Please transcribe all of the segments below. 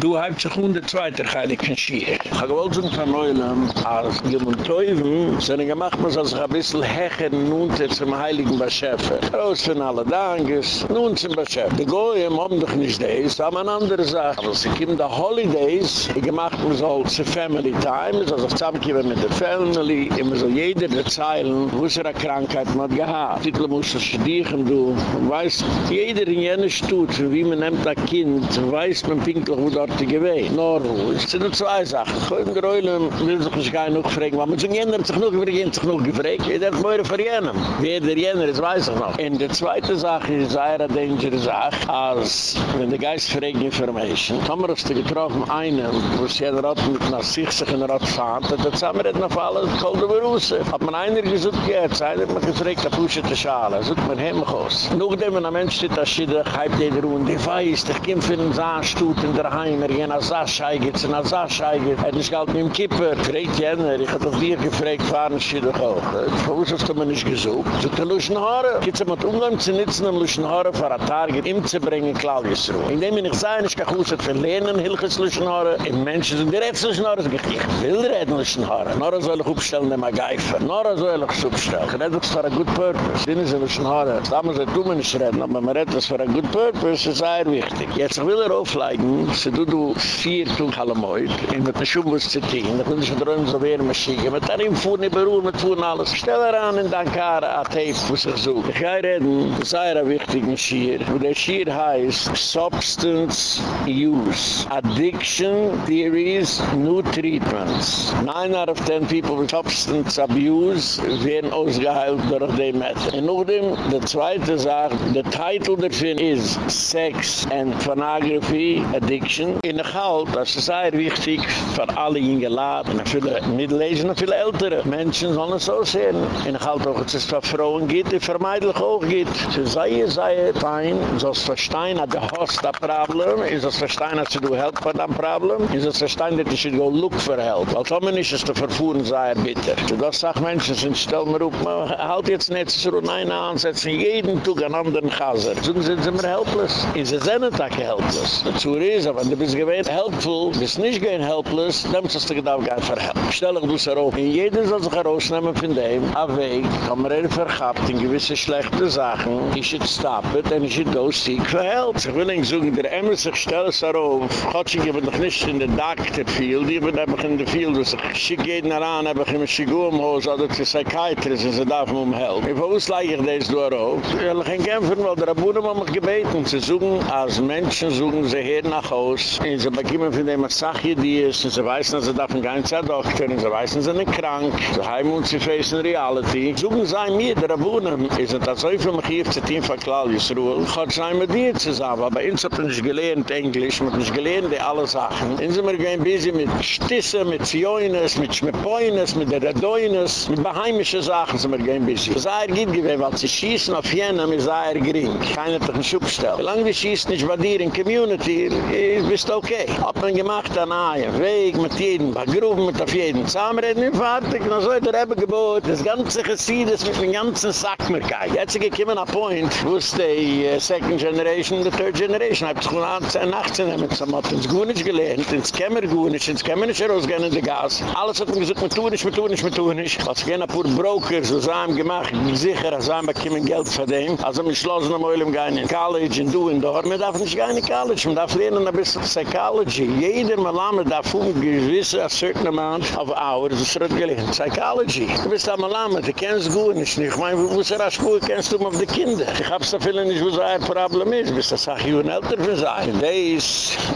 Du habt sich der zweite Heiligen Schier. Ich habe gewollt zum Verneuillen, als Gilmund Teuven, sind gemacht, man soll sich ein bisschen hecher nun zum Heiligen Beschäfer. Raus von alle Danges, nun zum Beschäfer. Die Goyim haben doch nicht das, aber eine andere Sache. Aber sie kommen die Holidays, ich gemacht, man soll zu Family Time, man soll sich zusammenkommen mit der Family, man soll jeder der Zeilen, wo es eine Krankheit man hat gehabt. Titel muss es studieren, du. Man weiß, jeder in jener Stut, wie man nimmt ein Kind, weiß man pinklich, wo dort gewähnt. Nor, es sind nur zwei Sachen. Ich Gräulen, will sich nicht gar nicht fragen, weil man sich jener hat sich noch, wer sich noch gefragt. Ich darf mir für jenen. Wer der jener ist, weiß ich noch. Und die zweite Sache ist eine danger Sache, als wenn der Geist fragt Information, Tomer du getroffen einen, wo es jeder hat mit einer sich sich in der Rat fahrt, und das haben wir nicht noch alle kolde Beruße. Hat man einer gesucht, ja, Zeit hat man gefragt, da pushe die Schale, sucht man heimlich aus. Nachdem ein Mensch steht, sie dich halb den Ruhn, die weiß, ich komme für den Saarstut in der Heim, er gehen als Saarscheige, zu einer Saarscheige, er ist galt mit dem Kipper. Fragt jener, ich hab doch dir gefragt, fahren sie dich auch. Wo hast du mir nicht gesucht? Zu den Luschenhaare. Gibt es mit Umgang zu nützen, um Luschenhaare vor der Tage ihm zu bringen, Claudius Ruh. Indem ich nicht sage, ich kann gut verlehnen, Hilches Luschenhaare, in Menschen sind direkt Luschenhaare, ich will reden Luschenhaare. Nora soll ich aufstellen, dem Ageifer. Nora soll ich aufstellen. Ich rede das für ein good purpose. Dine sind Luschenhaare. Damals hat du mir nicht reden, aber man redet das für ein good purpose, ist sehr wichtig. Jetzt will er aufleigen, sie du du vier tun Kalamoid, in mit der Schumbus zu tun, ich will nicht drömen so wehren Maschinen, mit darin fuhren die Beruhr, mit fuhren alles. Stell er an in Dankara, a tape, wo sich so. Ich gehe reden, das ist ein wichtiger Schier, wo der Schier heißt Substance Use, Addiction Theories, New Treatments. Nine out of ten people with substance abuse werden ausgeheilt durch die Method. Und nachdem, der zweite sagt, der Titel davon ist Sex and Pornography Addiction. In der Halt, das ist sehr wichtig für alle Ingeladen, viele Middle-Aged und viele ältere Menschen sollen so sehen. In der Halt auch, dass es für Frauen geht, die vermeidlich auch geht. Sie sei, sei, fein, so es verstehen, dass du hast das Problem, ist es verstehen, dass du help bei dem Problem, ist es verstehen, dass du go look for help. So man ist es zu verfuhren, sei er bitter. Das sagt Menschen, sind stell mir auf, man halt jetzt nicht so eine ansetzen, jeden Tag an anderen Chaser. So sind sie mir helpless. Sie sind nicht helpless. Dazu ist, aber du bist gewähnt helpful, bist nicht gewähnt helpless, dann musst du gedacht, gehen für help. Stell ich das auf. In jeder soll sich herausnehmen von dem, a Weg, kann man er vergabt in gewisse schlechte Sachen, ich should stop it, and ich should go seek for help. Ich will nicht sagen, der Emmer sich stelle es darauf, Gott, ich bin noch nicht in der Doctor Field, ich bin einfach in der Field, was ich schick jeden heran, habe ich im Schigurmhaus, oder zu Psychiatrist, und sie darf mir um help. Ich verwusleige ich das darauf. Ich will nicht kämpfen, weil der Abunnen haben mich gebeten, sie suchen, als Menschen suchen sie hier nach Haus, und sie bekommen von dem, ich dir ist, und sie dass sie darf ein ganzer Doktor, und sie weißen, sie sind krank, sie haben uns die Face in Reality. Suchen sie mir, der Abunnen, ist das so viel mich hier zu tun, von Claudius Ruhl, Gott sei mit dir zusammen, aber uns hat man nicht gelernt Englisch, hat nicht gelernt die alle Sachen. Und sind wir gehen busy mit Stisse, mit Zioines, mit Schmepoines, mit der Redoines, mit beheimische Sachen sind wir gehen busy. Das sei er geht gewesen, weil sie schießen auf jenem, ist sei er gering. Keiner hat einen Schub. Solange wir schießen nicht bei dir in Community, bist du okay. Hat man gemacht an einem Weg mit jedem, bei Gruppen mit auf jeden. Zusammenreden und fertig, dann soll der Rebbe gebot, das ganze Gesiedes mit dem ganzen Sackmerkeit. Jetzt ist gekommen ein Point, wo es die uh, Second Generation, die Third Generation, hab ich schon an 10, 18, haben wir uns ins Gunisch gelernt, ins Kämmer Gunisch, ins Kämmer nicht herausgehen in die Gas. Alles hat man gesagt, man tun nicht, man tun nicht, man tun nicht. Was gehen ein paar Broker, so sagen gemacht, sicher, als wir bekommen Geld von dem. Also wir schlossen am Oilem gehen in College und du in dort. Man darf nicht gehen in College, man darf lernen ein bisschen Psychology. Jeder Malame darf um gewisse, a certain amount of hours, wird gelernt. Psychology. Du bist ein Malame, du kennst Gunisch nicht. Ich meine, wo ist er als Spur, kennst du auf die Kinder? Ich hab's da viele nicht, wo so ein Problem ist. Bist das auch jungen älter für sein. Ich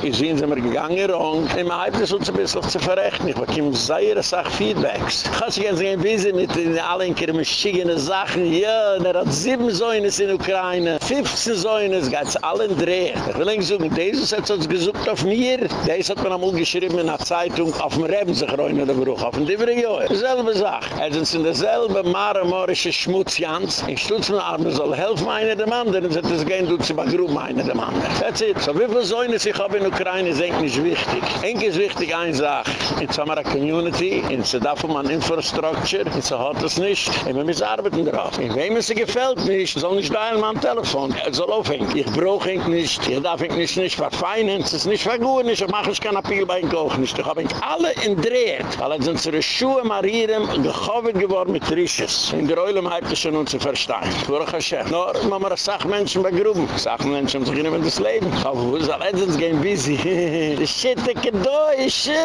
sehe, sind wir gegangen, und ich habe das uns ein bisschen zu verrechnen. Ich bekomme sehr, sehr Feedbacks. Ich kann sich jetzt bisschen mit allen schickene Sachen. Ja, er hat sieben Säunes in Ukraine, 15 Säunes, geht's allen drehen. Ich will nicht sagen, Jesus hat uns gesucht auf mir. Das hat man einmal geschrieben in der Zeitung, auf dem Reben sich rein in der Bruch, auf dem Diverjoe. Selbe Sache. Es sind in derselbe maramorische Schmutzjans. In Stutzmann, soll helfen einer dem anderen, und es gehen, du zu begruben einer dem anderen. That's it. So wie viele Säunes ich habe in Ukraine, eigentlich nicht wichtig. Enke ist wichtig, eine Sache. In Samara Community, in Sedafu man Infrastructure, in so hat es nicht. Und wir müssen arbeiten drauf. In wem es gefällt nicht, soll nicht da am Telefon. Er soll aufhängen. Ich brauche ihn nicht. Ich darf ihn nicht nicht verfeinen. Es nicht vergut, ich mach ich kein Appeal bei ihnen kochen. Ich hab mich alle entdreht, weil es unsere Schuhe marieren, gehovet geworden mit Risches. In der Eulem hat es schon uns zu verstehen. Baruch Hashem. Nur, man muss Sachmenschen bei Gruben. Sachmenschen, sich in das Leben. Aber wo soll es gehen busy? Die Schitte gedäusche,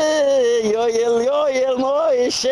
joel, joel, moische.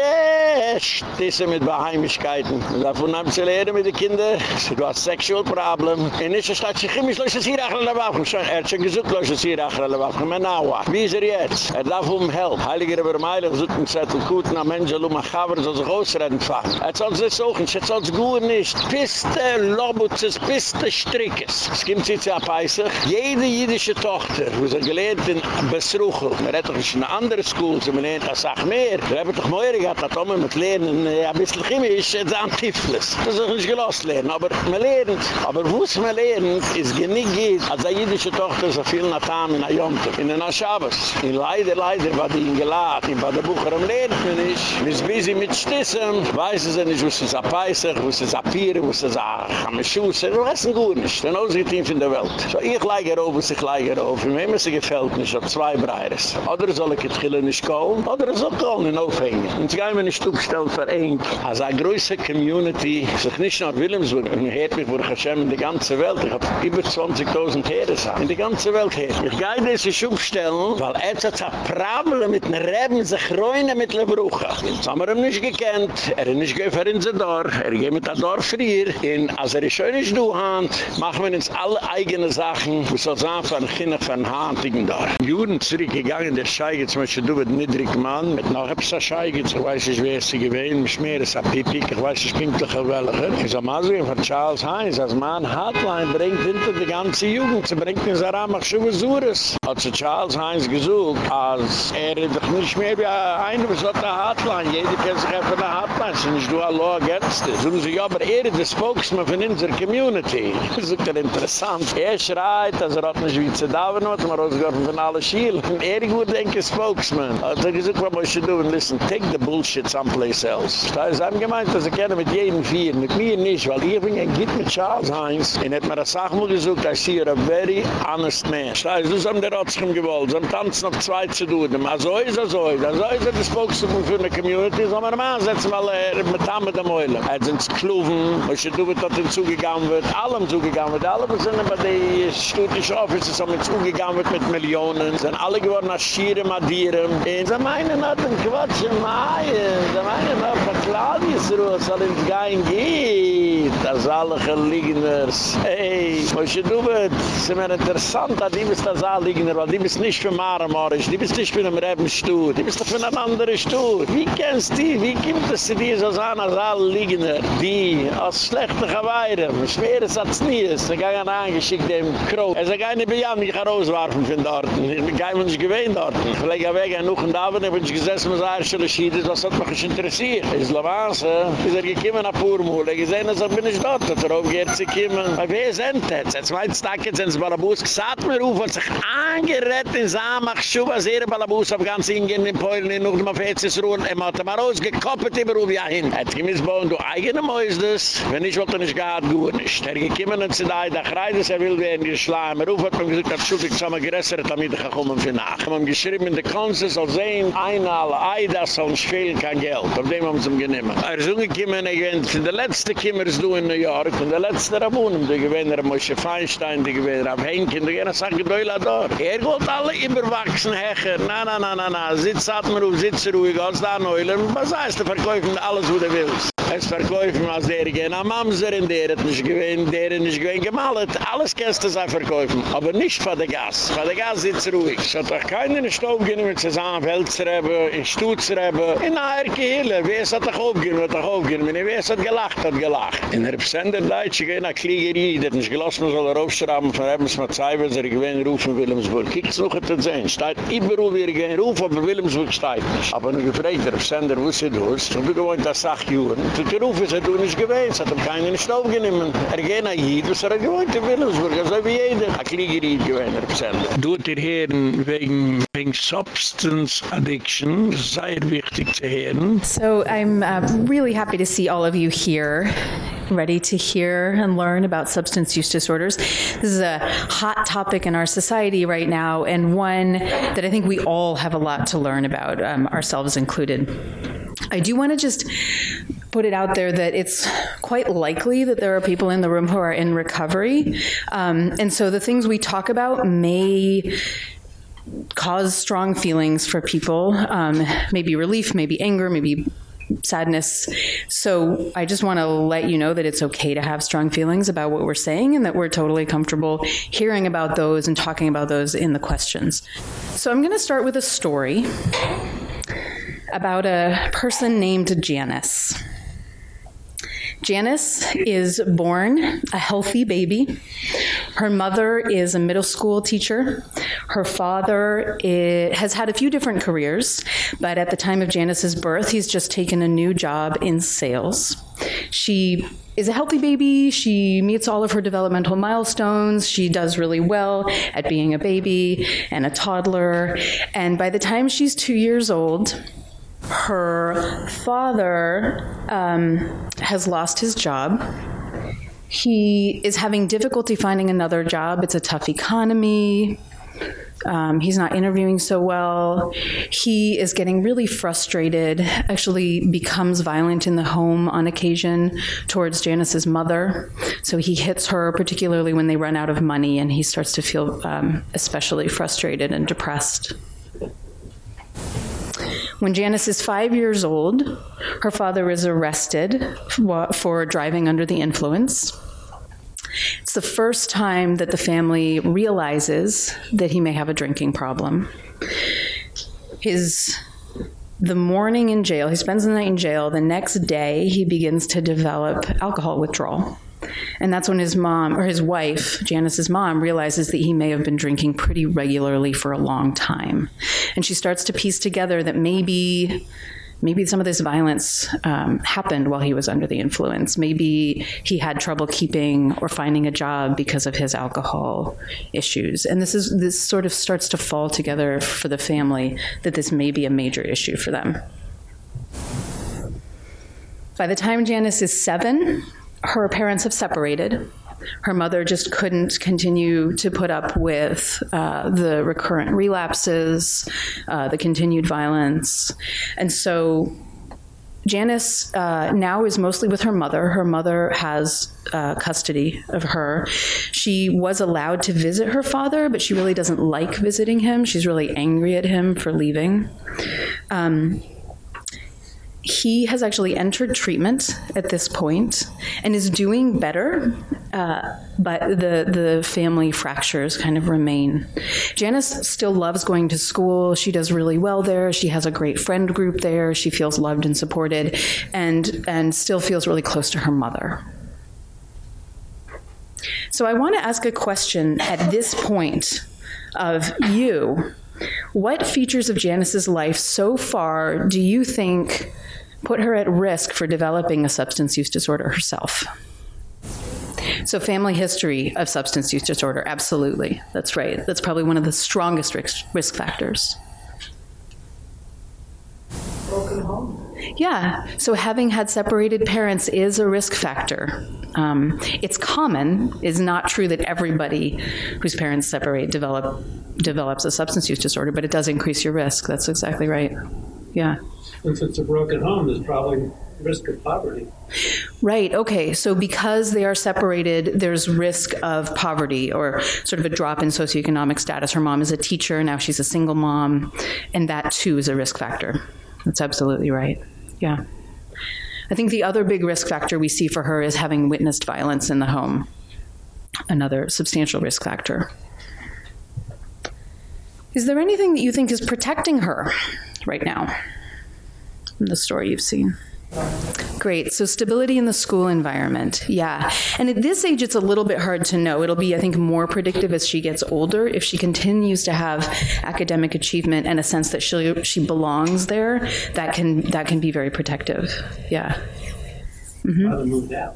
Stisse mit Beheimischkeiten. Davon haben sie lernen mit den Kindern. Sie du hast sexual problem. Und nicht so statt sich chemisch, los ist hier achere le Waffen. Er hat schon gesucht, los ist hier achere Waffen. Men now Wie ist er jetzt? Er darf um help. Heiliger über Meile, gesucht ein Zettel, gut, na Mensch, lu mach Chaber, soll sich ausreden fahren. Er soll sich suchen, er soll sich gut nicht. Piste, Lobutzes, Piste, Strickes. Es gibt sich ja peisig. Jede jüdische Tochter, wo sie gelehrt in Besruchel, man hat doch in eine andere School, sie lehnt das auch mehr. Wir haben doch mehr gehabt, dass man mit Lernen äh, ein bisschen chemisch, das ist ein Tiflis. Das ist nicht gelost lernen, aber man lernt. Aber wo es man lernt, ist genieg geht, als eine jüdische Tochter so viel nach Tam in Ayomte, in den Aschabes. Und leider, leider, war die ihn geladen, in der Bucher am lernt man nicht. Bis wie sie mit Stissen, weiß sie nicht, wo sie es abpeisig, wo sie es abpieren, wo sie es am Schuss, sie wissen gut nicht, den Ausgeteam von der Welt. So ich leige auf, was ich leige auf, und wenn mir sie gefällt nicht, auf zwei Breires. Oder soll ich jetzt gillen nicht kommen, oder soll ich kommen und aufhängen. Und sie gehen mir nicht aufstellen für ein, als eine größere Community, sich nicht nur Wilhelmsburg, und ich hätte mich vor Hashem in die ganze Welt, ich habe über 20.000 Heere in die ganze Welt her. Ich gehe das nicht aufstellen, weil er hat ein Problem mit den Reben, sich reuen mit der Brüche. Das haben wir ihm nicht gekannt, er ist nicht gefahren in sein Dorf, er geht mit der Dorf frier, und als er ist schön ist du Hand, machen wir uns alle eigene Sachen, wo soll es von Kinder von Hand liegen da. Juden zurückgegangen, der Scheige, zum Beispiel du mit Niedrig Mann, mit noch paar Scheige, ich weiß nicht, wer sie gewähnt, mich mehr ist ein Pipik, ich weiß nicht, pinklich auf welcher. Ich sag mal so, von Charles Heinz, als Mann Hotline bringt hinter die ganze Jugend, sie bringt in Saramach Schuhe Sures. Hat sie Charles Heinz gesucht, als er doch nicht mehr wie ein, was hat eine Hotline, jeder kann sich einfach eine Hotline, sie nicht du ein against it. Sagen sie, ja, aber er ist der Spokesman von unserer Community. Das ist interessant. Er schreit, als er hat eine Schweizer Dauern, hat man rausgeworfen von allen Schielen. Er ist denke Spokesman. Also er gesagt, what must you do? Listen, take the bullshit someplace else. Da ist einem gemeint, dass er gerne mit jedem vier, mit mir nicht, weil ich bin ein Git mit Charles Heinz. Und er hat mir das Sachmul gesucht, I see you're a very honest man. Da ist das am der Ratschum gewollt, so ein Tanzen auf zwei zu tun. Also ist er so, also ist er der Spokesman für eine Community, so man mal ansetzen, weil er mit Tamme der Meule. Er sind kluven, was you do with that hinzugegangen wird, allem zugegangen wird, alle sind bei den studischen Offices haben zugegangen wird mit Millionen, sind alle geworden als Schieren, Madieren. Und sie meinen, hat ein Quatsch im Mai, sie meinen, hat ein Claudius Ruhe, soll ins Gein geht, das alle Geligners. Hey, was do with, sie meinen interessant, dass die bist das alle Ligner, weil die bist nicht für Maramorisch, die bist nicht für einen Rebenstuhl, die bist doch für einen anderen Stuhl. Wie kennst die, wie kommt es zu dir so an als alle Ligner, die als schlechte Geweiden, schweres als ist, sie gehen angeschickt dem Kroos. Er sagt, eine Bejan, ich kann rauswerfen von dort. Ich gehe mir nicht gewähnt dort. Ich lege weg, ein Nuchen da, wenn ich gesessen muss, er schon schiede, das hat mich interessiert. Es ist Lamaße, ist er gekommen nach Purmul, er gesehen, dass er bin ich dort, dass er aufgeht zu kommen. Aber wer sind das? Jetzt meint es, da geht es ins Balabus, gesagt mir auf, hat sich angerett in Samach, schub, als er Balabus auf ganz Ingen, in Polen, in Nuchen, auf Etzisruhen, er hat mal rausgekoppelt, immer auf ja hin. Er hat gemisst, du eigene Mäusdes, wenn ich wollte nicht gehad, gut nicht. Er gekommen und sie da, da kreide, er will werden geschlagen. Er ruf hat man gesagt, dass Schuldig zusammen gerässert, damit ich komme für nach. Wir haben geschrieben in der Konse, soll sehen, eine alle Eida soll nicht fehlen, kein Geld. Auf dem haben sie ihm genommen. Er ist umgekommen, er gewinnt, der letzte Kimmer ist du in New York, und der letzte Rabunen, die gewinnt, er Moshe Feinstein, die gewinnt, er Henken, die gewinnt, er Gedeula dort. Er wollte alle überwachsen, Hecher, na, na, na, na, na, sitz, hat mir auf, sitz ruhig, als da Neuler, was heißt, er verkäufen alles, wo du willst. Es verkäufen, als der gehen am Amser, in der hat nicht gewinnt, der hat nicht gewinnt, gemalet, alles kannst du sein verkäufen, aber nicht für den Gas. Für den Gas sitzt ruhig. Es hat doch keiner in den Stoff genommen, mit zusammen Weltsrebe, in Stutzrebe, in einer Gehille. Wer ist hat doch aufgenommen, hat doch aufgenommen, wer ist hat gelacht, hat gelacht. In der Psender gehen nach Kliegerie, der hat nicht gelassen, soll er aufschrauben, von Rebens wenn er gewinnt, rufen Wilhelmsburg. Kiekt noch zu sehen, steht überall, wie er gehen, ruf, aber Wilhelmsburg steht nicht. Aber nur gefragt, der Psender wusste es, und wir gewohnt das acht Juren. Und der Ruf ist er du nicht gewinnt, hat ihm keiner in den Stoff genommen. Er geht nach Jid, was er gewohnt in Wilhelmsburg, so wie jeder. A Kliegerie gewinnt, er Psender. Du hat ihr Herren wegen, wegen Substance Addiction, sei er wichtig zu hören. So I'm uh, really happy to see all of you here. Ready to hear and learn about substance use disorders. This is a hot topic in our society right now and one that I think we all have a lot to learn about, um, ourselves included. I do want to just put it out there that it's quite likely that there are people in the room who are in recovery. Um, and so the things we talk about may cause strong feelings for people, um, maybe relief, maybe anger, maybe sadness. So I just want to let you know that it's okay to have strong feelings about what we're saying and that we're totally comfortable hearing about those and talking about those in the questions. So I'm going to start with a story about a person named Janice. Janice is born a healthy baby. Her mother is a middle school teacher. Her father is, has had a few different careers, but at the time of Janice's birth, he's just taken a new job in sales. She is a healthy baby. She meets all of her developmental milestones. She does really well at being a baby and a toddler. And by the time she's 2 years old, her father um, has lost his job. He is having difficulty finding another job. It's a tough economy. Um, he's not interviewing so well. He is getting really frustrated, actually becomes violent in the home on occasion towards Janice's mother. So he hits her, particularly when they run out of money, and he starts to feel um, especially frustrated and depressed. When Janice is 5 years old, her father is arrested for driving under the influence. It's the first time that the family realizes that he may have a drinking problem. His the morning in jail, he spends the night in jail. The next day, he begins to develop alcohol withdrawal. And that's when his mom or his wife, Janice's mom, realizes that he may have been drinking pretty regularly for a long time. And she starts to piece together that maybe maybe some of this violence um, happened while he was under the influence. Maybe he had trouble keeping or finding a job because of his alcohol issues. And this is this sort of starts to fall together for the family that this may be a major issue for them. By the time Janice is 7, her parents have separated. Her mother just couldn't continue to put up with uh, the recurrent relapses, uh, the continued violence. And so Janice uh, now is mostly with her mother. Her mother has uh, custody of her. She was allowed to visit her father, but she really doesn't like visiting him. She's really angry at him for leaving. Um, he has actually entered treatment at this point and is doing better uh, but the the family fractures kind of remain. Janice still loves going to school. She does really well there. She has a great friend group there. She feels loved and supported and and still feels really close to her mother. So I want to ask a question at this point of you. What features of Janice's life so far do you think put her at risk for developing a substance use disorder herself. So family history of substance use disorder absolutely. That's right. That's probably one of the strongest risk, risk factors. Broken home. Yeah. So having had separated parents is a risk factor. Um, it's common, is not true that everybody whose parents separate develop develops a substance use disorder, but it does increase your risk. That's exactly right. Yeah since it's a broken home, there's probably risk of poverty. Right. Okay. So because they are separated, there's risk of poverty or sort of a drop in socioeconomic status. Her mom is a teacher, now she's a single mom, and that too is a risk factor. That's absolutely right. Yeah. I think the other big risk factor we see for her is having witnessed violence in the home. Another substantial risk factor. Is there anything that you think is protecting her right now? From the story you've seen? Great. So stability in the school environment. Yeah. And at this age it's a little bit hard to know. It'll be I think more predictive as she gets older if she continues to have academic achievement and a sense that she she belongs there, that can that can be very protective. Yeah. Mhm. Father moved out.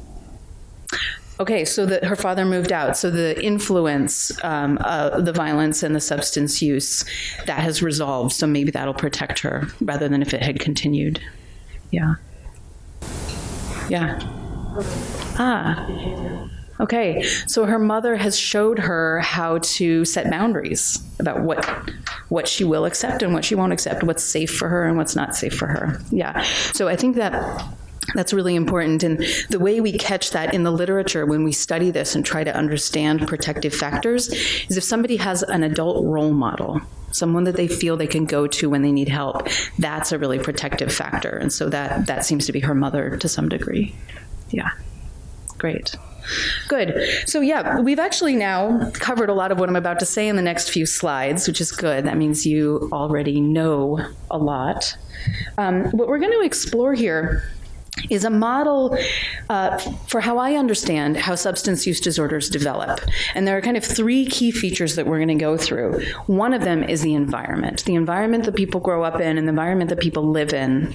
Okay, so that her father moved out. So the influence um, uh, the violence and the substance use that has resolved. So maybe that'll protect her rather than if it had continued. Yeah. Yeah. Ah. Okay. So her mother has showed her how to set boundaries about what what she will accept and what she won't accept, what's safe for her and what's not safe for her. Yeah. So I think that that's really important and the way we catch that in the literature when we study this and try to understand protective factors is if somebody has an adult role model someone that they feel they can go to when they need help that's a really protective factor and so that that seems to be her mother to some degree yeah great Good. So yeah, we've actually now covered a lot of what I'm about to say in the next few slides, which is good. That means you already know a lot. Um, what we're going to explore here is a model uh, for how I understand how substance use disorders develop. And there are kind of three key features that we're going to go through. One of them is the environment. The environment that people grow up in and the environment that people live in.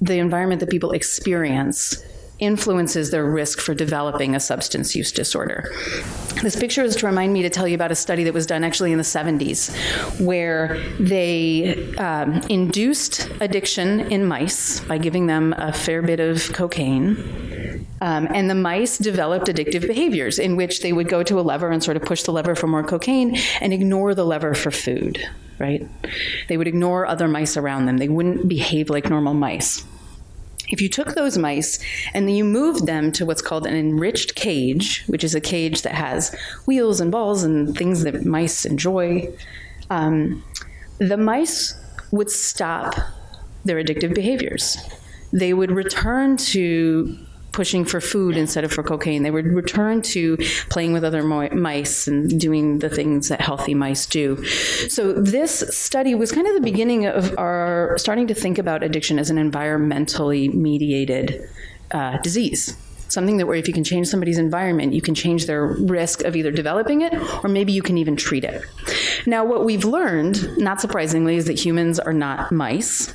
The environment that people experience influences their risk for developing a substance use disorder. This picture is to remind me to tell you about a study that was done actually in the 70s where they um, induced addiction in mice by giving them a fair bit of cocaine. Um, and the mice developed addictive behaviors in which they would go to a lever and sort of push the lever for more cocaine and ignore the lever for food, right? They would ignore other mice around them. They wouldn't behave like normal mice. If you took those mice and you moved them to what's called an enriched cage, which is a cage that has wheels and balls and things that mice enjoy, um, the mice would stop their addictive behaviors. They would return to pushing for food instead of for cocaine. They would return to playing with other mice and doing the things that healthy mice do. So this study was kind of the beginning of our starting to think about addiction as an environmentally mediated uh, disease something that where if you can change somebody's environment you can change their risk of either developing it or maybe you can even treat it now what we've learned not surprisingly is that humans are not mice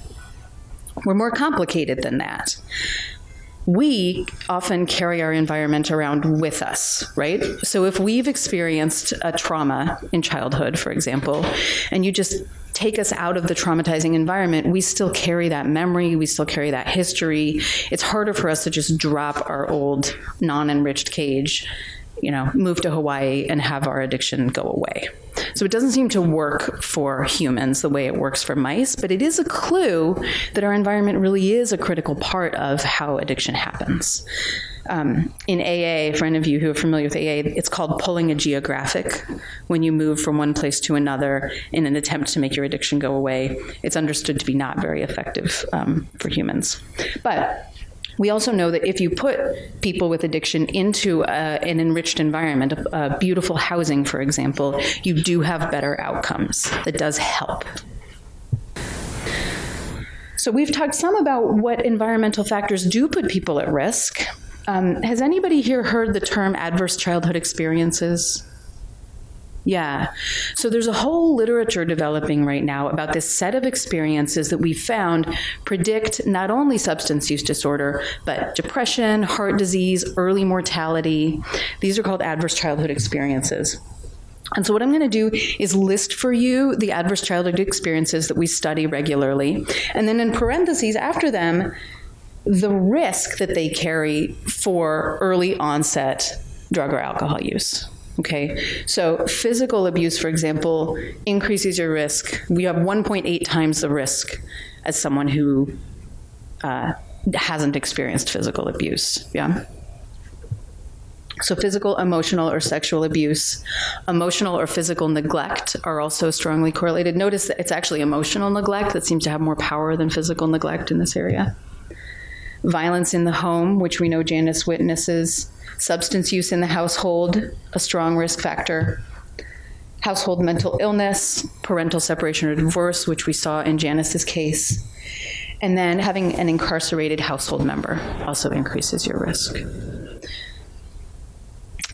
we're more complicated than that we often carry our environment around with us, right? So if we've experienced a trauma in childhood, for example, and you just take us out of the traumatizing environment, we still carry that memory, we still carry that history. It's harder for us to just drop our old non-enriched cage you know, move to Hawaii and have our addiction go away. So it doesn't seem to work for humans the way it works for mice, but it is a clue that our environment really is a critical part of how addiction happens. Um, in AA, for any of you who are familiar with AA, it's called pulling a geographic. When you move from one place to another in an attempt to make your addiction go away, it's understood to be not very effective um, for humans. But we also know that if you put people with addiction into a, an enriched environment, a, a beautiful housing for example, you do have better outcomes. That does help. So we've talked some about what environmental factors do put people at risk. Um, has anybody here heard the term adverse childhood experiences? Yeah. So there's a whole literature developing right now about this set of experiences that we found predict not only substance use disorder, but depression, heart disease, early mortality. These are called adverse childhood experiences. And so what I'm going to do is list for you the adverse childhood experiences that we study regularly, and then in parentheses after them the risk that they carry for early onset drug or alcohol use. Okay. So physical abuse for example increases your risk. We have 1.8 times the risk as someone who uh, hasn't experienced physical abuse. Yeah. So physical, emotional or sexual abuse, emotional or physical neglect are also strongly correlated. Notice that it's actually emotional neglect that seems to have more power than physical neglect in this area. Violence in the home, which we know Janice witnesses substance use in the household, a strong risk factor, household mental illness, parental separation or divorce, which we saw in Janice's case, and then having an incarcerated household member also increases your risk.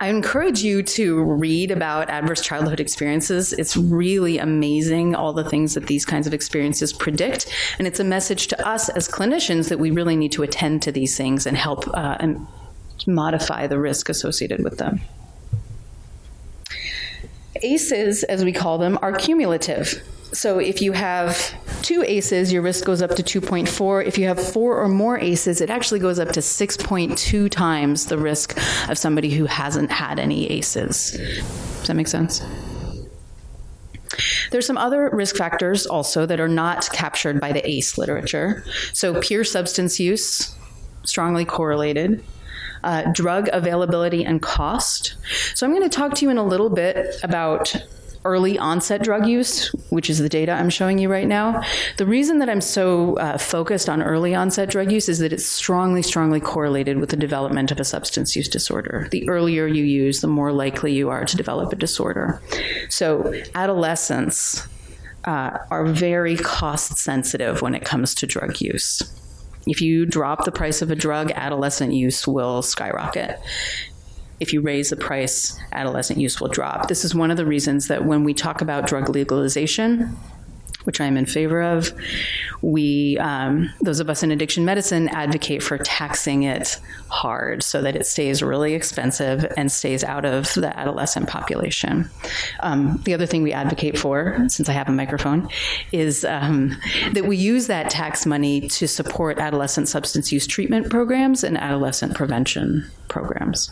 I encourage you to read about adverse childhood experiences. It's really amazing all the things that these kinds of experiences predict and it's a message to us as clinicians that we really need to attend to these things and help uh, and modify the risk associated with them. ACEs, as we call them, are cumulative. So if you have two ACEs, your risk goes up to 2.4. If you have four or more ACEs, it actually goes up to 6.2 times the risk of somebody who hasn't had any ACEs. Does that make sense? There's some other risk factors also that are not captured by the ACE literature. So pure substance use strongly correlated. Uh, drug availability and cost. So I'm going to talk to you in a little bit about early onset drug use, which is the data I'm showing you right now. The reason that I'm so uh, focused on early onset drug use is that it's strongly strongly correlated with the development of a substance use disorder. The earlier you use, the more likely you are to develop a disorder. So, adolescents uh, are very cost sensitive when it comes to drug use. If you drop the price of a drug, adolescent use will skyrocket if you raise the price, adolescent use will drop. This is one of the reasons that when we talk about drug legalization, which I'm in favor of. We, um, those of us in addiction medicine, advocate for taxing it hard so that it stays really expensive and stays out of the adolescent population. Um, the other thing we advocate for, since I have a microphone, is um, that we use that tax money to support adolescent substance use treatment programs and adolescent prevention programs.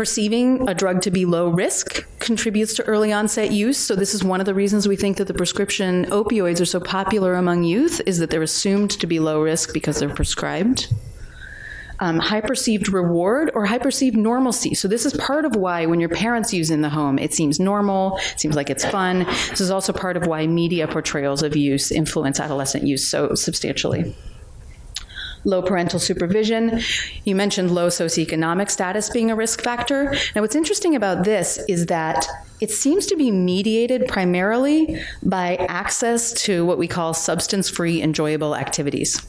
Perceiving a drug to be low risk contributes to early onset use. So this is one of the reasons we think that the prescription opioids are so popular among youth is that they're assumed to be low risk because they're prescribed. Um, high perceived reward or high perceived normalcy. So this is part of why when your parents use in the home, it seems normal, seems like it's fun. This is also part of why media portrayals of use influence adolescent use so substantially low parental supervision. You mentioned low socioeconomic status being a risk factor. Now what's interesting about this is that it seems to be mediated primarily by access to what we call substance-free enjoyable activities.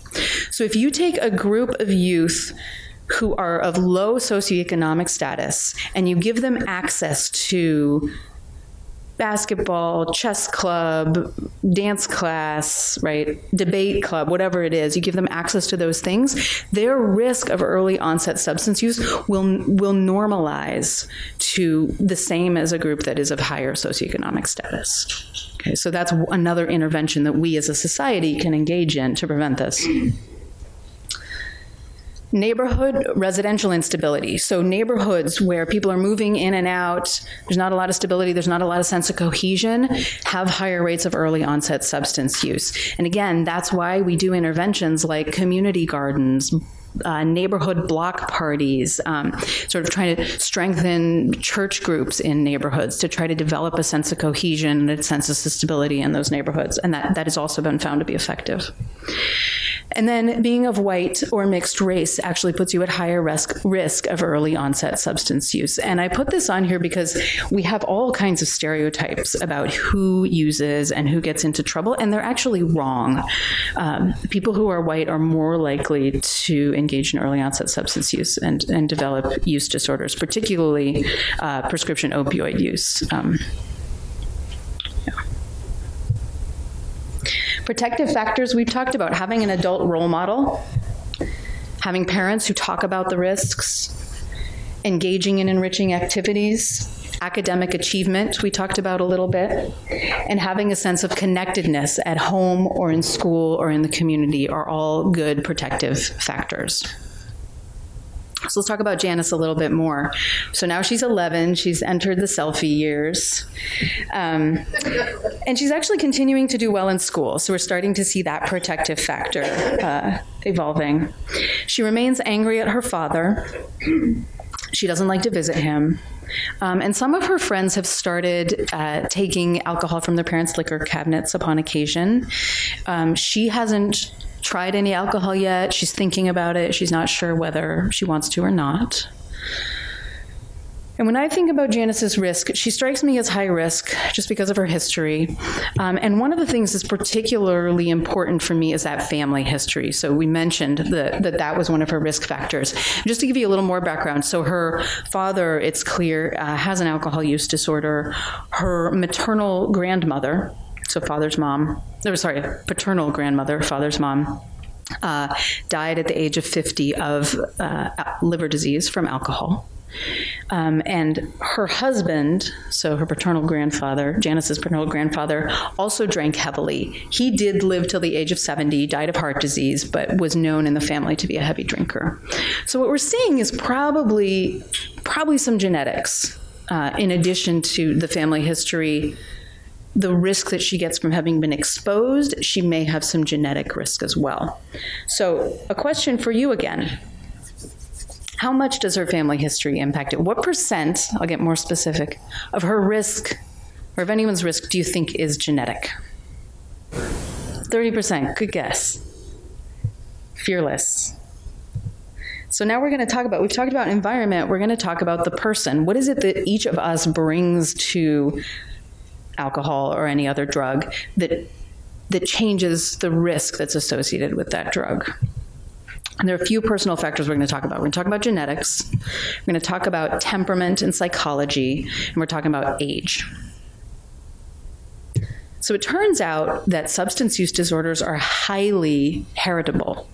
So if you take a group of youth who are of low socioeconomic status and you give them access to basketball, chess club, dance class, right? Debate club, whatever it is, you give them access to those things, their risk of early onset substance use will will normalize to the same as a group that is of higher socioeconomic status. Okay, so that's another intervention that we as a society can engage in to prevent this neighborhood residential instability. So neighborhoods where people are moving in and out, there's not a lot of stability, there's not a lot of sense of cohesion, have higher rates of early onset substance use. And again, that's why we do interventions like community gardens, uh, neighborhood block parties, um, sort of trying to strengthen church groups in neighborhoods to try to develop a sense of cohesion and a sense of stability in those neighborhoods. And that, that has also been found to be effective. And then being of white or mixed race actually puts you at higher risk risk of early onset substance use. And I put this on here because we have all kinds of stereotypes about who uses and who gets into trouble and they're actually wrong. Um, people who are white are more likely to engage in early onset substance use and and develop use disorders, particularly uh, prescription opioid use. Um, Protective factors we've talked about having an adult role model, having parents who talk about the risks, engaging in enriching activities, academic achievement we talked about a little bit and having a sense of connectedness at home or in school or in the community are all good protective factors. So let's talk about Janice a little bit more. So now she's 11. She's entered the selfie years. Um, and she's actually continuing to do well in school. So we're starting to see that protective factor uh, evolving. She remains angry at her father. She doesn't like to visit him. Um, and some of her friends have started uh, taking alcohol from their parents' liquor cabinets upon occasion. Um, she hasn't tried any alcohol yet. She's thinking about it. She's not sure whether she wants to or not. And when I think about Janice's risk, she strikes me as high risk just because of her history. Um, and one of the things that's particularly important for me is that family history. So we mentioned that that, that was one of her risk factors. Just to give you a little more background, so her father, it's clear, uh, has an alcohol use disorder. Her maternal grandmother, so father's mom, or sorry, paternal grandmother, father's mom, uh, died at the age of 50 of uh, liver disease from alcohol. Um, and her husband, so her paternal grandfather, Janice's paternal grandfather, also drank heavily. He did live till the age of 70, died of heart disease, but was known in the family to be a heavy drinker. So what we're seeing is probably probably some genetics uh, in addition to the family history the risk that she gets from having been exposed, she may have some genetic risk as well. So, a question for you again. How much does her family history impact it? What percent, I'll get more specific, of her risk or of anyone's risk do you think is genetic? 30%, good guess. Fearless. So now we're going to talk about we've talked about environment, we're going to talk about the person. What is it that each of us brings to alcohol or any other drug that that changes the risk that's associated with that drug? And there are a few personal factors we're going to talk about. We're going to talk about genetics, we're going to talk about temperament and psychology, and we're talking about age. So it turns out that substance use disorders are highly heritable.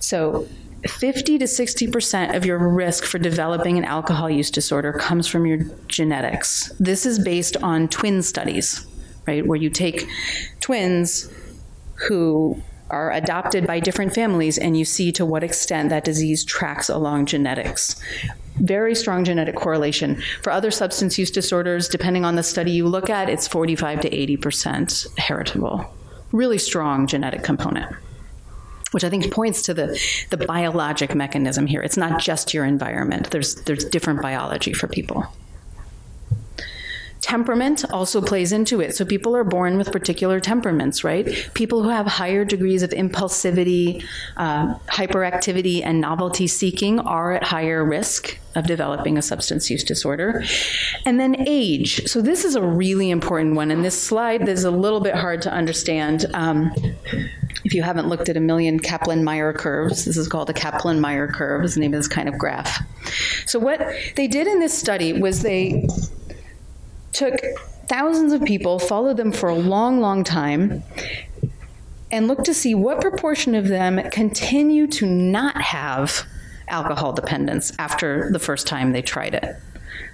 So 50 to 60% of your risk for developing an alcohol use disorder comes from your genetics. This is based on twin studies, right? Where you take twins who are adopted by different families and you see to what extent that disease tracks along genetics. Very strong genetic correlation. For other substance use disorders, depending on the study you look at, it's 45 to 80% heritable. Really strong genetic component which I think points to the the biologic mechanism here. It's not just your environment. There's there's different biology for people. Temperament also plays into it. So people are born with particular temperaments, right? People who have higher degrees of impulsivity, uh, hyperactivity, and novelty seeking are at higher risk of developing a substance use disorder. And then age. So this is a really important one. And this slide is a little bit hard to understand. Um, if you haven't looked at a million Kaplan-Meier curves, this is called a Kaplan-Meier curve. Is the name of this kind of graph. So what they did in this study was they took thousands of people, followed them for a long, long time, and looked to see what proportion of them continue to not have alcohol dependence after the first time they tried it.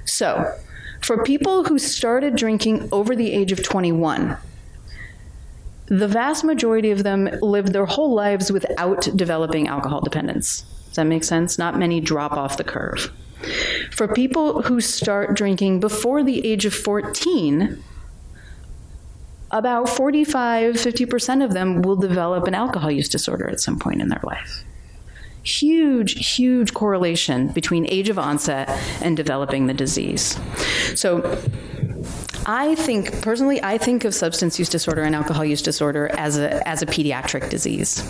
So, for people who started drinking over the age of 21, the vast majority of them live their whole lives without developing alcohol dependence. Does that make sense? Not many drop off the curve. For people who start drinking before the age of 14, about 45 50% of them will develop an alcohol use disorder at some point in their life. Huge huge correlation between age of onset and developing the disease. So I think personally I think of substance use disorder and alcohol use disorder as a as a pediatric disease.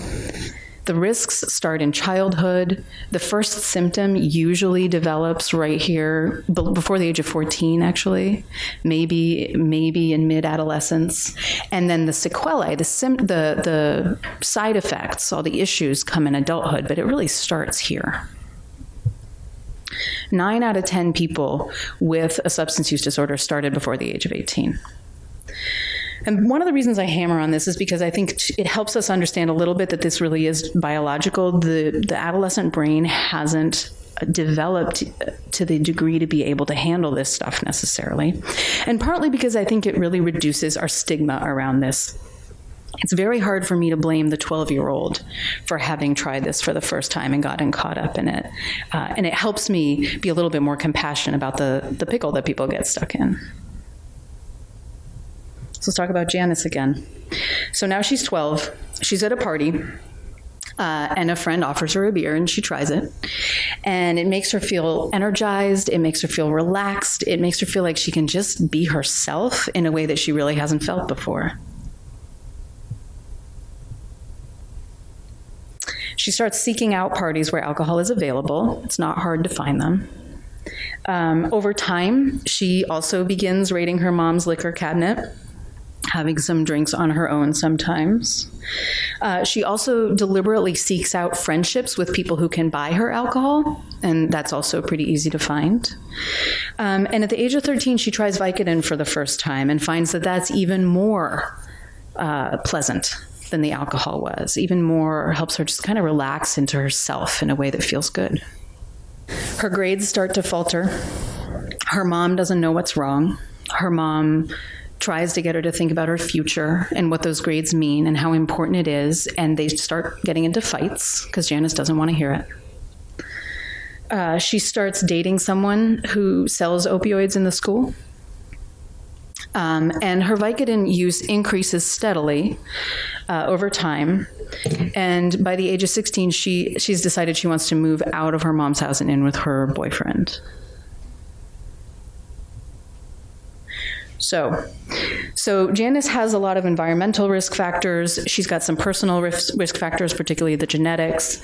The risks start in childhood. The first symptom usually develops right here before the age of 14 actually, maybe maybe in mid-adolescence. And then the sequelae, the the the side effects, all the issues come in adulthood, but it really starts here. 9 out of 10 people with a substance use disorder started before the age of 18. And one of the reasons I hammer on this is because I think it helps us understand a little bit that this really is biological. The the adolescent brain hasn't uh, developed uh, to the degree to be able to handle this stuff necessarily. And partly because I think it really reduces our stigma around this it's very hard for me to blame the 12-year-old for having tried this for the first time and gotten caught up in it. Uh, and it helps me be a little bit more compassionate about the the pickle that people get stuck in. So let's talk about Janice again. So now she's 12. She's at a party. Uh, and a friend offers her a beer and she tries it. And it makes her feel energized, it makes her feel relaxed, it makes her feel like she can just be herself in a way that she really hasn't felt before. She starts seeking out parties where alcohol is available. It's not hard to find them. Um, over time, she also begins raiding her mom's liquor cabinet having some drinks on her own sometimes. Uh, she also deliberately seeks out friendships with people who can buy her alcohol, and that's also pretty easy to find. Um, and at the age of 13, she tries Vicodin for the first time and finds that that's even more uh, pleasant than the alcohol was, even more helps her just kind of relax into herself in a way that feels good. Her grades start to falter. Her mom doesn't know what's wrong. Her mom tries to get her to think about her future and what those grades mean and how important it is and they start getting into fights because Janice doesn't want to hear it. Uh, she starts dating someone who sells opioids in the school. Um, and her Vicodin use increases steadily uh, over time. And by the age of 16, she she's decided she wants to move out of her mom's house and in with her boyfriend. So, so Janice has a lot of environmental risk factors. She's got some personal risk, risk factors, particularly the genetics.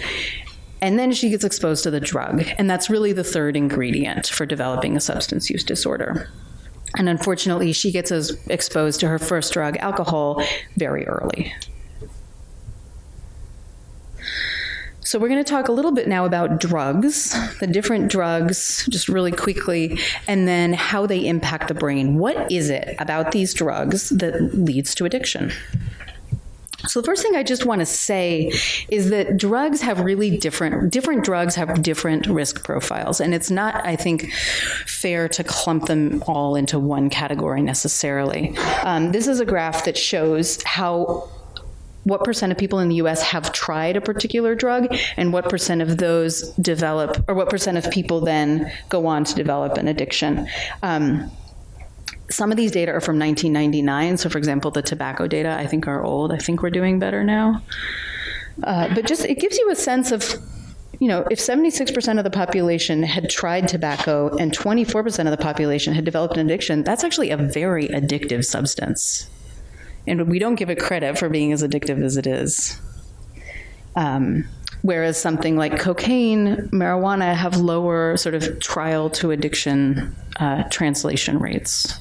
And then she gets exposed to the drug, and that's really the third ingredient for developing a substance use disorder. And unfortunately, she gets exposed to her first drug, alcohol, very early. So we're going to talk a little bit now about drugs, the different drugs just really quickly and then how they impact the brain. What is it about these drugs that leads to addiction? So the first thing I just want to say is that drugs have really different different drugs have different risk profiles and it's not I think fair to clump them all into one category necessarily. Um, this is a graph that shows how what percent of people in the US have tried a particular drug and what percent of those develop or what percent of people then go on to develop an addiction. Um, some of these data are from 1999 so for example the tobacco data I think are old I think we're doing better now uh, but just it gives you a sense of you know, if 76% of the population had tried tobacco and 24% of the population had developed an addiction, that's actually a very addictive substance and we don't give it credit for being as addictive as it is. Um, whereas something like cocaine, marijuana have lower sort of trial to addiction uh, translation rates.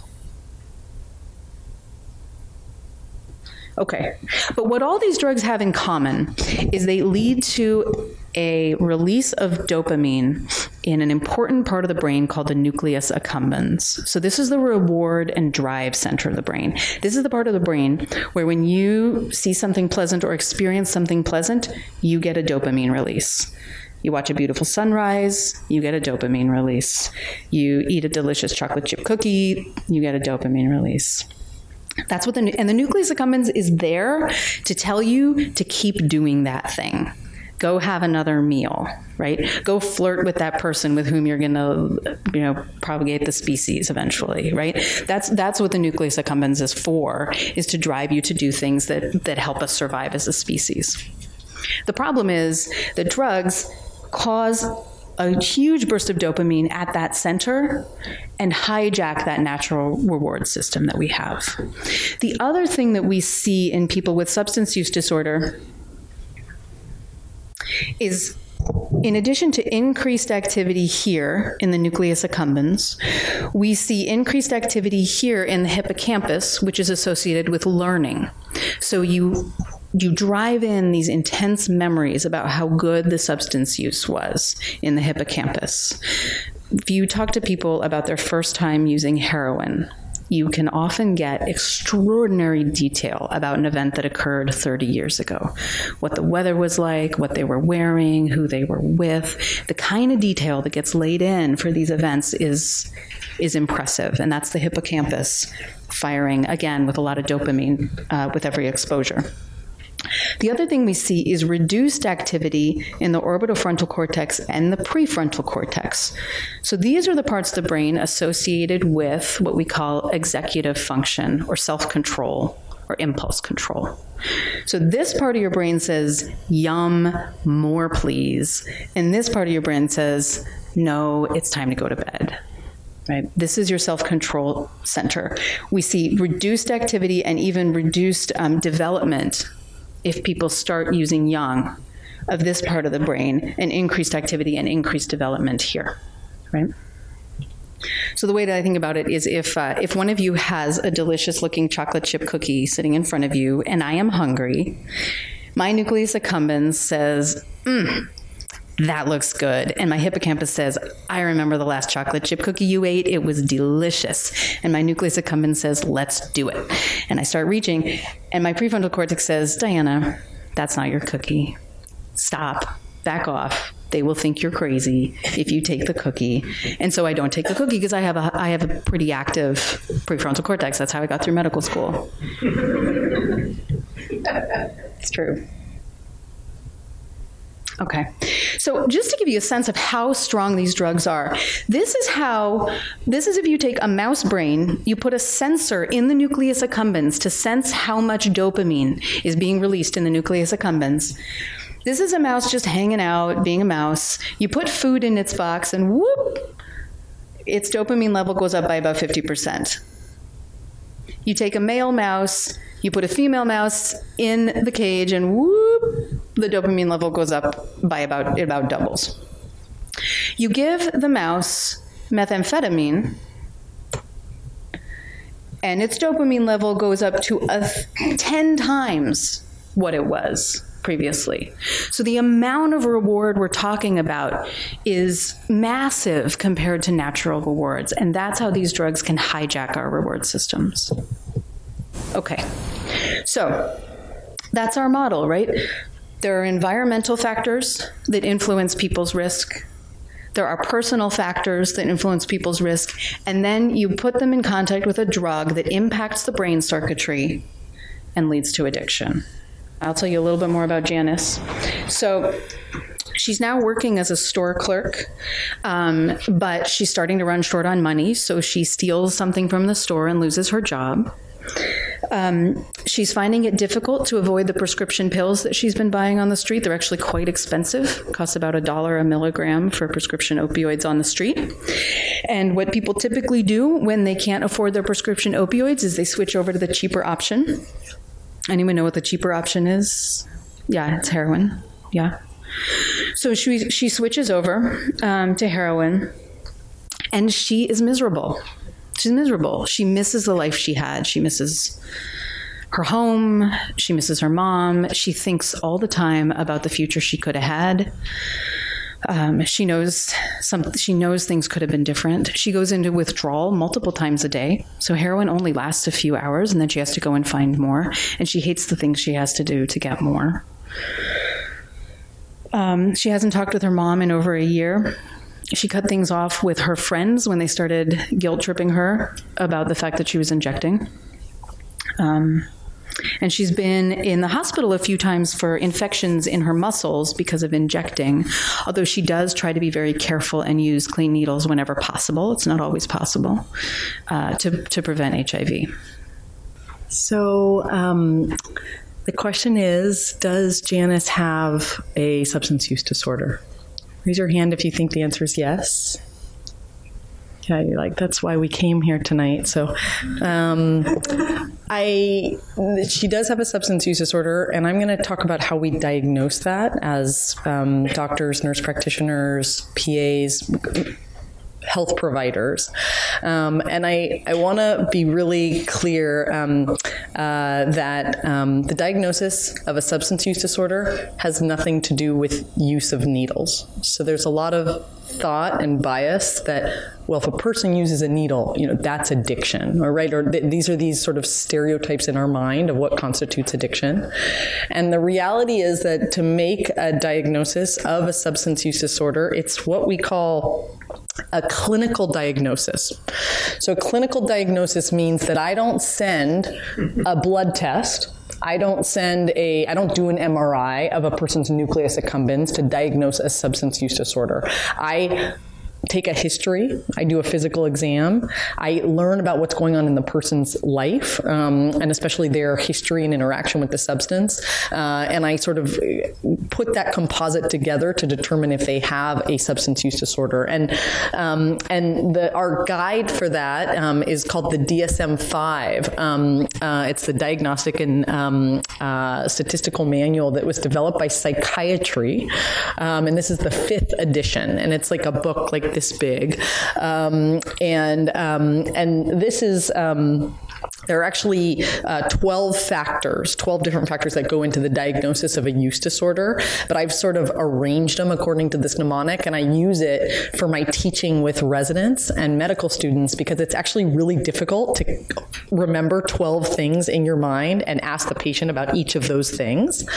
Okay. But what all these drugs have in common is they lead to a release of dopamine in an important part of the brain called the nucleus accumbens. So this is the reward and drive center of the brain. This is the part of the brain where when you see something pleasant or experience something pleasant, you get a dopamine release. You watch a beautiful sunrise, you get a dopamine release. You eat a delicious chocolate chip cookie, you get a dopamine release. That's what the and the nucleus accumbens is there to tell you to keep doing that thing. Go have another meal, right? Go flirt with that person with whom you're going to you know propagate the species eventually, right? That's that's what the nucleus accumbens is for is to drive you to do things that that help us survive as a species. The problem is that drugs cause a huge burst of dopamine at that center and hijack that natural reward system that we have. The other thing that we see in people with substance use disorder is in addition to increased activity here in the nucleus accumbens, we see increased activity here in the hippocampus, which is associated with learning. So you you drive in these intense memories about how good the substance use was in the hippocampus. If you talk to people about their first time using heroin, you can often get extraordinary detail about an event that occurred 30 years ago. What the weather was like, what they were wearing, who they were with. The kind of detail that gets laid in for these events is is impressive and that's the hippocampus firing again with a lot of dopamine uh, with every exposure. The other thing we see is reduced activity in the orbitofrontal cortex and the prefrontal cortex. So these are the parts of the brain associated with what we call executive function or self-control or impulse control. So this part of your brain says yum more please and this part of your brain says no it's time to go to bed right this is your self-control center we see reduced activity and even reduced um, development if people start using yang of this part of the brain and increased activity and increased development here right? So the way that I think about it is if uh, if one of you has a delicious looking chocolate chip cookie sitting in front of you and I am hungry my nucleus accumbens says mm, that looks good and my hippocampus says i remember the last chocolate chip cookie you ate it was delicious and my nucleus accumbens says let's do it and i start reaching and my prefrontal cortex says diana that's not your cookie stop back off they will think you're crazy if you take the cookie. And so I don't take the cookie because I have a I have a pretty active prefrontal cortex. That's how I got through medical school. it's true. Okay. So just to give you a sense of how strong these drugs are, this is how this is if you take a mouse brain, you put a sensor in the nucleus accumbens to sense how much dopamine is being released in the nucleus accumbens. This is a mouse just hanging out, being a mouse. You put food in its box and whoop, its dopamine level goes up by about 50%. You take a male mouse, you put a female mouse in the cage and whoop, the dopamine level goes up by about it about doubles. You give the mouse methamphetamine and its dopamine level goes up to a 10 times what it was previously. So the amount of reward we're talking about is massive compared to natural rewards and that's how these drugs can hijack our reward systems. Okay. So, that's our model, right? There are environmental factors that influence people's risk. There are personal factors that influence people's risk, and then you put them in contact with a drug that impacts the brain circuitry and leads to addiction. I'll tell you a little bit more about Janice. So, she's now working as a store clerk um, but she's starting to run short on money so she steals something from the store and loses her job um, she's finding it difficult to avoid the prescription pills that she's been buying on the street. They're actually quite expensive. Costs about a dollar a milligram for prescription opioids on the street. And what people typically do when they can't afford their prescription opioids is they switch over to the cheaper option. Anyone know what the cheaper option is? Yeah, it's heroin. Yeah. So she she switches over um, to heroin and she is miserable she's miserable. She misses the life she had. She misses her home, she misses her mom. She thinks all the time about the future she could have had. Um, she knows some she knows things could have been different. She goes into withdrawal multiple times a day. So heroin only lasts a few hours and then she has to go and find more and she hates the things she has to do to get more. Um, she hasn't talked with her mom in over a year she cut things off with her friends when they started guilt tripping her about the fact that she was injecting. Um, and she's been in the hospital a few times for infections in her muscles because of injecting although she does try to be very careful and use clean needles whenever possible. It's not always possible uh, to to prevent HIV so um, the question is does Janice have a substance use disorder Raise your hand if you think the answer is yes. Yeah, you're like that's why we came here tonight. So, um, I she does have a substance use disorder, and I'm going to talk about how we diagnose that as um, doctors, nurse practitioners, PAs, health providers. Um, and I, I want to be really clear um, uh, that um, the diagnosis of a substance use disorder has nothing to do with use of needles. So there's a lot of thought and bias that well if a person uses a needle you know that's addiction or right or th these are these sort of stereotypes in our mind of what constitutes addiction and the reality is that to make a diagnosis of a substance use disorder it's what we call a clinical diagnosis. So a clinical diagnosis means that I don't send a blood test I don't send a I don't do an MRI of a person's nucleus accumbens to diagnose a substance use disorder. I take a history, I do a physical exam, I learn about what's going on in the person's life um, and especially their history and interaction with the substance. Uh, and I sort of put that composite together to determine if they have a substance use disorder. And um, and the our guide for that um, is called the DSM-5 um, uh, it's the diagnostic and um, uh, statistical manual that was developed by psychiatry. Um, and this is the 5th edition. And it's like a book like this big. Um, and um, and this is um, there are actually uh, 12 factors, 12 different factors that go into the diagnosis of a use disorder, but I've sort of arranged them according to this mnemonic and I use it for my teaching with residents and medical students because it's actually really difficult to remember 12 things in your mind and ask the patient about each of those things.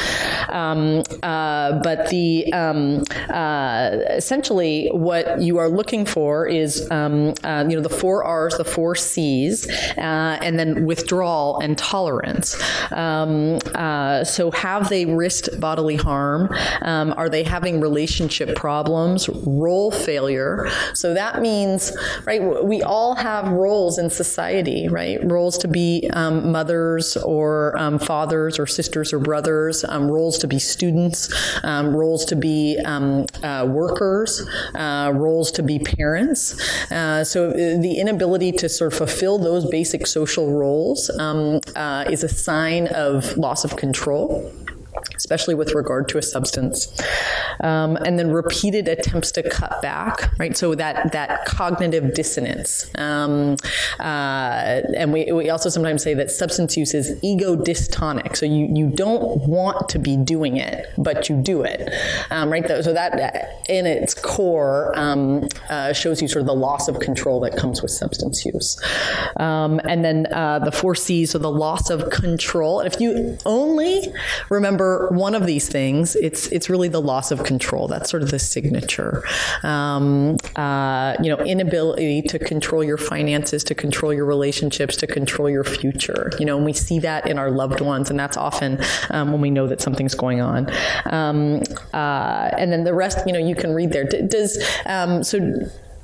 Um, uh, but the um, uh, essentially what you are looking for is um, uh, you know the four R's, the four C's, uh, and then withdrawal and tolerance. Um, uh, so, have they risked bodily harm? Um, are they having relationship problems? Role failure. So that means, right? We all have roles in society, right? Roles to be um, mothers or um, fathers or sisters or brothers. Um, roles to be students. Um, roles to be uh, workers. Uh, roles to be parents. Uh, so the inability to sort of fulfill those basic social roles um, uh, is a sign of loss of control especially with regard to a substance. Um, and then repeated attempts to cut back, right? So that that cognitive dissonance. Um, uh, and we we also sometimes say that substance use is ego dystonic. So you you don't want to be doing it, but you do it. Um, right? So that in its core um, uh, shows you sort of the loss of control that comes with substance use. Um, and then uh, the 4 C's so the loss of control. And if you only remember one of these things, it's it's really the loss of control. That's sort of the signature. Um, uh, you know, inability to control your finances, to control your relationships, to control your future. You know, and we see that in our loved ones, and that's often um, when we know that something's going on. Um, uh, and then the rest, you know, you can read there. D does um, so?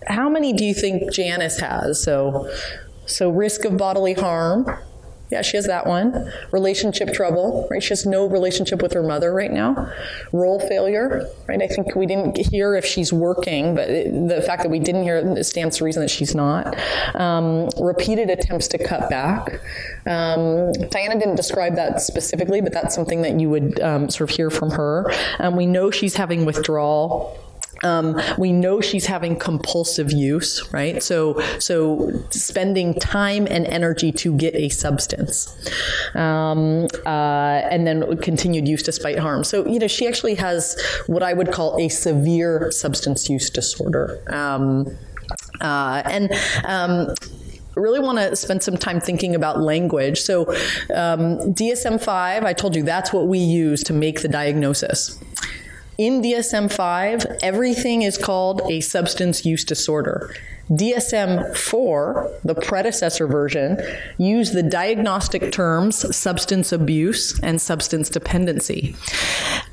How many do you think Janice has? So, so risk of bodily harm yeah, she has that one. Relationship trouble, right? She has no relationship with her mother right now. Role failure, right? I think we didn't hear if she's working, but it, the fact that we didn't hear it stands to reason that she's not. Um, repeated attempts to cut back. Um, Diana didn't describe that specifically, but that's something that you would um, sort of hear from her. Um, we know she's having withdrawal um, we know she's having compulsive use, right? So, so spending time and energy to get a substance, um, uh, and then continued use despite harm. So, you know, she actually has what I would call a severe substance use disorder. Um, uh, and um, really want to spend some time thinking about language. So, um, DSM-5, I told you that's what we use to make the diagnosis in DSM-5, everything is called a substance use disorder. DSM-4, the predecessor version, used the diagnostic terms substance abuse and substance dependency.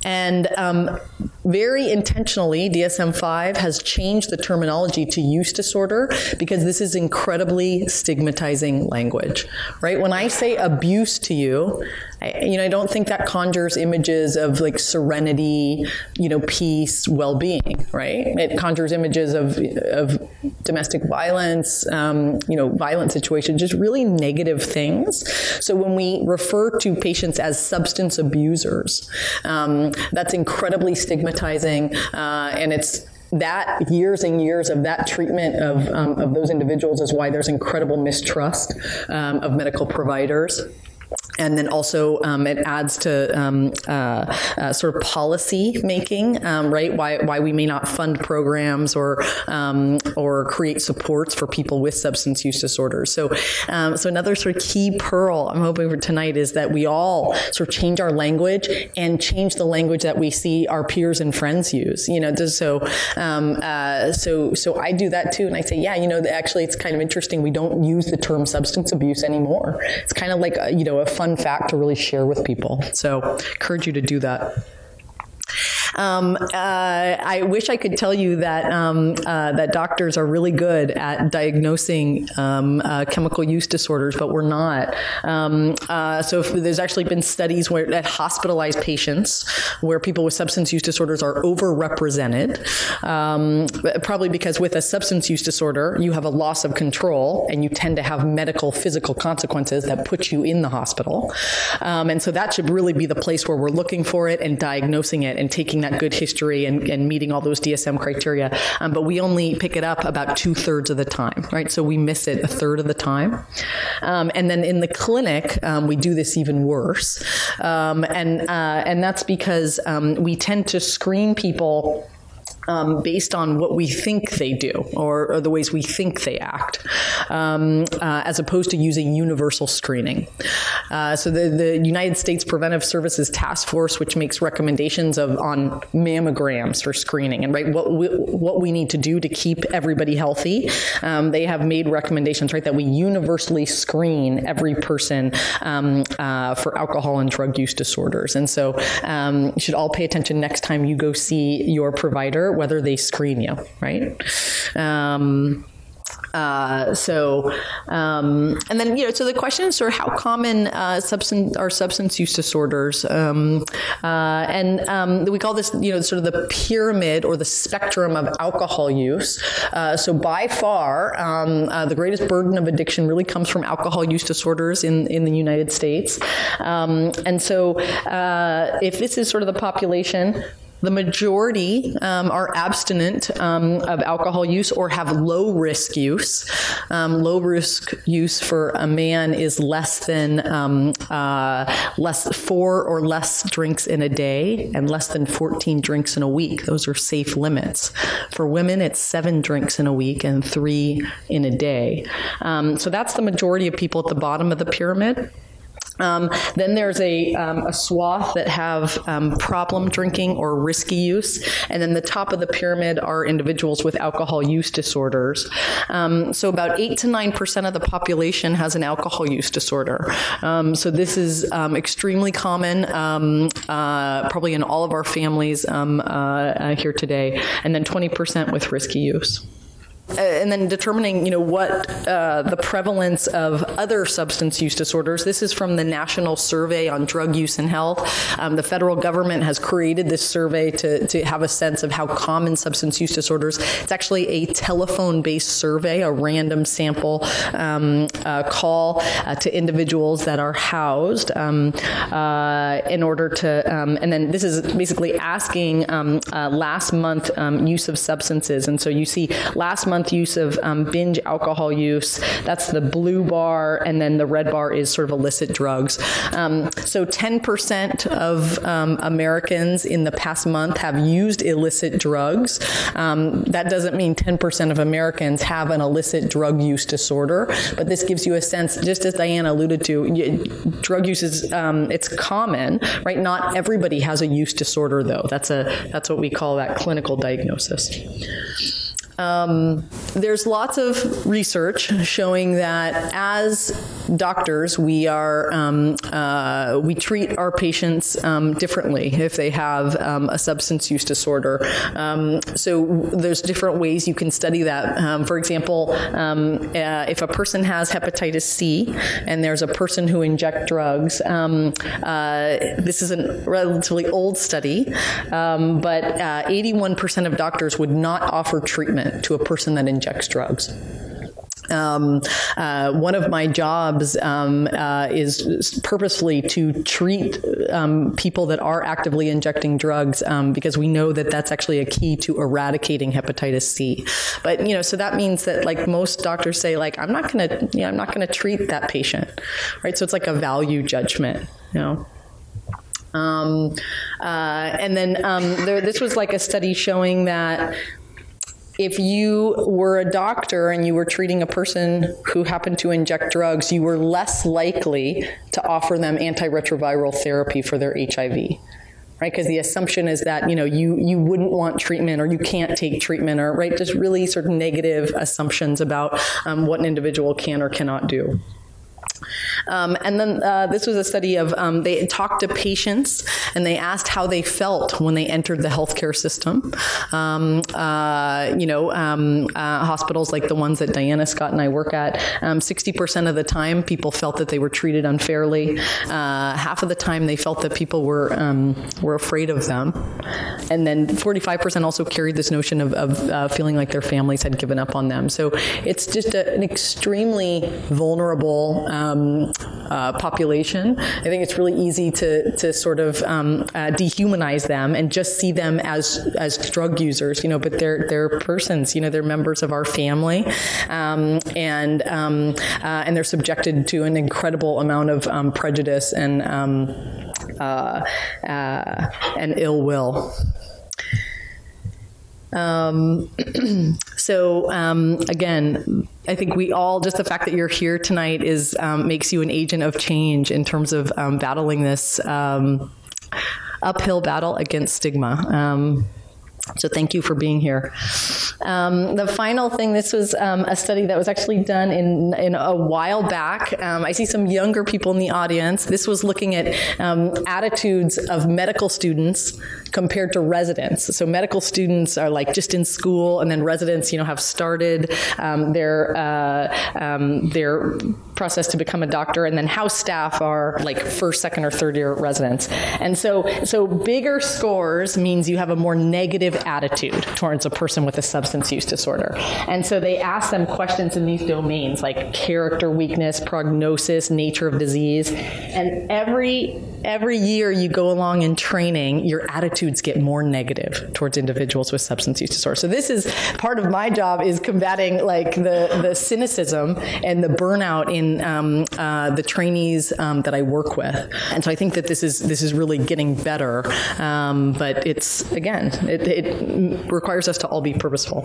And um, very intentionally, DSM-5 has changed the terminology to use disorder because this is incredibly stigmatizing language, right? When I say abuse to you, I, you know, I don't think that conjures images of like serenity, you know, peace, well-being, right? It conjures images of of domestic violence, um, you know, violent situations, just really negative things. So when we refer to patients as substance abusers, um, that's incredibly stigmatizing, uh, and it's that years and years of that treatment of um, of those individuals is why there's incredible mistrust um, of medical providers and then also um, it adds to um, uh, uh, sort of policy making, um, right? Why why we may not fund programs or um, or create supports for people with substance use disorders. So um, so another sort of key pearl I'm hoping for tonight is that we all sort of change our language and change the language that we see our peers and friends use. You know, so um, uh, so so I do that too, and I say, yeah, you know, actually it's kind of interesting. We don't use the term substance abuse anymore. It's kind of like a, you know a fun fact to really share with people. So, encourage you to do that. Um, uh, I wish I could tell you that um, uh, that doctors are really good at diagnosing um, uh, chemical use disorders, but we're not. Um, uh, so there's actually been studies where at hospitalized patients where people with substance use disorders are overrepresented, um, probably because with a substance use disorder you have a loss of control and you tend to have medical physical consequences that put you in the hospital, um, and so that should really be the place where we're looking for it and diagnosing it and taking making that good history and, and meeting all those DSM criteria. Um, but we only pick it up about two thirds of the time, right? So we miss it a third of the time. Um, and then in the clinic, um, we do this even worse. Um, and, uh, and that's because um, we tend to screen people um, based on what we think they do or, or the ways we think they act, um, uh, as opposed to using universal screening. Uh, so the, the United States Preventive Services Task Force, which makes recommendations of on mammograms for screening and right what we, what we need to do to keep everybody healthy, um, they have made recommendations right that we universally screen every person um, uh, for alcohol and drug use disorders. And so um, you should all pay attention next time you go see your provider whether they screen you, right? Um, uh, so, um, and then you know, so the question is sort of how common uh, substance are substance use disorders, um, uh, and um, we call this you know sort of the pyramid or the spectrum of alcohol use. Uh, so by far, um, uh, the greatest burden of addiction really comes from alcohol use disorders in in the United States, um, and so uh, if this is sort of the population the majority um, are abstinent um, of alcohol use or have low risk use. Um, low risk use for a man is less than um, uh, less four or less drinks in a day and less than 14 drinks in a week. Those are safe limits. For women, it's seven drinks in a week and three in a day. Um, so that's the majority of people at the bottom of the pyramid. Um, then there's a, um, a swath that have um, problem drinking or risky use. And then the top of the pyramid are individuals with alcohol use disorders. Um, so about 8 to 9% of the population has an alcohol use disorder. Um, so this is um, extremely common, uh, probably in all of our families uh, uh, here today. And then 20% with risky use. Uh, and then determining, you know, what uh, the prevalence of other substance use disorders. This is from the National Survey on Drug Use and Health. Um, the federal government has created this survey to to have a sense of how common substance use disorders. It's actually a telephone-based survey, a random sample um, uh, call uh, to individuals that are housed um, uh, in order to um, and then this is basically asking um, uh, last month um, use of substances and so you see last month month use of um, binge alcohol use. That's the blue bar, and then the red bar is sort of illicit drugs. Um, so 10% of um, Americans in the past month have used illicit drugs. Um, that doesn't mean 10% of Americans have an illicit drug use disorder, but this gives you a sense, just as Diane alluded to, drug use is um, it's common, right? Not everybody has a use disorder, though. That's a that's what we call that clinical diagnosis. Um, there's lots of research showing that as doctors, we are um, uh, we treat our patients um, differently if they have um, a substance use disorder. Um, so there's different ways you can study that. Um, for example, uh, if a person has hepatitis C and there's a person who inject drugs, uh, this is a relatively old study, but 81% uh, of doctors would not offer treatment to a person that injects drugs. Um, uh, one of my jobs um, uh, is purposely to treat um, people that are actively injecting drugs um, because we know that that's actually a key to eradicating hepatitis C. But you know, so that means that like most doctors say like I'm not going to you know, I'm not going to treat that patient. Right? So it's like a value judgment, you know. Um, uh, and then um, there, this was like a study showing that if you were a doctor and you were treating a person who happened to inject drugs, you were less likely to offer them antiretroviral therapy for their HIV right? Because the assumption is that you know you you wouldn't want treatment or you can't take treatment or right? Just really sort of negative assumptions about um, what an individual can or cannot do um, and then uh, this was a study of um, they talked to patients and they asked how they felt when they entered the healthcare system. Um, uh, you know, um, uh, hospitals like the ones that Diana Scott and I work at, 60% um, of the time people felt that they were treated unfairly. Uh, half of the time they felt that people were um, were afraid of them. And then 45% also carried this notion of, of uh, feeling like their families had given up on them. So it's just a, an extremely vulnerable um, uh, population. I think it's really easy to to sort of um, uh, dehumanize them and just see them as as drug users, you know, but they're they're persons, you know, they're members of our family. Um, and um, uh, and they're subjected to an incredible amount of um, prejudice and um, uh, uh, and ill will. Um, so um, again, I think we all just the fact that you're here tonight is um, makes you an agent of change in terms of um, battling this um, uphill battle against stigma. Um, so thank you for being here. Um, the final thing, this was um, a study that was actually done in in a while back. Um, I see some younger people in the audience. This was looking at attitudes of medical students compared to residents. So medical students are like just in school, and then residents, you know, have started um, their uh, um, their process to become a doctor, and then house staff are like first, second, or third year residents. And so so bigger scores means you have a more negative attitude towards a person with a substance use disorder. And so they ask them questions in these domains like character weakness, prognosis, nature of disease. And every every year you go along in training, your attitudes get more negative towards individuals with substance use disorder. So this is part of my job is combating like the the cynicism and the burnout in um, uh, the trainees um, that I work with. And so I think that this is this is really getting better. Um, but it's again, it, it requires us to all be purposeful.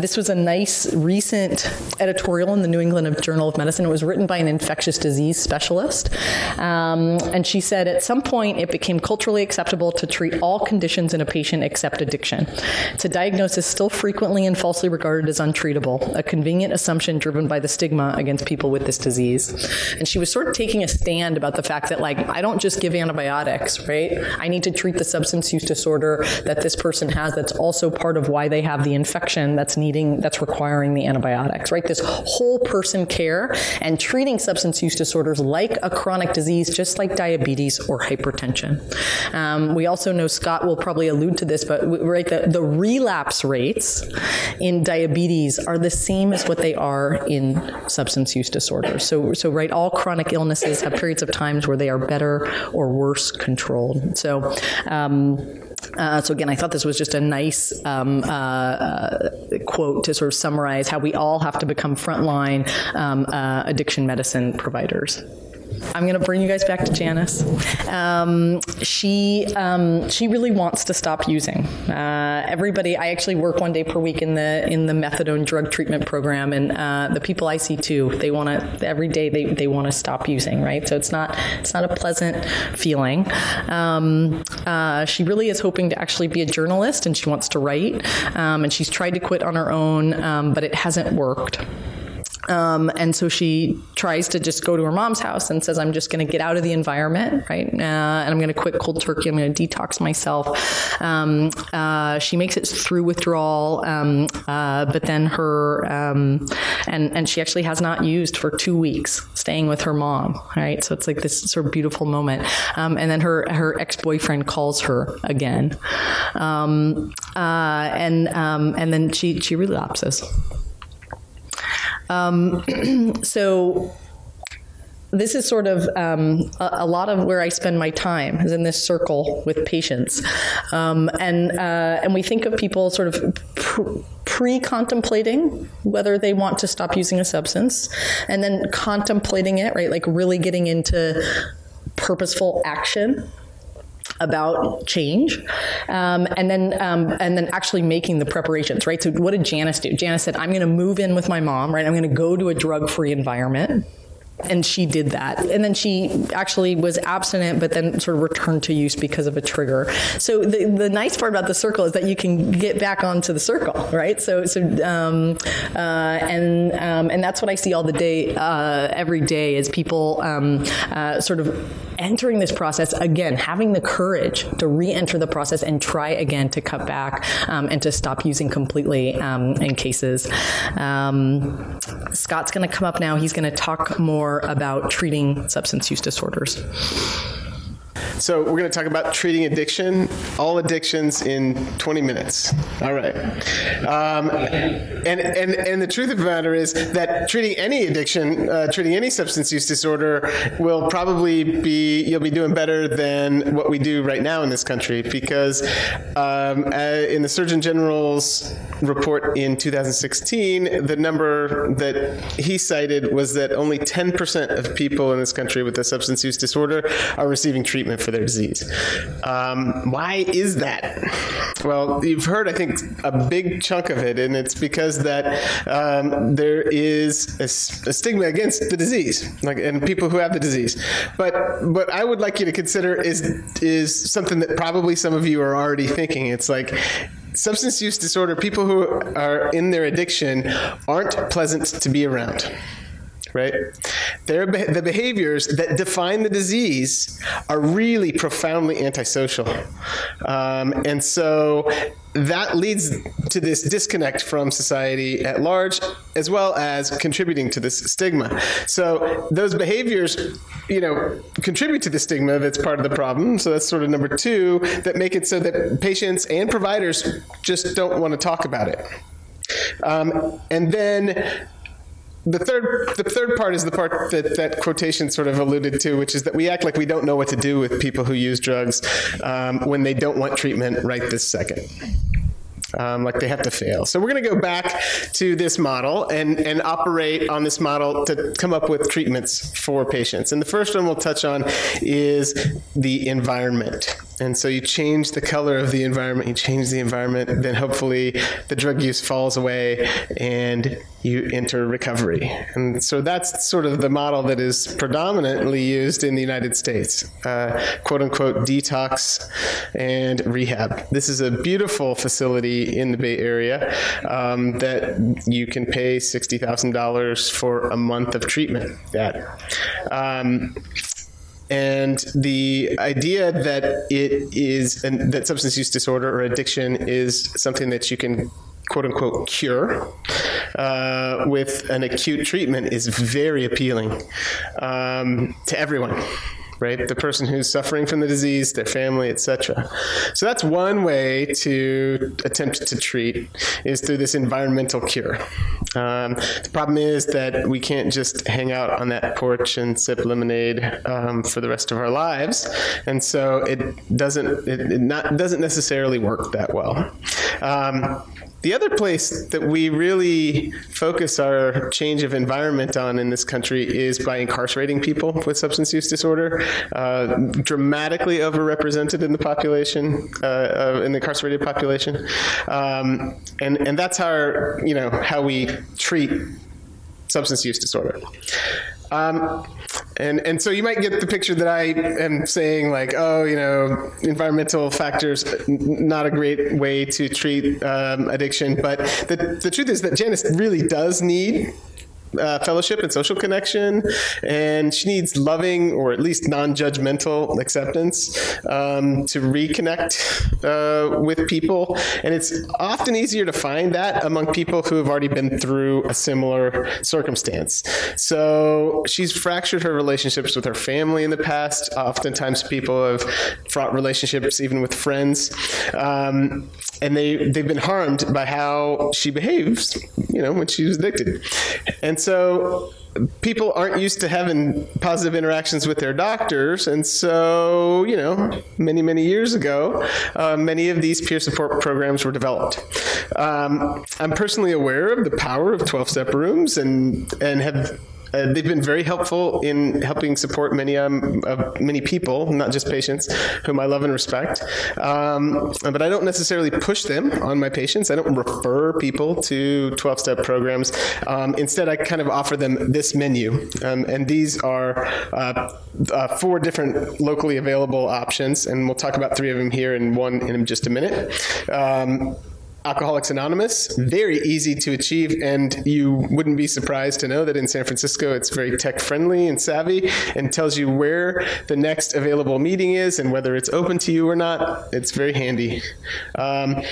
This was a nice recent editorial in the New England Journal of Medicine. It was written by an infectious disease specialist. Um, and she said at some point it became culturally acceptable to treat all conditions in a patient except addiction. It's a diagnosis still frequently and falsely regarded as untreatable, a convenient assumption driven by the stigma against people with this disease. And she was sort of taking a stand about the fact that like I don't just give antibiotics, right? I need to treat the substance use disorder that this person has that's also part of why they have the infection that's needed needing that's requiring the antibiotics, right? This whole person care and treating substance use disorders like a chronic disease just like diabetes or hypertension. Um, we also know Scott will probably allude to this but right the, the relapse rates in diabetes are the same as what they are in substance use disorders. So so right all chronic illnesses have periods of times where they are better or worse controlled. So um, uh, so again, I thought this was just a nice um, uh, uh, quote to sort of summarize how we all have to become frontline um, uh, addiction medicine providers. I'm going to bring you guys back to Janice. Um, she um, she really wants to stop using. Uh, everybody, I actually work one day per week in the in the methadone drug treatment program, and uh, the people I see too, they want to every day they they want to stop using, right? So it's not it's not a pleasant feeling. Um, uh, she really is hoping to actually be a journalist, and she wants to write, um, and she's tried to quit on her own, um, but it hasn't worked. Um, and so she tries to just go to her mom's house and says, I'm just going to get out of the environment, right? Uh, and I'm going to quit cold turkey. I'm going to detox myself. Um, uh, she makes it through withdrawal, um, uh, but then her, um, and, and she actually has not used for two weeks, staying with her mom, right? So it's like this sort of beautiful moment. Um, and then her, her ex-boyfriend calls her again. Um, uh, and, and then she, she relapses. Um, so this is sort of um, a, a, lot of where I spend my time is in this circle with patients, um, and uh, and we think of people sort of pre-contemplating whether they want to stop using a substance, and then contemplating it, right? Like really getting into purposeful action about change um, and then um, and then actually making the preparations right? So what did Janice do? Janice said I'm going to move in with my mom right? I'm going to go to a drug-free environment and she did that. And then she actually was abstinent but then sort of returned to use because of a trigger. So the the nice part about the circle is that you can get back onto the circle right? So so um, uh, and um, and that's what I see all the day uh, every day is people um, uh, sort of entering this process again having the courage to re-enter the process and try again to cut back um, and to stop using completely um, in cases. Um, Scott's going to come up now. He's going to talk more more about treating substance use disorders. So we're going to talk about treating addiction, all addictions in 20 minutes. All right. Um, and, and, and the truth of the matter is that treating any addiction, uh, treating any substance use disorder will probably be, you'll be doing better than what we do right now in this country because um, uh, in the Surgeon General's report in 2016, the number that he cited was that only 10% of people in this country with a substance use disorder are receiving treatment for their disease. Um, why is that? Well, you've heard, I think, a big chunk of it, and it's because that um, there is a, a, stigma against the disease, like and people who have the disease. But what I would like you to consider is is something that probably some of you are already thinking. It's like substance use disorder, people who are in their addiction aren't pleasant to be around right? Their, the behaviors that define the disease are really profoundly antisocial. Um, and so that leads to this disconnect from society at large, as well as contributing to this stigma. So those behaviors, you know, contribute to the stigma that's part of the problem. So that's sort of number two, that make it so that patients and providers just don't want to talk about it. Um, and then the third the third part is the part that that quotation sort of alluded to which is that we act like we don't know what to do with people who use drugs um, when they don't want treatment right this second um, like they have to fail. So we're going to go back to this model and, and operate on this model to come up with treatments for patients. And the first one we'll touch on is the environment. And so you change the color of the environment, you change the environment, then hopefully the drug use falls away and you enter recovery. And so that's sort of the model that is predominantly used in the United States, uh, quote unquote detox and rehab. This is a beautiful facility in the Bay Area um, that you can pay $60,000 for a month of treatment at. Um, and the idea that it is and that substance use disorder or addiction is something that you can quote unquote cure uh, with an acute treatment is very appealing um, to everyone right? The person who's suffering from the disease, their family, etc. So that's one way to attempt to treat is through this environmental cure. Um, the problem is that we can't just hang out on that porch and sip lemonade um, for the rest of our lives, and so it doesn't it, it not doesn't necessarily work that well. Um, the other place that we really focus our change of environment on in this country is by incarcerating people with substance use disorder, uh, dramatically overrepresented in the population, uh, in the incarcerated population, um, and and that's how you know how we treat substance use disorder. Um, and and so you might get the picture that I am saying like, oh, you know, environmental factors not a great way to treat um, addiction, but the the truth is that Janice really does need uh, fellowship and social connection, and she needs loving or at least non-judgmental acceptance um, to reconnect uh, with people. And it's often easier to find that among people who have already been through a similar circumstance. So she's fractured her relationships with her family in the past. Oftentimes, people have fraught relationships even with friends, um, and they they've been harmed by how she behaves. You know, when she was addicted, and and so people aren't used to having positive interactions with their doctors. And so you know many many years ago uh, many of these peer support programs were developed. Um, i'm personally aware of the power of 12 step rooms and and have uh, they've been very helpful in helping support many um, uh, many people, not just patients, whom I love and respect. Um, but I don't necessarily push them on my patients. I don't refer people to 12-step programs. Um, instead, I kind of offer them this menu, um, and these are uh, uh, four different locally available options, and we'll talk about three of them here and one in just a minute. Alcoholics Anonymous, very easy to achieve, and you wouldn't be surprised to know that in San Francisco it's very tech friendly and savvy and tells you where the next available meeting is and whether it's open to you or not. It's very handy. Um,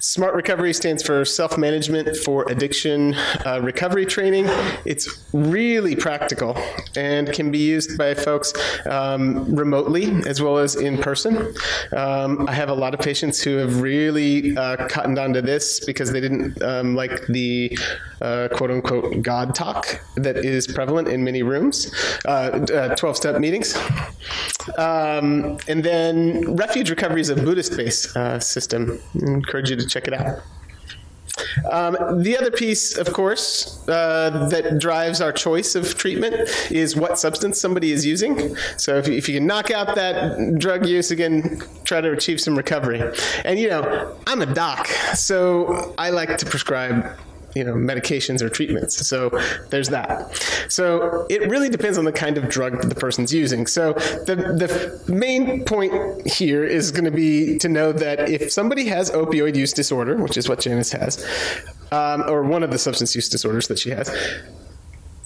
Smart Recovery stands for Self Management for Addiction uh, Recovery Training. It's really practical and can be used by folks um, remotely as well as in person. Um, I have a lot of patients who have really uh, cottoned this because they didn't um, like the uh, quote unquote God talk that is prevalent in many rooms, 12 uh, step meetings. Um, and then Refuge Recovery is a Buddhist based uh, system. I encourage you to check it out. Um, the other piece, of course, uh, that drives our choice of treatment is what substance somebody is using. So if if you can knock out that drug use, again, try to achieve some recovery. And, you know, I'm a doc, so I like to prescribe you know medications or treatments. So there's that. So it really depends on the kind of drug that the person's using. So the the main point here is going to be to know that if somebody has opioid use disorder which is what Janice has um, or one of the substance use disorders that she has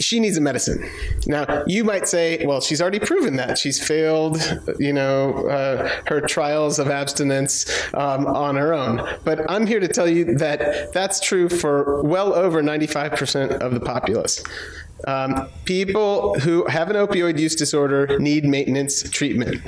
she needs a medicine. Now, you might say, well, she's already proven that. She's failed, you know, uh, her trials of abstinence um, on her own. But I'm here to tell you that that's true for well over 95% of the populace. Um, people who have an opioid use disorder need maintenance treatment.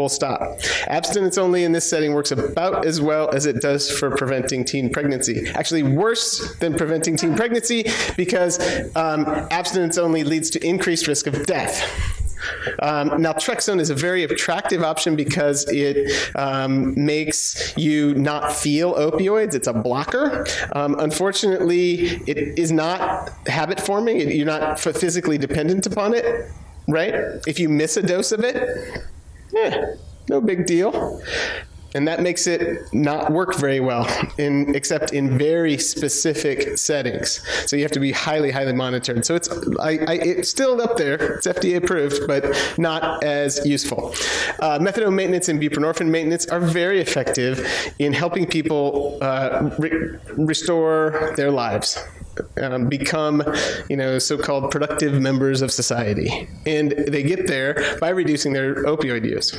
Full stop. Abstinence only in this setting works about as well as it does for preventing teen pregnancy. Actually, worse than preventing teen pregnancy because um, abstinence only leads to increased risk of death. Um, naltrexone is a very attractive option because it um, makes you not feel opioids. It's a blocker. Um, unfortunately, it is not habit forming. You're not physically dependent upon it, right? If you miss a dose of it, eh, no big deal. And that makes it not work very well in except in very specific settings. So you have to be highly highly monitored. So it's I, I it's still up there. It's FDA approved, but not as useful. Uh, methadone maintenance and buprenorphine maintenance are very effective in helping people uh, re restore their lives. Um, become, you know, so-called productive members of society, and they get there by reducing their opioid use.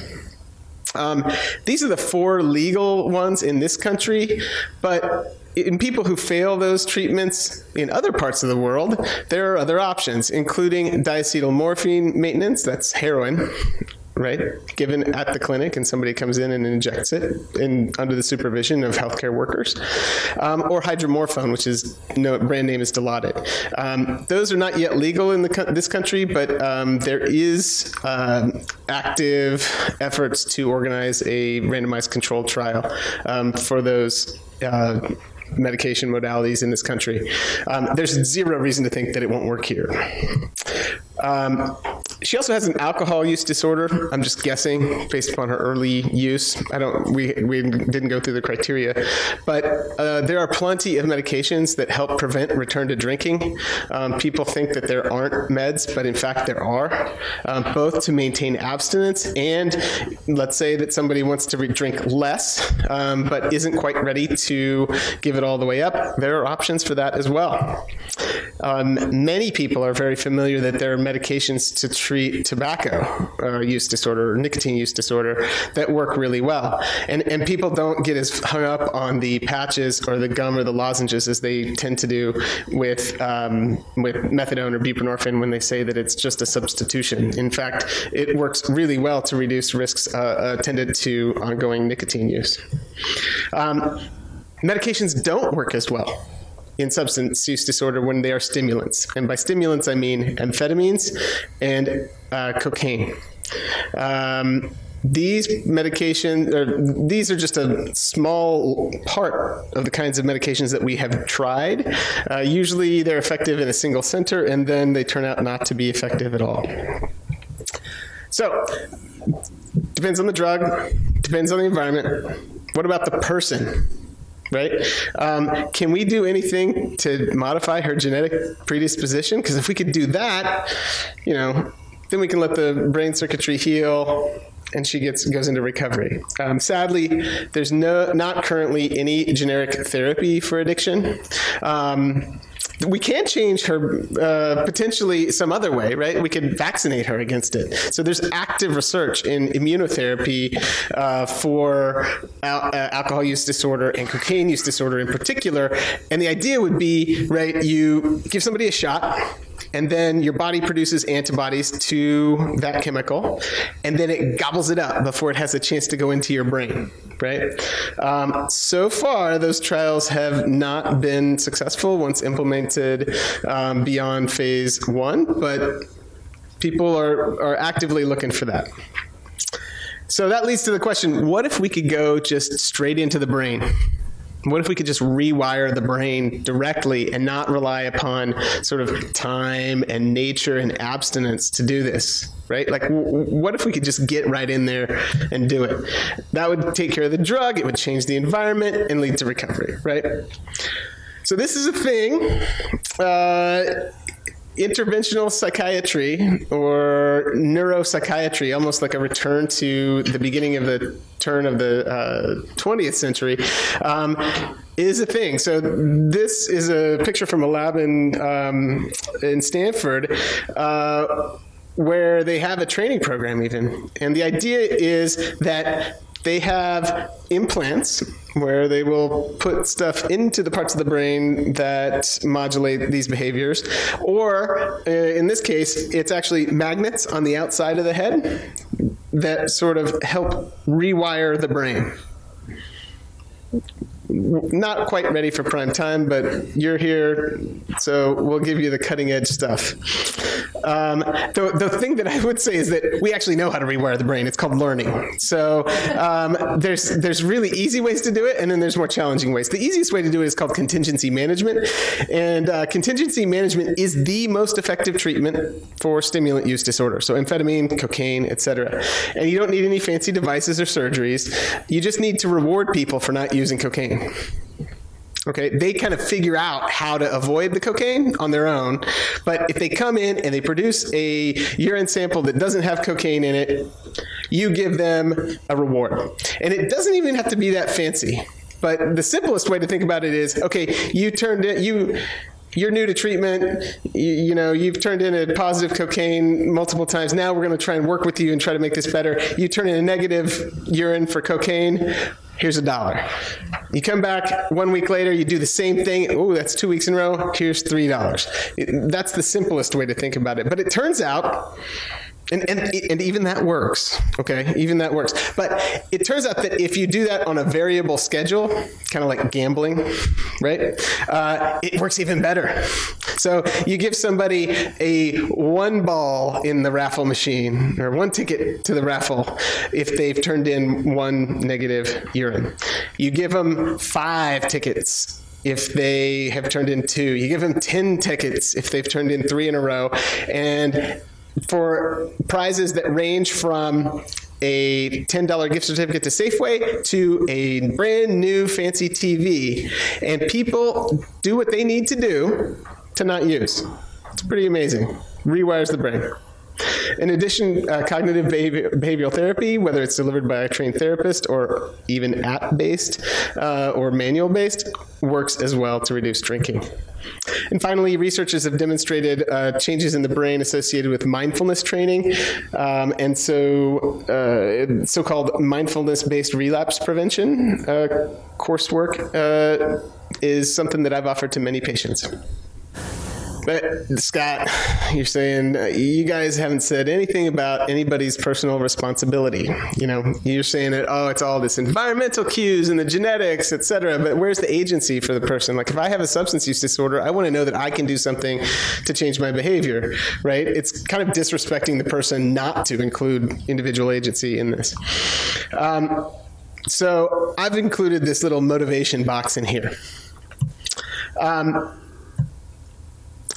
Um, these are the four legal ones in this country, but in people who fail those treatments in other parts of the world, there are other options, including diacetylmorphine maintenance, that's heroin, right? Given at the clinic and somebody comes in and injects it in under the supervision of healthcare workers. Um, or hydromorphone, which is no brand name is Dilaudid. Um, those are not yet legal in the, this country, but um, there is uh, active efforts to organize a randomized controlled trial um, for those uh, medication modalities in this country. Um, there's zero reason to think that it won't work here. Um, she also has an alcohol use disorder. I'm just guessing based upon her early use. I don't. We we didn't go through the criteria, but uh, there are plenty of medications that help prevent return to drinking. Um, people think that there aren't meds, but in fact there are, um, both to maintain abstinence and let's say that somebody wants to drink less, um, but isn't quite ready to give it all the way up. There are options for that as well. Um, many people are very familiar that there are medications to treat tobacco uh, use disorder or nicotine use disorder that work really well. And and people don't get as hung up on the patches or the gum or the lozenges as they tend to do with um, with methadone or buprenorphine when they say that it's just a substitution. In fact, it works really well to reduce risks uh, attended to ongoing nicotine use. Um, medications don't work as well in substance use disorder when they are stimulants. And by stimulants, I mean amphetamines and uh, cocaine. Um, these medications or these are just a small part of the kinds of medications that we have tried uh, usually they're effective in a single center and then they turn out not to be effective at all so depends on the drug depends on the environment what about the person right? Um, can we do anything to modify her genetic predisposition? Because if we could do that, you know, then we can let the brain circuitry heal and she gets goes into recovery. Um, sadly, there's no not currently any generic therapy for addiction. Um, we can change her uh, potentially some other way, right? We could vaccinate her against it. So there's active research in immunotherapy uh, for al- uh, alcohol use disorder and cocaine use disorder in particular. And the idea would be, right, you give somebody a shot and then your body produces antibodies to that chemical, and then it gobbles it up before it has a chance to go into your brain, right? Um, so far, those trials have not been successful once implemented um, beyond phase one, but people are, are actively looking for that. So that leads to the question what if we could go just straight into the brain? What if we could just rewire the brain directly and not rely upon sort of time and nature and abstinence to do this? Right? Like, what if we could just get right in there and do it? That would take care of the drug, it would change the environment and lead to recovery, right? So, this is a thing. Uh, interventional psychiatry or neuropsychiatry, almost like a return to the beginning of the turn of the uh, 20th century, um, is a thing. So this is a picture from a lab in um, in Stanford. Uh, where they have a training program even and the idea is that they have implants where they will put stuff into the parts of the brain that modulate these behaviors. Or uh, in this case it's actually magnets on the outside of the head that sort of help rewire the brain not quite ready for prime time, but you're here, so we'll give you the cutting edge stuff. Um, the, the thing that I would say is that we actually know how to rewire the brain. It's called learning. So um, there's there's really easy ways to do it, and then there's more challenging ways. The easiest way to do it is called contingency management, and uh, contingency management is the most effective treatment for stimulant use disorder. So amphetamine, cocaine, etc. And you don't need any fancy devices or surgeries. You just need to reward people for not using cocaine. Okay, they kind of figure out how to avoid the cocaine on their own. But if they come in and they produce a urine sample that doesn't have cocaine in it, you give them a reward. And it doesn't even have to be that fancy. But the simplest way to think about it is okay, you turned it, you you're new to treatment you, you, know you've turned in a positive cocaine multiple times now we're going to try and work with you and try to make this better you turn in a negative urine for cocaine here's a dollar. You come back one week later you do the same thing. Oh that's two weeks in a row. Here's three dollars. That's the simplest way to think about it. But it turns out and, and, and even that works, okay? Even that works. But it turns out that if you do that on a variable schedule, kind of like gambling, right? Uh, it works even better. So you give somebody a one ball in the raffle machine or one ticket to the raffle if they've turned in one negative urine. You give them five tickets if they have turned in two. You give them 10 tickets if they've turned in three in a row. And for prizes that range from a $10 gift certificate to Safeway to a brand new fancy TV. And people do what they need to do to not use. It's pretty amazing. Rewires the brain. In addition, uh, cognitive behavioral therapy, whether it's delivered by a trained therapist or even app based uh, or manual based, works as well to reduce drinking. And finally, researchers have demonstrated uh, changes in the brain associated with mindfulness training. Um, and so, uh, so called mindfulness based relapse prevention uh, coursework uh, is something that I've offered to many patients. But Scott, you're saying uh, you guys haven't said anything about anybody's personal responsibility. You know, you're saying that oh, it's all this environmental cues and the genetics, et cetera. But where's the agency for the person? Like, if I have a substance use disorder, I want to know that I can do something to change my behavior. Right? It's kind of disrespecting the person not to include individual agency in this. Um, so I've included this little motivation box in here. Um,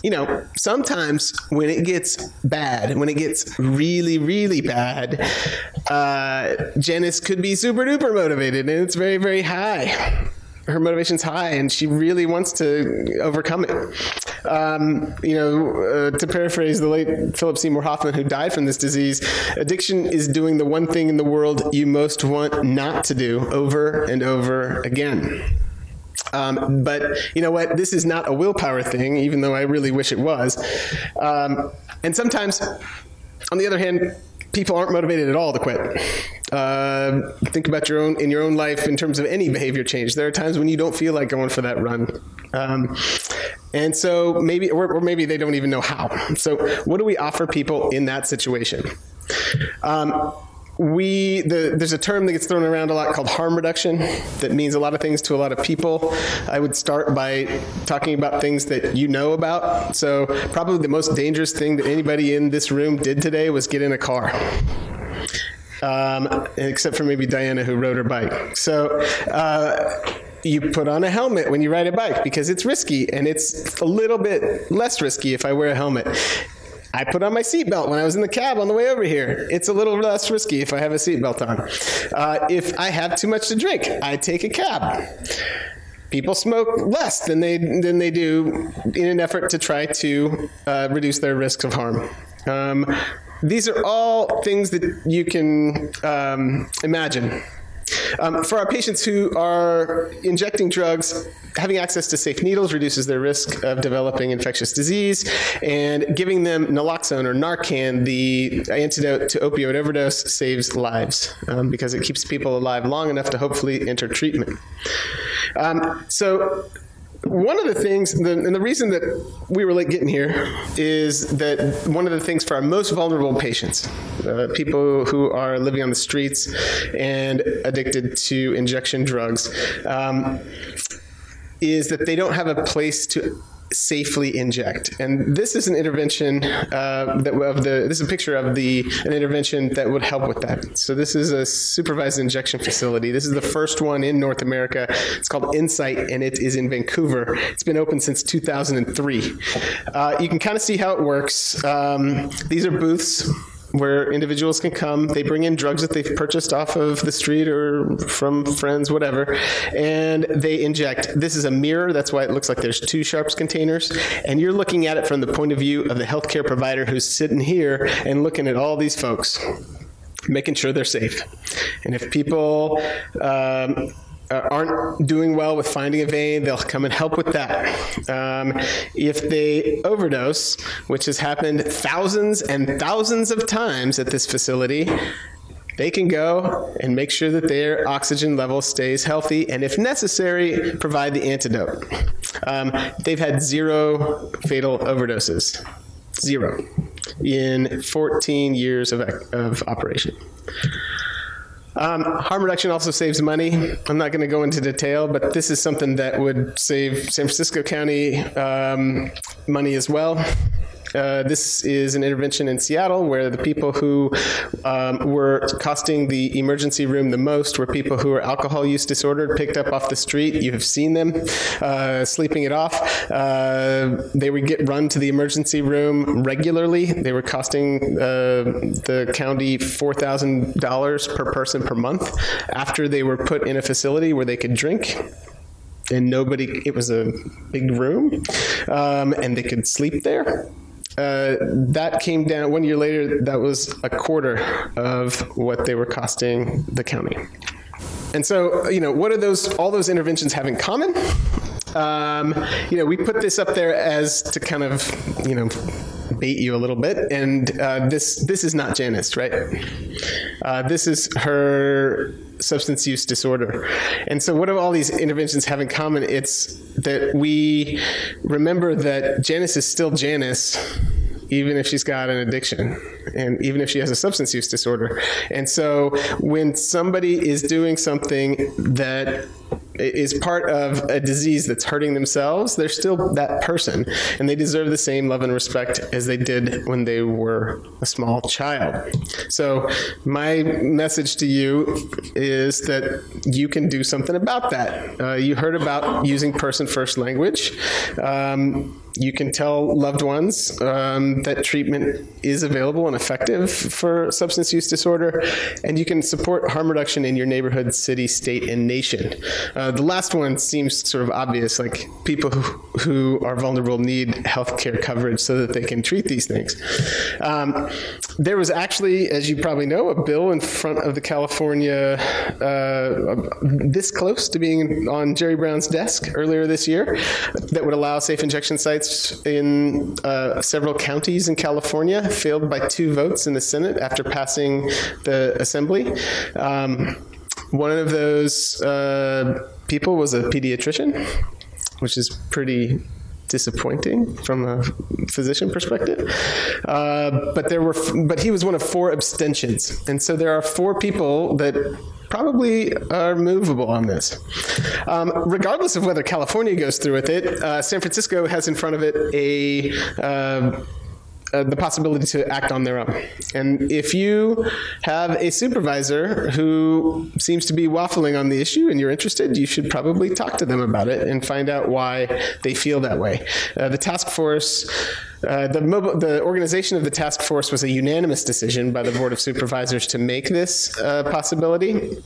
you know, sometimes when it gets bad, when it gets really, really bad, uh, Janice could be super duper motivated and it's very, very high. Her motivation's high and she really wants to overcome it. Um, you know, uh, to paraphrase the late Philip Seymour Hoffman, who died from this disease, addiction is doing the one thing in the world you most want not to do over and over again. Um, but you know what? This is not a willpower thing, even though I really wish it was. Um, and sometimes, on the other hand, people aren't motivated at all to quit. Uh, think about your own in your own life in terms of any behavior change. There are times when you don't feel like going for that run, um, and so maybe or, or, maybe they don't even know how. So, what do we offer people in that situation? Um, we the, there's a term that gets thrown around a lot called harm reduction that means a lot of things to a lot of people. I would start by talking about things that you know about. So probably the most dangerous thing that anybody in this room did today was get in a car. Um, except for maybe Diana who rode her bike. So uh, you put on a helmet when you ride a bike because it's risky and it's a little bit less risky if I wear a helmet. I put on my seatbelt when I was in the cab on the way over here. It's a little less risky if I have a seatbelt on. Uh, if I have too much to drink, I take a cab. People smoke less than they than they do in an effort to try to uh, reduce their risks of harm. Um, these are all things that you can um, imagine um, for our patients who are injecting drugs, having access to safe needles reduces their risk of developing infectious disease, and giving them naloxone or Narcan, the antidote to opioid overdose, saves lives um, because it keeps people alive long enough to hopefully enter treatment. Um, so one of the things, the, and the reason that we were late getting here is that one of the things for our most vulnerable patients, uh, people who are living on the streets and addicted to injection drugs, um, is that they don't have a place to safely inject. And this is an intervention uh, that of the this is a picture of the an intervention that would help with that. So this is a supervised injection facility. This is the first one in North America. It's called Insite and it is in Vancouver. It's been open since 2003. Uh, you can kind of see how it works. Um, these are booths where individuals can come. They bring in drugs that they've purchased off of the street or from friends, whatever, and they inject. This is a mirror. That's why it looks like there's two sharps containers. And you're looking at it from the point of view of the healthcare provider who's sitting here and looking at all these folks making sure they're safe. And if people um, uh, aren't doing well with finding a vein, they'll come and help with that. Um, if they overdose, which has happened thousands and thousands of times at this facility, they can go and make sure that their oxygen level stays healthy and if necessary provide the antidote. Um, they've had zero fatal overdoses. Zero in 14 years of, of operation. Um, harm reduction also saves money. I'm not going to go into detail, but this is something that would save San Francisco County um, money as well. Uh, this is an intervention in Seattle where the people who um, were costing the emergency room the most were people who were alcohol use disordered, picked up off the street. You have seen them uh, sleeping it off. Uh, they would get run to the emergency room regularly. They were costing uh, the county $4,000 per person per month after they were put in a facility where they could drink and nobody it was a big room um, and they could sleep there uh, that came down one year later that was a quarter of what they were costing the county. And so you know what are those all those interventions have in common? Um, you know we put this up there as to kind of you know bait you a little bit. And uh, this this is not Janice right? Uh, this is her substance use disorder. And so what do all these interventions have in common? It's that we remember that Janice is still Janice even if she's got an addiction and even if she has a substance use disorder. And so when somebody is doing something that is part of a disease that's hurting themselves, they're still that person and they deserve the same love and respect as they did when they were a small child. So my message to you is that you can do something about that. Uh, you heard about using person first language. Um, you can tell loved ones um, that treatment is available and effective for substance use disorder, and you can support harm reduction in your neighborhood, city, state, and nation. Uh, the last one seems sort of obvious, like people who, who are vulnerable need health care coverage so that they can treat these things. Um, there was actually, as you probably know, a bill in front of the California, uh, this close to being on Jerry Brown's desk earlier this year, that would allow safe injection sites in uh, several counties in California, failed by two votes in the Senate after passing the assembly. Um, one of those uh, people was a pediatrician, which is pretty disappointing from a physician perspective. Uh, but there were, but he was one of four abstentions, and so there are four people that probably are movable on this. Um, regardless of whether California goes through with it, uh, San Francisco has in front of it a uh, uh, the possibility to act on their own. And if you have a supervisor who seems to be waffling on the issue and you're interested, you should probably talk to them about it and find out why they feel that way. Uh, the task force uh, the, mobile, the organization of the task force was a unanimous decision by the Board of Supervisors to make this uh, possibility.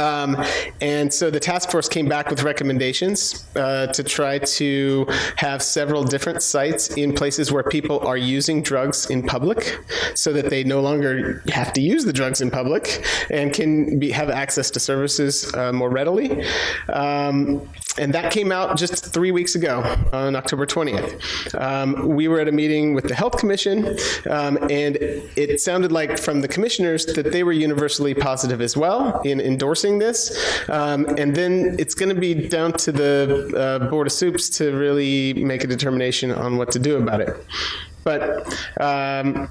Um, and so the task force came back with recommendations uh, to try to have several different sites in places where people are using drugs in public so that they no longer have to use the drugs in public and can be, have access to services uh, more readily. Um, and that came out just three weeks ago on October 20th. Um, we were at a meeting with the Health Commission, um, and it sounded like from the commissioners that they were universally positive as well in endorsing this. Um, and then it's going to be down to the uh, Board of Soups to really make a determination on what to do about it. But um,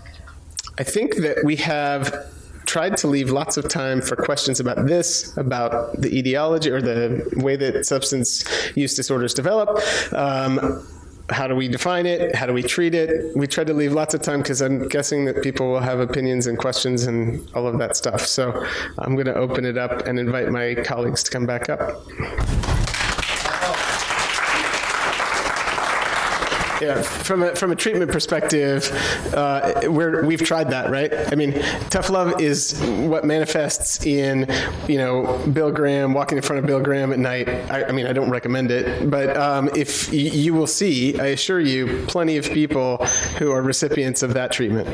I think that we have tried to leave lots of time for questions about this, about the etiology or the way that substance use disorders develop. Um, how do we define it? How do we treat it? We tried to leave lots of time because I'm guessing that people will have opinions and questions and all of that stuff. So I'm going to open it up and invite my colleagues to come back up. Yeah, from a from a treatment perspective, uh, we've tried that, right? I mean, tough love is what manifests in, you know, Bill Graham walking in front of Bill Graham at night. I, I mean, I don't recommend it, but um, if you will see, I assure you, plenty of people who are recipients of that treatment,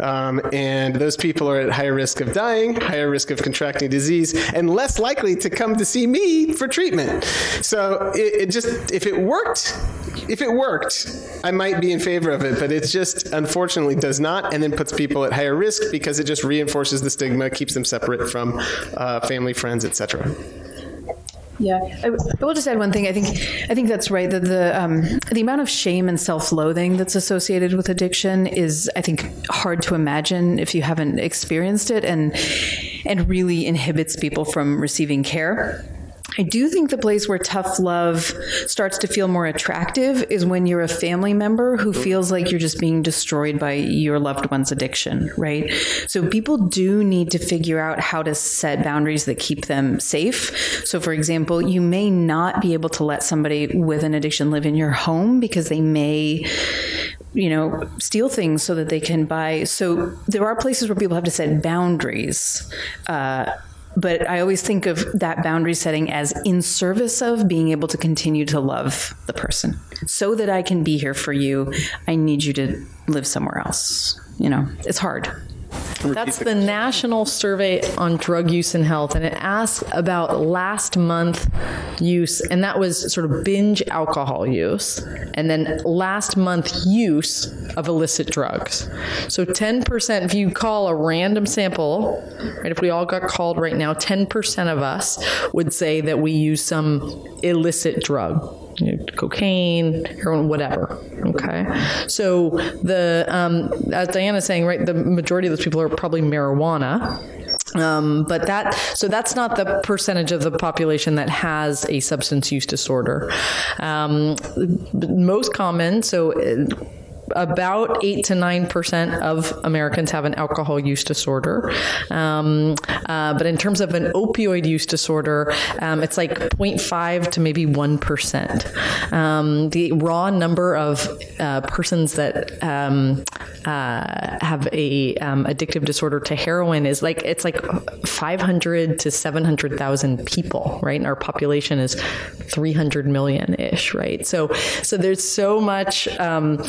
um, and those people are at higher risk of dying, higher risk of contracting disease, and less likely to come to see me for treatment. So it, it just if it worked, if it worked I might be in favor of it, but it just unfortunately does not, and then puts people at higher risk because it just reinforces the stigma, keeps them separate from uh, family, friends, etc. Yeah, I, I will just add one thing. I think I think that's right. That the um, the amount of shame and self-loathing that's associated with addiction is, I think, hard to imagine if you haven't experienced it, and and really inhibits people from receiving care. I do think the place where tough love starts to feel more attractive is when you're a family member who feels like you're just being destroyed by your loved one's addiction, right? So people do need to figure out how to set boundaries that keep them safe. So for example, you may not be able to let somebody with an addiction live in your home because they may you know, steal things so that they can buy. So there are places where people have to set boundaries. Uh, but I always think of that boundary setting as in service of being able to continue to love the person. So that I can be here for you, I need you to live somewhere else. You know, it's hard. That's the National Survey on Drug Use and Health, and it asked about last month use, and that was sort of binge alcohol use, and then last month use of illicit drugs. So 10%, if you call a random sample, right, if we all got called right now, 10% of us would say that we use some illicit drug you know, cocaine, heroin, whatever. Okay, so the um, as Diana's saying, right, the majority of those people are probably marijuana. Um, but that so that's not the percentage of the population that has a substance use disorder. Um, most common, so about 8 to 9% of Americans have an alcohol use disorder. Um, uh, but in terms of an opioid use disorder, um, it's like 0.5 to maybe 1%. Um, the raw number of uh, persons that um, uh, have a um, addictive disorder to heroin is like it's like 500 to 700,000 people, right? And our population is 300 million ish, right? So so there's so much um,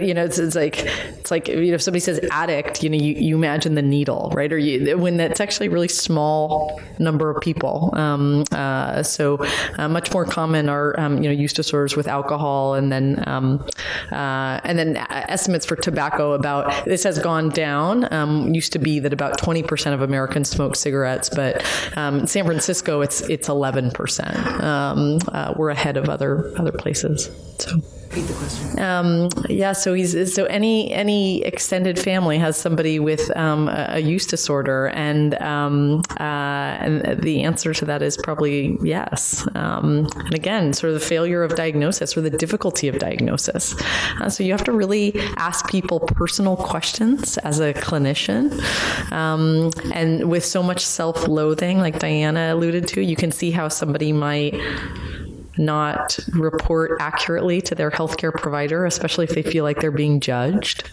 right, you know, it's, it's like it's like you know if somebody says addict, you know, you, you imagine the needle, right? Or you when that's actually a really small number of people. Um, uh, so uh, much more common are um, you know use disorders with alcohol and then um, uh, and then estimates for tobacco about this has gone down. Um, used to be that about 20% of Americans smoke cigarettes, but um, in San Francisco it's it's 11%. Um, uh, we're ahead of other other places. So Repeat the question. Um, yeah, so he's so any any extended family has somebody with um, a, a, use disorder, and um, uh, and the answer to that is probably yes. Um, and again, sort of the failure of diagnosis or the difficulty of diagnosis. Uh, so you have to really ask people personal questions as a clinician, um, and with so much self-loathing, like Diana alluded to, you can see how somebody might not report accurately to their healthcare provider, especially if they feel like they're being judged.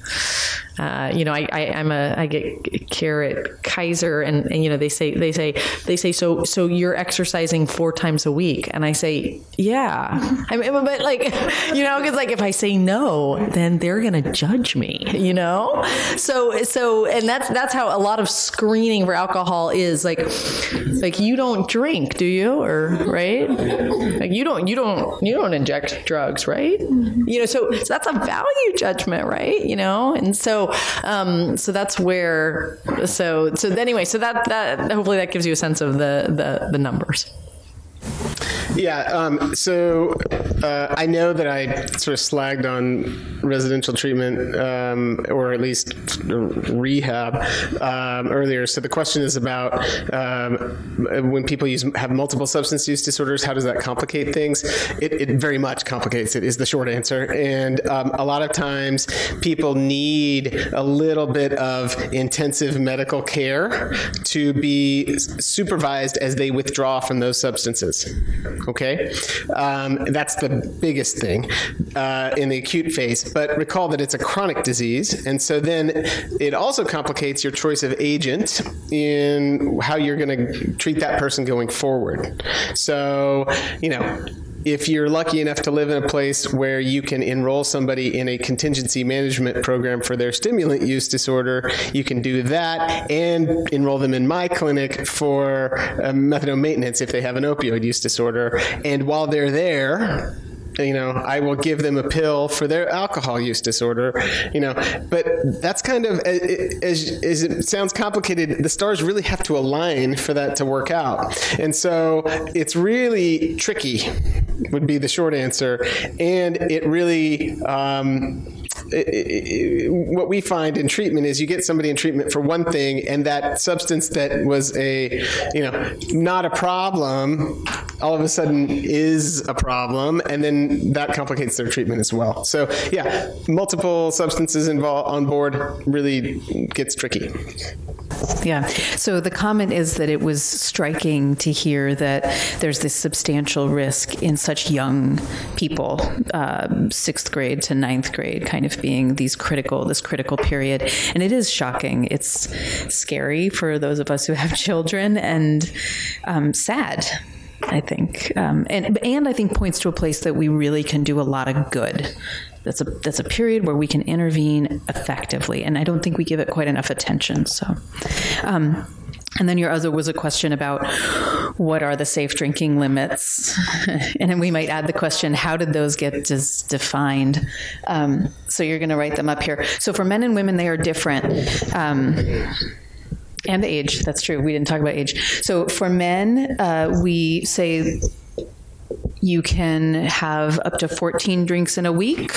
Uh, you know, I, I am a I get care at Kaiser, and, and you know they say they say they say so so you're exercising four times a week, and I say yeah, I mean, but like you know, because like if I say no, then they're gonna judge me, you know. So so and that's that's how a lot of screening for alcohol is like like you don't drink, do you, or right? Like you don't you don't you don't inject drugs, right? You know, so, so that's a value judgment, right? You know, and so um, so that's where so so anyway, so that that hopefully that gives you a sense of the the, the numbers. Yeah. Um, so uh, I know that I sort of slagged on residential treatment, um, or at least rehab um, earlier. So the question is about um, when people use have multiple substance use disorders. How does that complicate things? It, it very much complicates it. Is the short answer. And um, a lot of times people need a little bit of intensive medical care to be supervised as they withdraw from those substances. Okay, um, that's the biggest thing uh, in the acute phase. But recall that it's a chronic disease, and so then it also complicates your choice of agent in how you're going to treat that person going forward. So, you know if you're lucky enough to live in a place where you can enroll somebody in a contingency management program for their stimulant use disorder, you can do that and enroll them in my clinic for uh, methadone maintenance if they have an opioid use disorder. And while they're there, you know, I will give them a pill for their alcohol use disorder, you know, but that's kind of as, it sounds complicated, the stars really have to align for that to work out. And so it's really tricky would be the short answer and it really um, what we find in treatment is you get somebody in treatment for one thing and that substance that was a you know not a problem all of a sudden is a problem and then that complicates their treatment as well so yeah multiple substances involved on board really gets tricky yeah. So the comment is that it was striking to hear that there's this substantial risk in such young people, uh, sixth grade to ninth grade, kind of being these critical, this critical period. And it is shocking. It's scary for those of us who have children and um, sad. I think, um, and and I think points to a place that we really can do a lot of good that's a that's a period where we can intervene effectively and I don't think we give it quite enough attention so um, and then your other was a question about what are the safe drinking limits? And then we might add the question how did those get defined? Um, so you're going to write them up here. So for men and women they are different. Um, and age that's true. We didn't talk about age. So for men uh, we say you can have up to 14 drinks in a week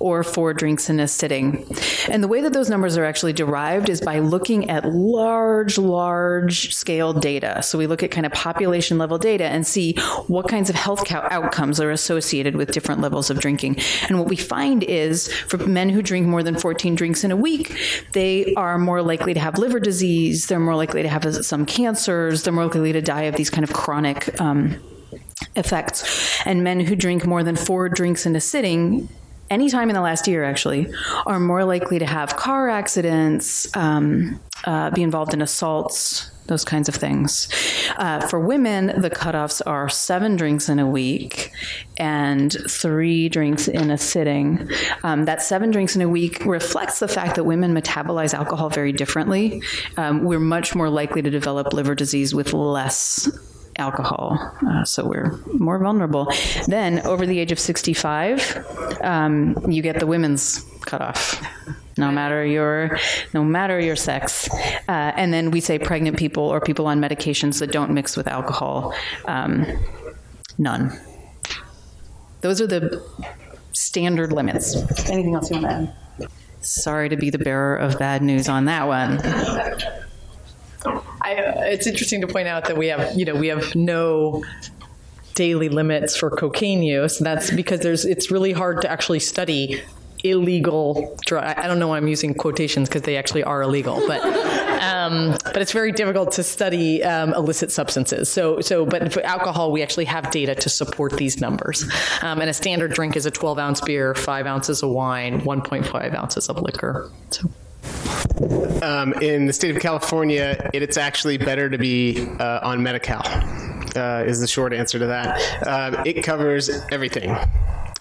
or 4 drinks in a sitting. And the way that those numbers are actually derived is by looking at large large scale data. So we look at kind of population level data and see what kinds of health outcomes are associated with different levels of drinking. And what we find is for men who drink more than 14 drinks in a week, they are more likely to have liver disease, they're more likely to have some cancers, they're more likely to die of these kind of chronic um, effects. And men who drink more than 4 drinks in a sitting any time in the last year actually are more likely to have car accidents, um, uh, be involved in assaults, those kinds of things. Uh, for women, the cutoffs are seven drinks in a week and three drinks in a sitting. Um, that seven drinks in a week reflects the fact that women metabolize alcohol very differently. Um, we're much more likely to develop liver disease with less alcohol. Uh, so we're more vulnerable. Then over the age of 65, um, you get the women's cutoff. No matter your no matter your sex. Uh, and then we say pregnant people or people on medications that don't mix with alcohol. Um, none. Those are the standard limits. Anything else you want to add? Sorry to be the bearer of bad news on that one I, it's interesting to point out that we have, you know, we have no daily limits for cocaine use. That's because there's it's really hard to actually study illegal drug. I don't know why I'm using quotations because they actually are illegal, but um, but it's very difficult to study um, illicit substances. So so but for alcohol, we actually have data to support these numbers. Um, and a standard drink is a 12 ounce beer, five ounces of wine, 1.5 ounces of liquor. So. Um, in the state of California, it, it's actually better to be uh, on Medi-Cal. Uh, is the short answer to that. Um, it covers everything.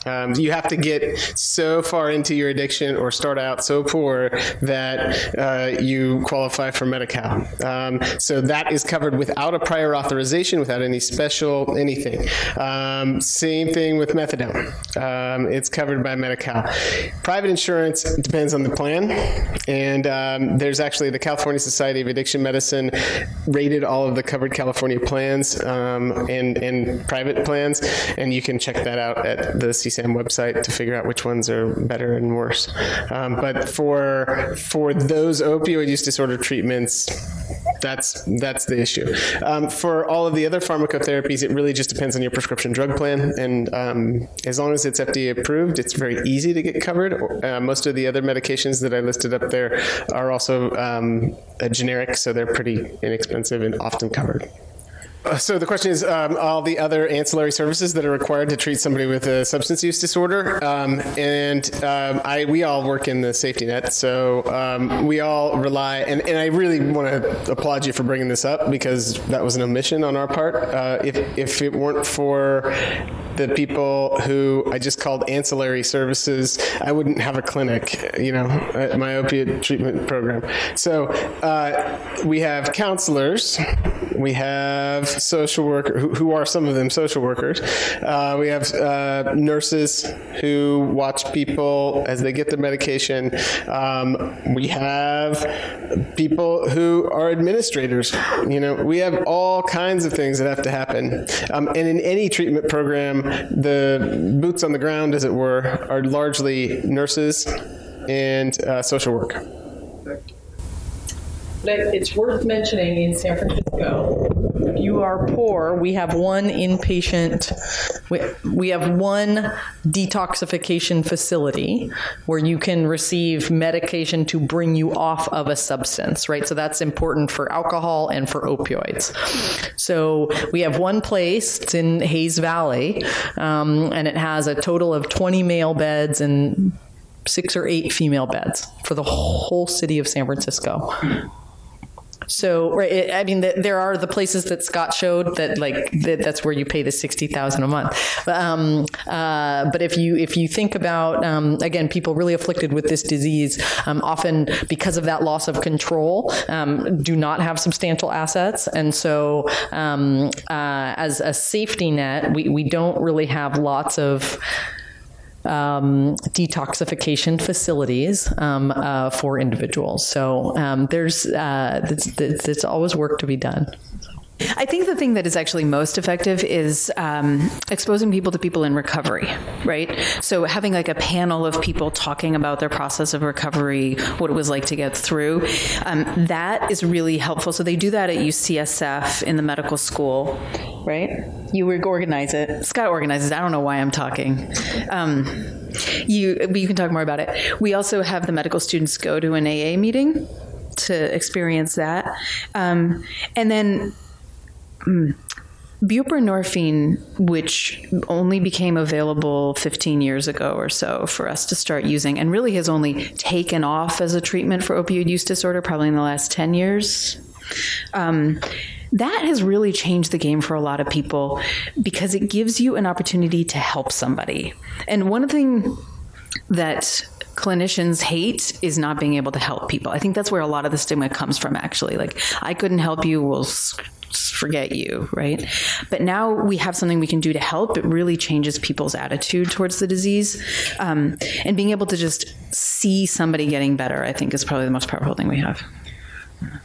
Um, you have to get so far into your addiction or start out so poor that uh, you qualify for Medi-Cal. Um, so that is covered without a prior authorization, without any special anything. Um, same thing with methadone. Um, it's covered by Medi-Cal. Private insurance depends on the plan, and um, there's actually the California Society of Addiction Medicine rated all of the covered California plans um, and and private plans, and you can check that out at the CC CSAM website to figure out which ones are better and worse. Um, but for for those opioid use disorder treatments, that's that's the issue. Um, for all of the other pharmacotherapies, it really just depends on your prescription drug plan, and um, as long as it's FDA approved, it's very easy to get covered. Uh, most of the other medications that I listed up there are also um, generic, so they're pretty inexpensive and often covered. Uh, so the question is um, all the other ancillary services that are required to treat somebody with a substance use disorder, um, and um, I we all work in the safety net, so um, we all rely. And, and I really want to applaud you for bringing this up because that was an omission on our part. Uh, if if it weren't for the people who I just called ancillary services, I wouldn't have a clinic, you know, my opiate treatment program. So uh, we have counselors, we have social workers, who, who, are some of them social workers. Uh, we have uh, nurses who watch people as they get their medication. Um, we have people who are administrators. You know, we have all kinds of things that have to happen. Um, and in any treatment program, the boots on the ground, as it were, are largely nurses and uh, social work. But it's worth mentioning in San Francisco, you are poor, we have one inpatient, we, we have one detoxification facility where you can receive medication to bring you off of a substance, right? So that's important for alcohol and for opioids. So we have one place, it's in Hayes Valley, um, and it has a total of 20 male beds and six or eight female beds for the whole city of San Francisco. So, right, I mean, the, there are the places that Scott showed that like that, that's where you pay the sixty thousand a month. Um, uh, but if you if you think about um, again, people really afflicted with this disease, um, often because of that loss of control, um, do not have substantial assets, and so um, uh, as a safety net, we we don't really have lots of um, detoxification facilities um, uh, for individuals. So um, there's uh, there's, there's always work to be done. I think the thing that is actually most effective is um, exposing people to people in recovery, right? So having like a panel of people talking about their process of recovery, what it was like to get through, um, that is really helpful. So they do that at UCSF in the medical school, right? You organize it. Scott organizes. I don't know why I'm talking. Um, you, you can talk more about it. We also have the medical students go to an AA meeting to experience that. Um, and then Mm. Buprenorphine, which only became available 15 years ago or so for us to start using, and really has only taken off as a treatment for opioid use disorder probably in the last 10 years. Um, that has really changed the game for a lot of people because it gives you an opportunity to help somebody. And one thing that clinicians hate is not being able to help people. I think that's where a lot of the stigma comes from actually. Like I couldn't help you, well forget you, right? But now we have something we can do to help. It really changes people's attitude towards the disease. Um, and being able to just see somebody getting better, I think, is probably the most powerful thing we have.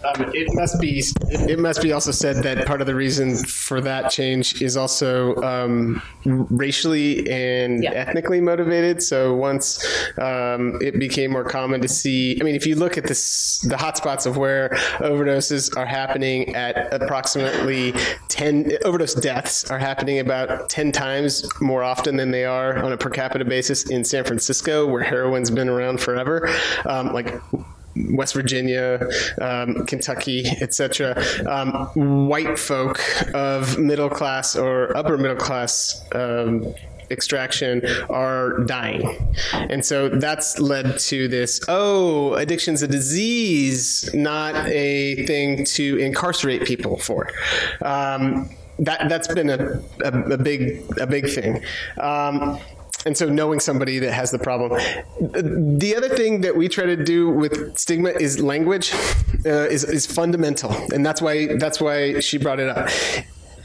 Um, it must be. It must be also said that part of the reason for that change is also um, racially and yeah. ethnically motivated. So once um, it became more common to see, I mean, if you look at this, the hotspots of where overdoses are happening at approximately ten overdose deaths are happening about ten times more often than they are on a per capita basis in San Francisco, where heroin's been around forever. Um, like West Virginia, um, Kentucky, etc. Um, white folk of middle class or upper middle class um, extraction are dying. And so that's led to this oh, addiction's a disease, not a thing to incarcerate people for. Um, that that's been a, a, a, big a big thing. Um, and so knowing somebody that has the problem. The other thing that we try to do with stigma is language uh, is is fundamental. And that's why that's why she brought it up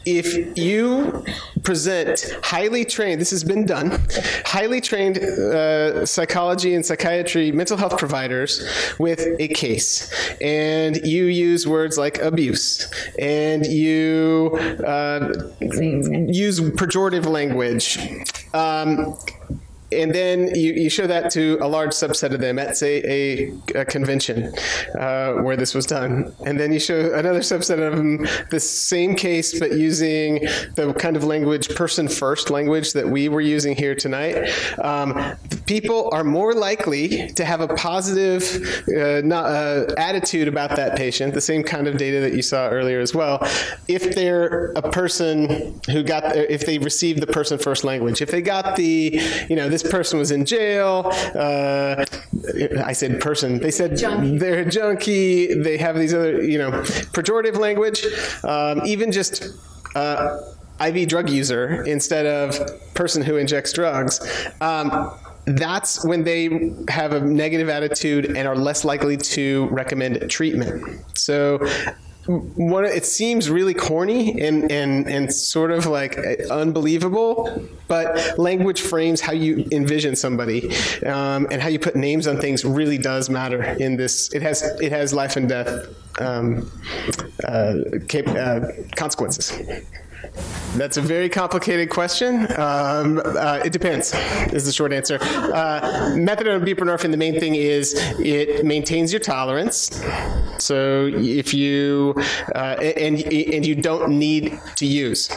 if you present highly trained, this has been done, highly trained uh, psychology and psychiatry mental health providers with a case, and you use words like abuse, and you uh, use pejorative language. Um, and then you, you show that to a large subset of them at say a, a convention uh, where this was done. And then you show another subset of them the same case but using the kind of language person first language that we were using here tonight. Um, people are more likely to have a positive uh, not, uh, attitude about that patient the same kind of data that you saw earlier as well if they're a person who got if they received the person first language. If they got the you know this this person was in jail. Uh, I said person. They said junkie. they're a junkie. They have these other, you know, pejorative language. Um, even just uh, IV drug user instead of person who injects drugs. Um, that's when they have a negative attitude and are less likely to recommend treatment. So one it seems really corny and and and sort of like unbelievable but language frames how you envision somebody um, and how you put names on things really does matter in this. It has it has life and death um, uh, uh, consequences that's a very complicated question. Um, uh, it depends, is the short answer. Uh, methadone buprenorphine, the main thing is it maintains your tolerance. So if you, uh, and, and you don't need to use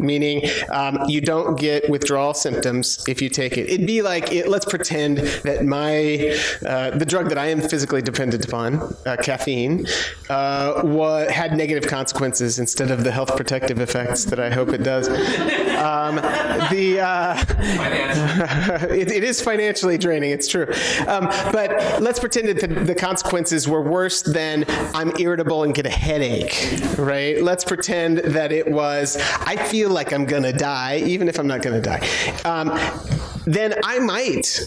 meaning um, you don't get withdrawal symptoms if you take it. It'd be like it, let's pretend that my uh, the drug that I am physically dependent upon, uh, caffeine, uh, had negative consequences instead of the health protective effects that I hope it does. Um, the uh, it, it is financially draining. It's true, um, but let's pretend that the, the consequences were worse than I'm irritable and get a headache, right? Let's pretend that it was I feel feel like I'm going to die, even if I'm not going to die, um, then I might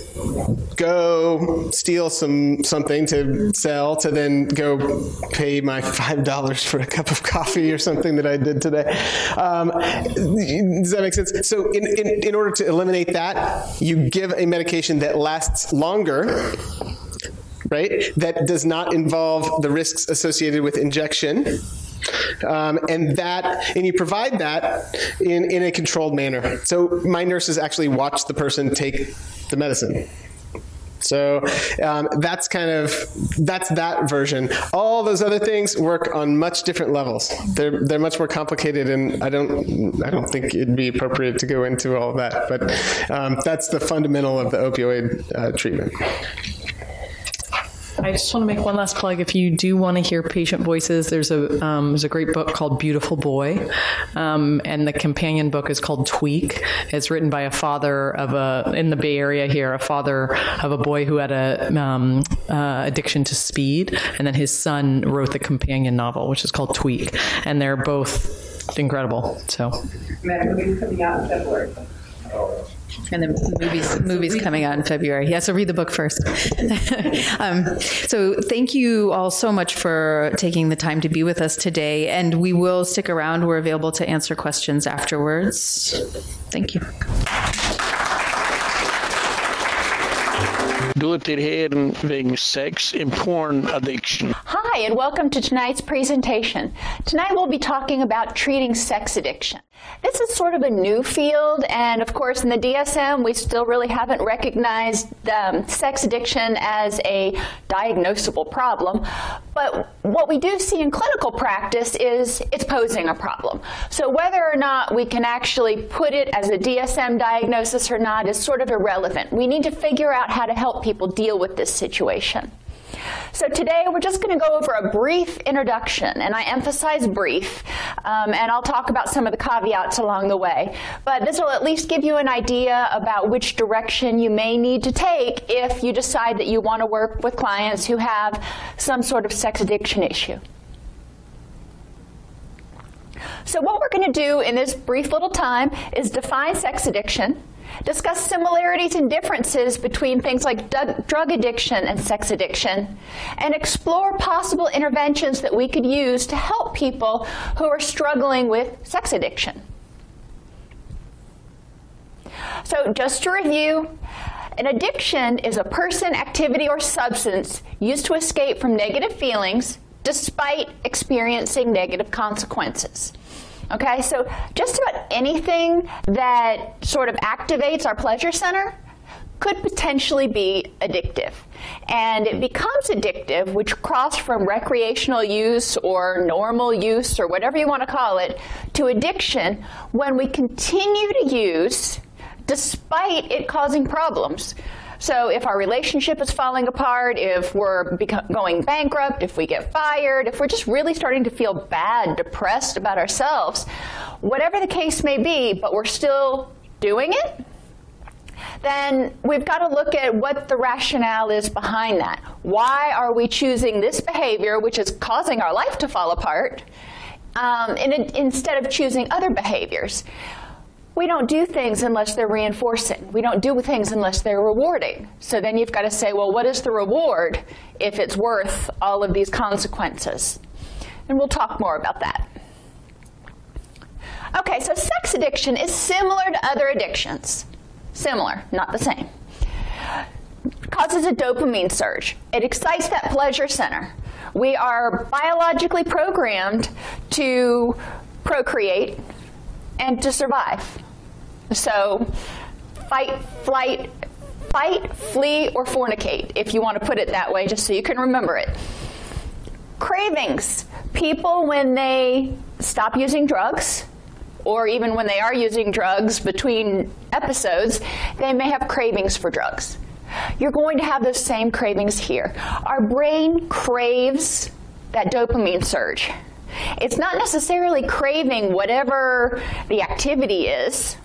go steal some something to sell to then go pay my five dollars for a cup of coffee or something that I did today. Um, does that make sense? So, in, in in order to eliminate that, you give a medication that lasts longer right? That does not involve the risks associated with injection Um, and that, and you provide that in, in a controlled manner. So my nurses actually watch the person take the medicine. So um, that's kind of that's that version. All those other things work on much different levels. They're they're much more complicated, and I don't I don't think it'd be appropriate to go into all that. But um, that's the fundamental of the opioid uh, treatment. I just want to make one last plug. If you do want to hear patient voices, there's a um, there's a great book called Beautiful Boy, um, and the companion book is called Tweak. It's written by a father of a in the Bay Area here, a father of a boy who had a um, uh, addiction to speed, and then his son wrote the companion novel, which is called Tweak, and they're both incredible. So, movie's coming out in February. And the movies movies coming out in February. Yeah, so read the book first. um, so thank you all so much for taking the time to be with us today, and we will stick around. We're available to answer questions afterwards. Thank you. Du het heren wegen sex and porn addiction. Hi, and welcome to tonight's presentation. Tonight we'll be talking about treating sex addiction. This is sort of a new field, and of course, in the DSM, we still really haven't recognized um, sex addiction as a diagnosable problem. But what we do see in clinical practice is it's posing a problem. So, whether or not we can actually put it as a DSM diagnosis or not is sort of irrelevant. We need to figure out how to help people deal with this situation. So today we're just going to go over a brief introduction, and I emphasize brief, um, and I'll talk about some of the caveats along the way. But this will at least give you an idea about which direction you may need to take if you decide that you want to work with clients who have some sort of sex addiction issue. So what we're going to do in this brief little time is define sex addiction, discuss similarities and differences between things like drug addiction and sex addiction, and explore possible interventions that we could use to help people who are struggling with sex addiction. So, just to review, an addiction is a person, activity, or substance used to escape from negative feelings despite experiencing negative consequences. Okay, so just about anything that sort of activates our pleasure center could potentially be addictive. And it becomes addictive, which cross from recreational use or normal use or whatever you want to call it, to addiction when we continue to use despite it causing problems. So if our relationship is falling apart, if we're going bankrupt, if we get fired, if we're just really starting to feel bad, depressed about ourselves, whatever the case may be, but we're still doing it, then we've got to look at what the rationale is behind that. Why are we choosing this behavior, which is causing our life to fall apart, um, in a, instead of choosing other behaviors? We don't do things unless they're reinforcing. We don't do things unless they're rewarding. So then you've got to say, well, what is the reward if it's worth all of these consequences? And we'll talk more about that. Okay, so sex addiction is similar to other addictions. Similar, not the same. Causes a dopamine surge. It excites that pleasure center. We are biologically programmed to procreate and to survive. So, fight, flight, fight, flee, or fornicate, if you want to put it that way, just so you can remember it. Cravings. People, when they stop using drugs, or even when they are using drugs between episodes, they may have cravings for drugs. You're going to have those same cravings here. Our brain craves that dopamine surge. It's not necessarily craving whatever the activity is.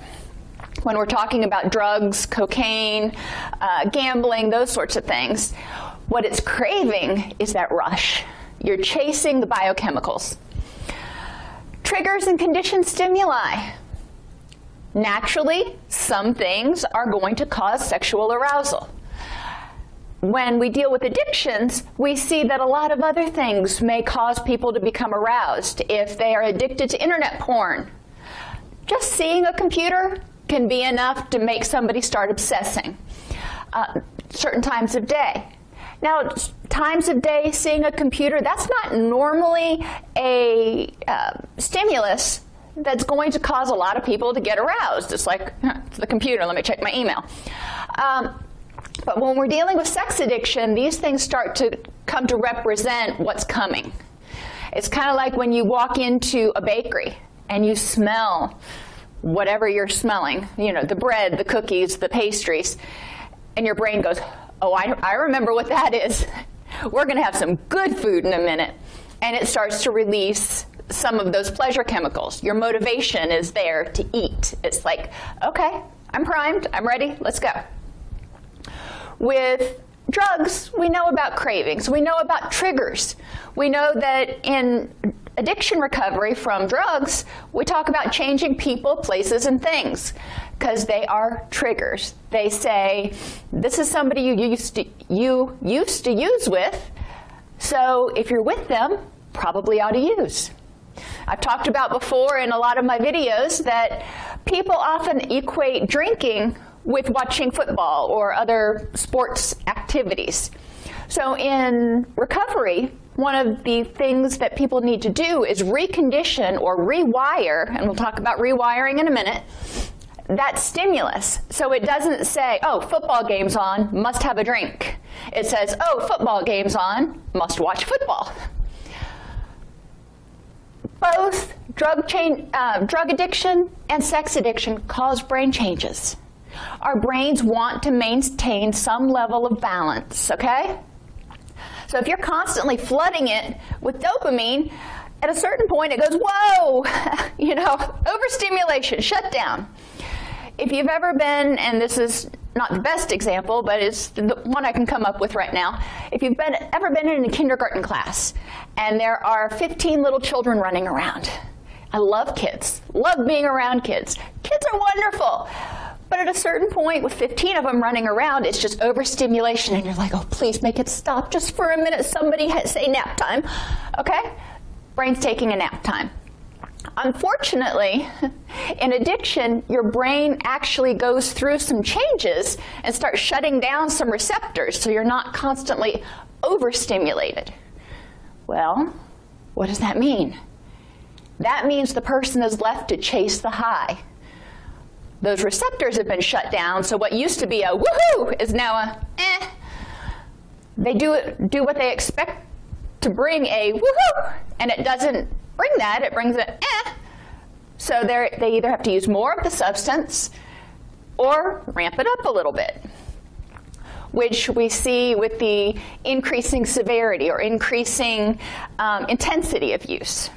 When we're talking about drugs, cocaine, uh, gambling, those sorts of things, what it's craving is that rush. You're chasing the biochemicals. Triggers and conditioned stimuli. Naturally, some things are going to cause sexual arousal when we deal with addictions, we see that a lot of other things may cause people to become aroused. If they are addicted to internet porn, just seeing a computer can be enough to make somebody start obsessing. Uh, certain times of day. Now, times of day seeing a computer, that's not normally a uh, stimulus that's going to cause a lot of people to get aroused. It's like, it's the computer, let me check my email. Um, but when we're dealing with sex addiction, these things start to come to represent what's coming. It's kind of like when you walk into a bakery and you smell whatever you're smelling, you know, the bread, the cookies, the pastries, and your brain goes, Oh, I, I remember what that is. We're going to have some good food in a minute. And it starts to release some of those pleasure chemicals. Your motivation is there to eat. It's like, okay, I'm primed, I'm ready, let's go. With drugs, we know about cravings, we know about triggers. We know that in addiction recovery from drugs, we talk about changing people, places, and things because they are triggers. They say, this is somebody you used to, you used to use with, so if you're with them, probably ought to use. I've talked about before in a lot of my videos that people often equate drinking with watching football or other sports activities. So in recovery, one of the things that people need to do is recondition or rewire, and we'll talk about rewiring in a minute, that stimulus. So it doesn't say, oh, football game's on, must have a drink. It says, oh, football game's on, must watch football. Both drug, chain, uh, drug addiction and sex addiction cause brain changes. Our brains want to maintain some level of balance, okay? So if you're constantly flooding it with dopamine, at a certain point it goes, whoa, you know, overstimulation, shut down. If you've ever been, and this is not the best example, but it's the one I can come up with right now. If you've been, ever been in a kindergarten class and there are 15 little children running around, I love kids, love being around kids. Kids are wonderful. But at a certain point, with 15 of them running around, it's just overstimulation, and you're like, oh, please make it stop just for a minute. Somebody say nap time. Okay? Brain's taking a nap time. Unfortunately, in addiction, your brain actually goes through some changes and starts shutting down some receptors so you're not constantly overstimulated. Well, what does that mean? That means the person is left to chase the high. Those receptors have been shut down, so what used to be a woohoo is now a eh. They do do what they expect to bring a woohoo, and it doesn't bring that, it brings an eh. So they either have to use more of the substance or ramp it up a little bit, which we see with the increasing severity or increasing um, intensity of use.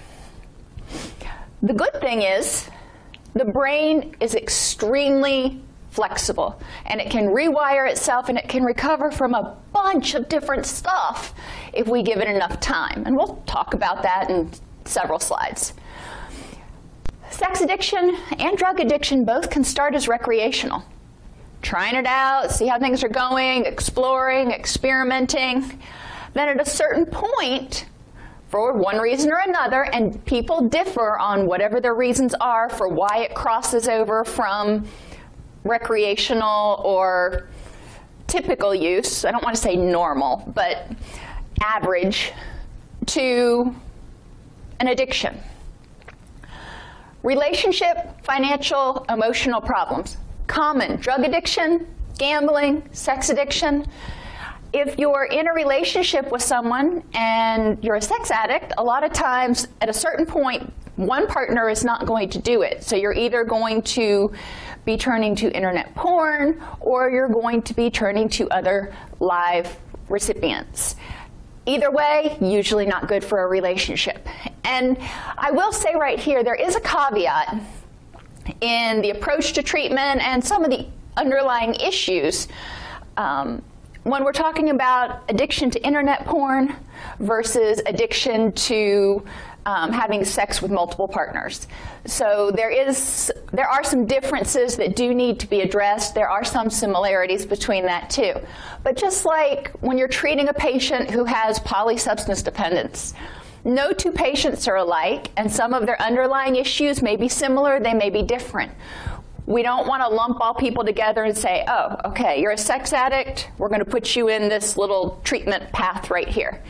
The good thing is the brain is extremely flexible and it can rewire itself and it can recover from a bunch of different stuff if we give it enough time. And we'll talk about that in several slides. Sex addiction and drug addiction both can start as recreational. Trying it out, see how things are going, exploring, experimenting. Then at a certain point, for one reason or another, and people differ on whatever their reasons are for why it crosses over from recreational or typical use, I don't want to say normal, but average, to an addiction. Relationship, financial, emotional problems. Common drug addiction, gambling, sex addiction. If you're in a relationship with someone and you're a sex addict, a lot of times at a certain point, one partner is not going to do it. So you're either going to be turning to internet porn or you're going to be turning to other live recipients. Either way, usually not good for a relationship. And I will say right here, there is a caveat in the approach to treatment and some of the underlying issues. Um, when we're talking about addiction to internet porn versus addiction to um, having sex with multiple partners. So there is there are some differences that do need to be addressed. There are some similarities between that too. But just like when you're treating a patient who has polysubstance dependence, no two patients are alike, and some of their underlying issues may be similar, they may be different. We don't want to lump all people together and say, oh, okay, you're a sex addict. We're going to put you in this little treatment path right here.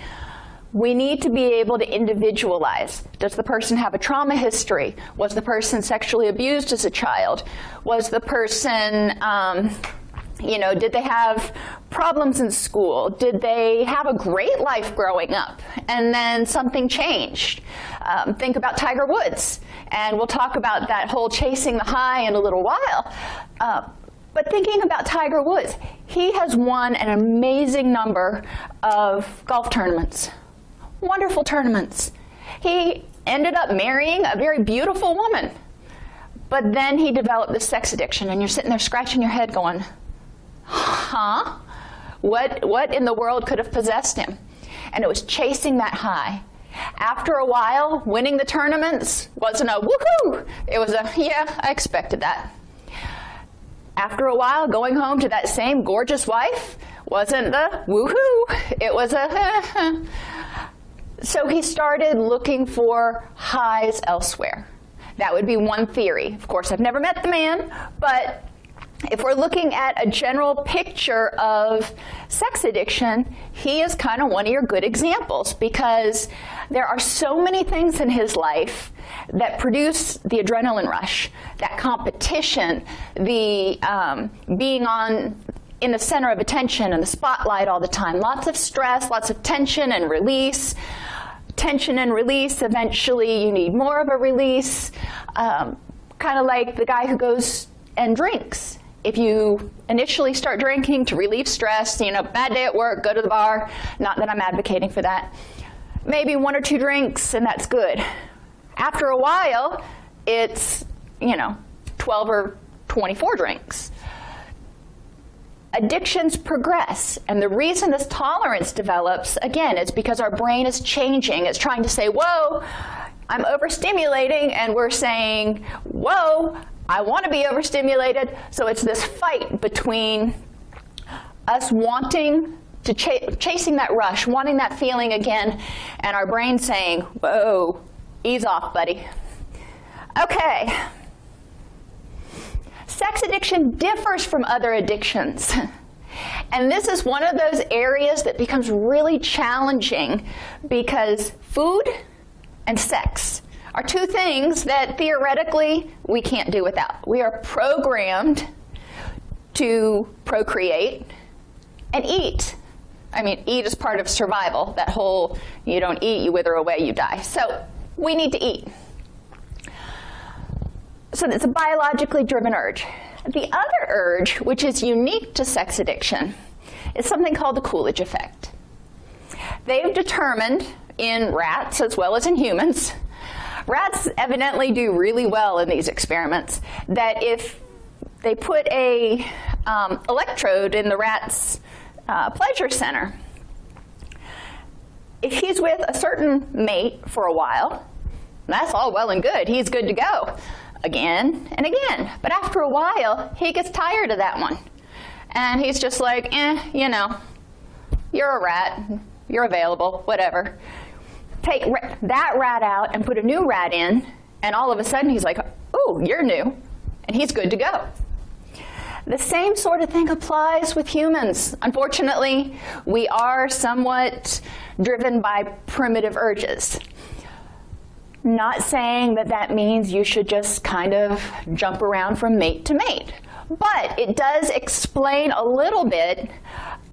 We need to be able to individualize. Does the person have a trauma history? Was the person sexually abused as a child? Was the person, um, you know, did they have problems in school? Did they have a great life growing up and then something changed? Um, think about Tiger Woods, and we'll talk about that whole chasing the high in a little while. Uh, but thinking about Tiger Woods, he has won an amazing number of golf tournaments wonderful tournaments. He ended up marrying a very beautiful woman. But then he developed this sex addiction, and you're sitting there scratching your head going, huh? What, what in the world could have possessed him? And it was chasing that high. After a while, winning the tournaments wasn't a woohoo, it was a, yeah, I expected that. After a while, going home to that same gorgeous wife wasn't the woohoo, it was a, So he started looking for highs elsewhere. That would be one theory. Of course, I've never met the man, but if we're looking at a general picture of sex addiction, he is kind of one of your good examples because there are so many things in his life that produce the adrenaline rush, that competition, the um, being on in the center of attention and the spotlight all the time. Lots of stress, lots of tension and release tension and release. Eventually, you need more of a release. Um, kind of like the guy who goes and drinks. If you initially start drinking to relieve stress, you know, bad day at work, go to the bar. Not that I'm advocating for that. Maybe one or two drinks, and that's good. After a while, it's, you know, 12 or 24 drinks addictions progress. And the reason this tolerance develops, again, is because our brain is changing. It's trying to say, whoa, I'm overstimulating. And we're saying, whoa, I want to be overstimulated. So it's this fight between us wanting to ch- chasing that rush, wanting that feeling again, and our brain saying, whoa, ease off, buddy. Okay. Sex addiction differs from other addictions. And this is one of those areas that becomes really challenging because food and sex are two things that theoretically we can't do without. We are programmed to procreate and eat. I mean, eat is part of survival. That whole you don't eat, you wither away, you die. So we need to eat. So it's a biologically driven urge. The other urge, which is unique to sex addiction, is something called the Coolidge effect. They've determined in rats as well as in humans, rats evidently do really well in these experiments, that if they put a um, electrode in the rat's uh, pleasure center, if he's with a certain mate for a while, that's all well and good. He's good to go again and again. But after a while, he gets tired of that one. And he's just like, eh, you know, you're a rat, you're available, whatever. Take that rat out and put a new rat in, and all of a sudden he's like, oh, you're new, and he's good to go. The same sort of thing applies with humans. Unfortunately, we are somewhat driven by primitive urges. Not saying that that means you should just kind of jump around from mate to mate, but it does explain a little bit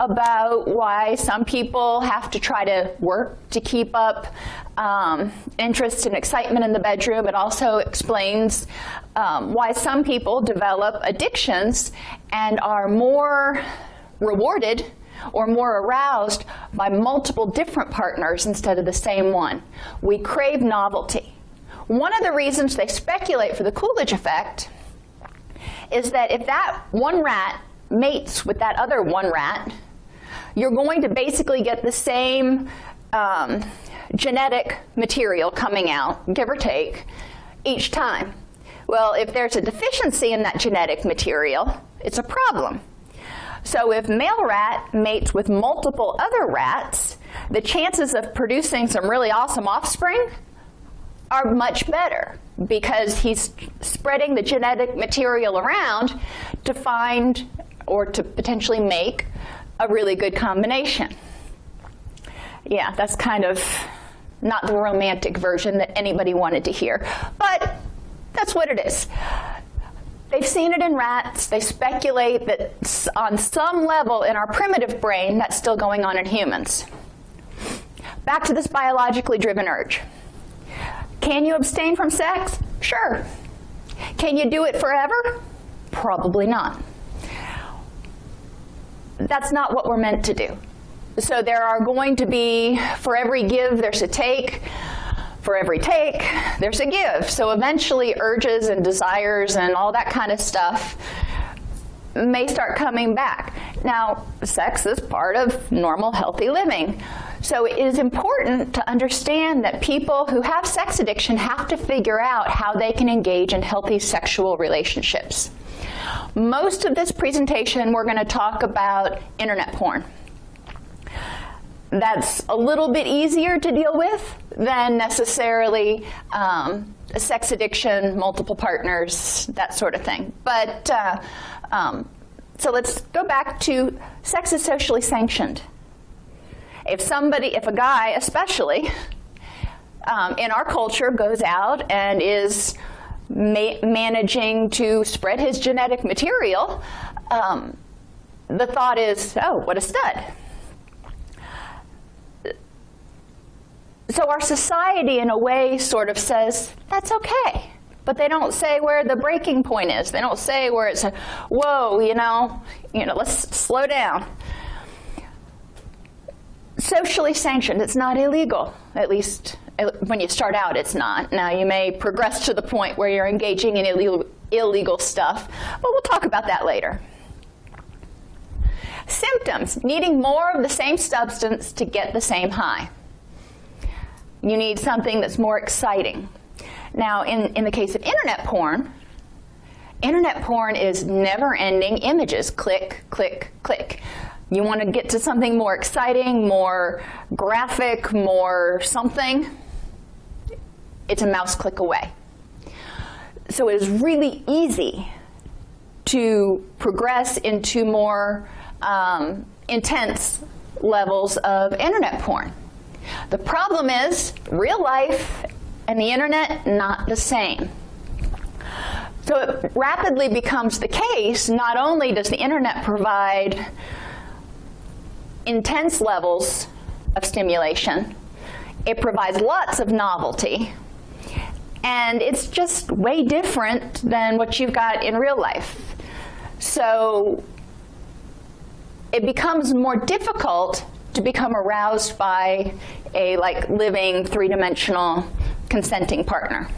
about why some people have to try to work to keep up um, interest and excitement in the bedroom. It also explains um, why some people develop addictions and are more rewarded or more aroused by multiple different partners instead of the same one. We crave novelty. One of the reasons they speculate for the Coolidge effect is that if that one rat mates with that other one rat, you're going to basically get the same um, genetic material coming out, give or take, each time. Well, if there's a deficiency in that genetic material, it's a problem. So if male rat mates with multiple other rats, the chances of producing some really awesome offspring are much better because he's spreading the genetic material around to find or to potentially make a really good combination. Yeah, that's kind of not the romantic version that anybody wanted to hear, but that's what it is. They've seen it in rats. They speculate that on some level in our primitive brain, that's still going on in humans. Back to this biologically driven urge. Can you abstain from sex? Sure. Can you do it forever? Probably not. That's not what we're meant to do. So there are going to be, for every give, there's a take. For every take, there's a give. So eventually, urges and desires and all that kind of stuff may start coming back. Now, sex is part of normal, healthy living. So it is important to understand that people who have sex addiction have to figure out how they can engage in healthy sexual relationships. Most of this presentation, we're going to talk about internet porn that's a little bit easier to deal with than necessarily um, sex addiction, multiple partners, that sort of thing. But uh, um, so let's go back to sex is socially sanctioned. If somebody, if a guy especially, um, in our culture goes out and is ma- managing to spread his genetic material, um, the thought is, oh, what a stud so our society, in a way, sort of says that's okay. But they don't say where the breaking point is. They don't say where it's whoa, you know, you know, let's slow down. Socially sanctioned, it's not illegal. At least uh, when you start out, it's not. Now you may progress to the point where you're engaging in illegal, illegal stuff, but we'll talk about that later. Symptoms needing more of the same substance to get the same high. You need something that's more exciting. Now, in, in the case of internet porn, internet porn is never ending images click, click, click. You want to get to something more exciting, more graphic, more something, it's a mouse click away. So it is really easy to progress into more um, intense levels of internet porn. The problem is real life and the internet not the same. So it rapidly becomes the case not only does the internet provide intense levels of stimulation, it provides lots of novelty, and it's just way different than what you've got in real life. So it becomes more difficult to become aroused by a like living three-dimensional consenting partner.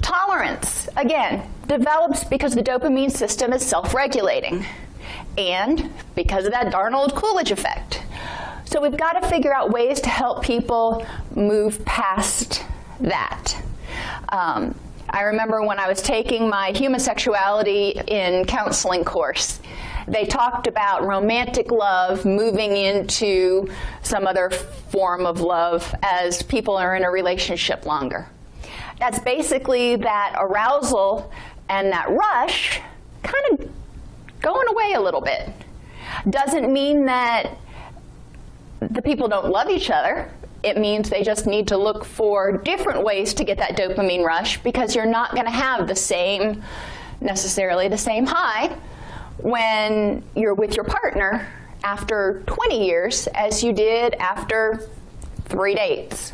Tolerance, again, develops because the dopamine system is self-regulating and because of that darn old Coolidge effect. So we've got to figure out ways to help people move past that. Um, I remember when I was taking my human sexuality in counseling course, they talked about romantic love moving into some other form of love as people are in a relationship longer. That's basically that arousal and that rush kind of going away a little bit. Doesn't mean that the people don't love each other. It means they just need to look for different ways to get that dopamine rush because you're not going to have the same, necessarily the same high when you're with your partner after 20 years as you did after three dates.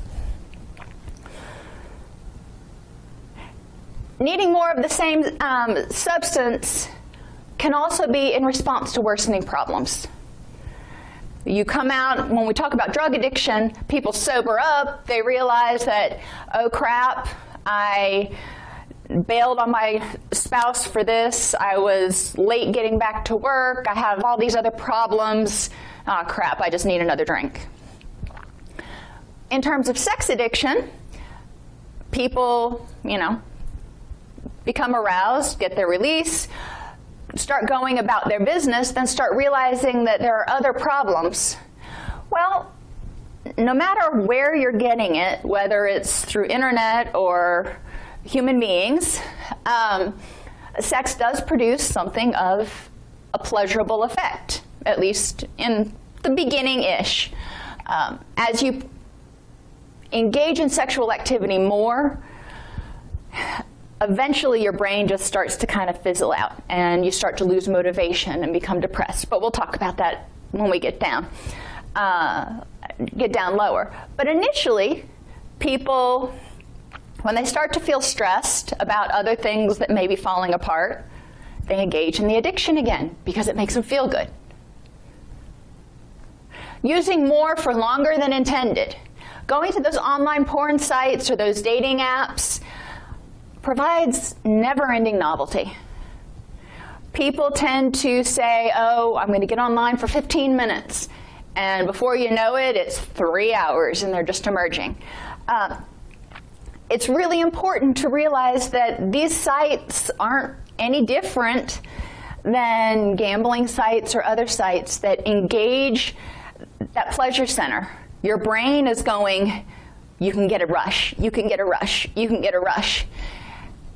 Needing more of the same um, substance can also be in response to worsening problems. You come out, when we talk about drug addiction, people sober up, they realize that, oh crap, I bailed on my spouse for this. I was late getting back to work. I have all these other problems. Oh, crap, I just need another drink. In terms of sex addiction, people, you know, become aroused, get their release, start going about their business, then start realizing that there are other problems. Well, no matter where you're getting it, whether it's through internet or human beings, um, sex does produce something of a pleasurable effect, at least in the beginning ish. Um, as you engage in sexual activity more, eventually your brain just starts to kind of fizzle out and you start to lose motivation and become depressed. But we'll talk about that when we get down. Uh, get down lower. But initially, people, when they start to feel stressed about other things that may be falling apart, they engage in the addiction again because it makes them feel good. Using more for longer than intended. Going to those online porn sites or those dating apps provides never ending novelty. People tend to say, Oh, I'm going to get online for 15 minutes. And before you know it, it's three hours and they're just emerging. Uh, it's really important to realize that these sites aren't any different than gambling sites or other sites that engage that pleasure center. Your brain is going, you can get a rush, you can get a rush, you can get a rush.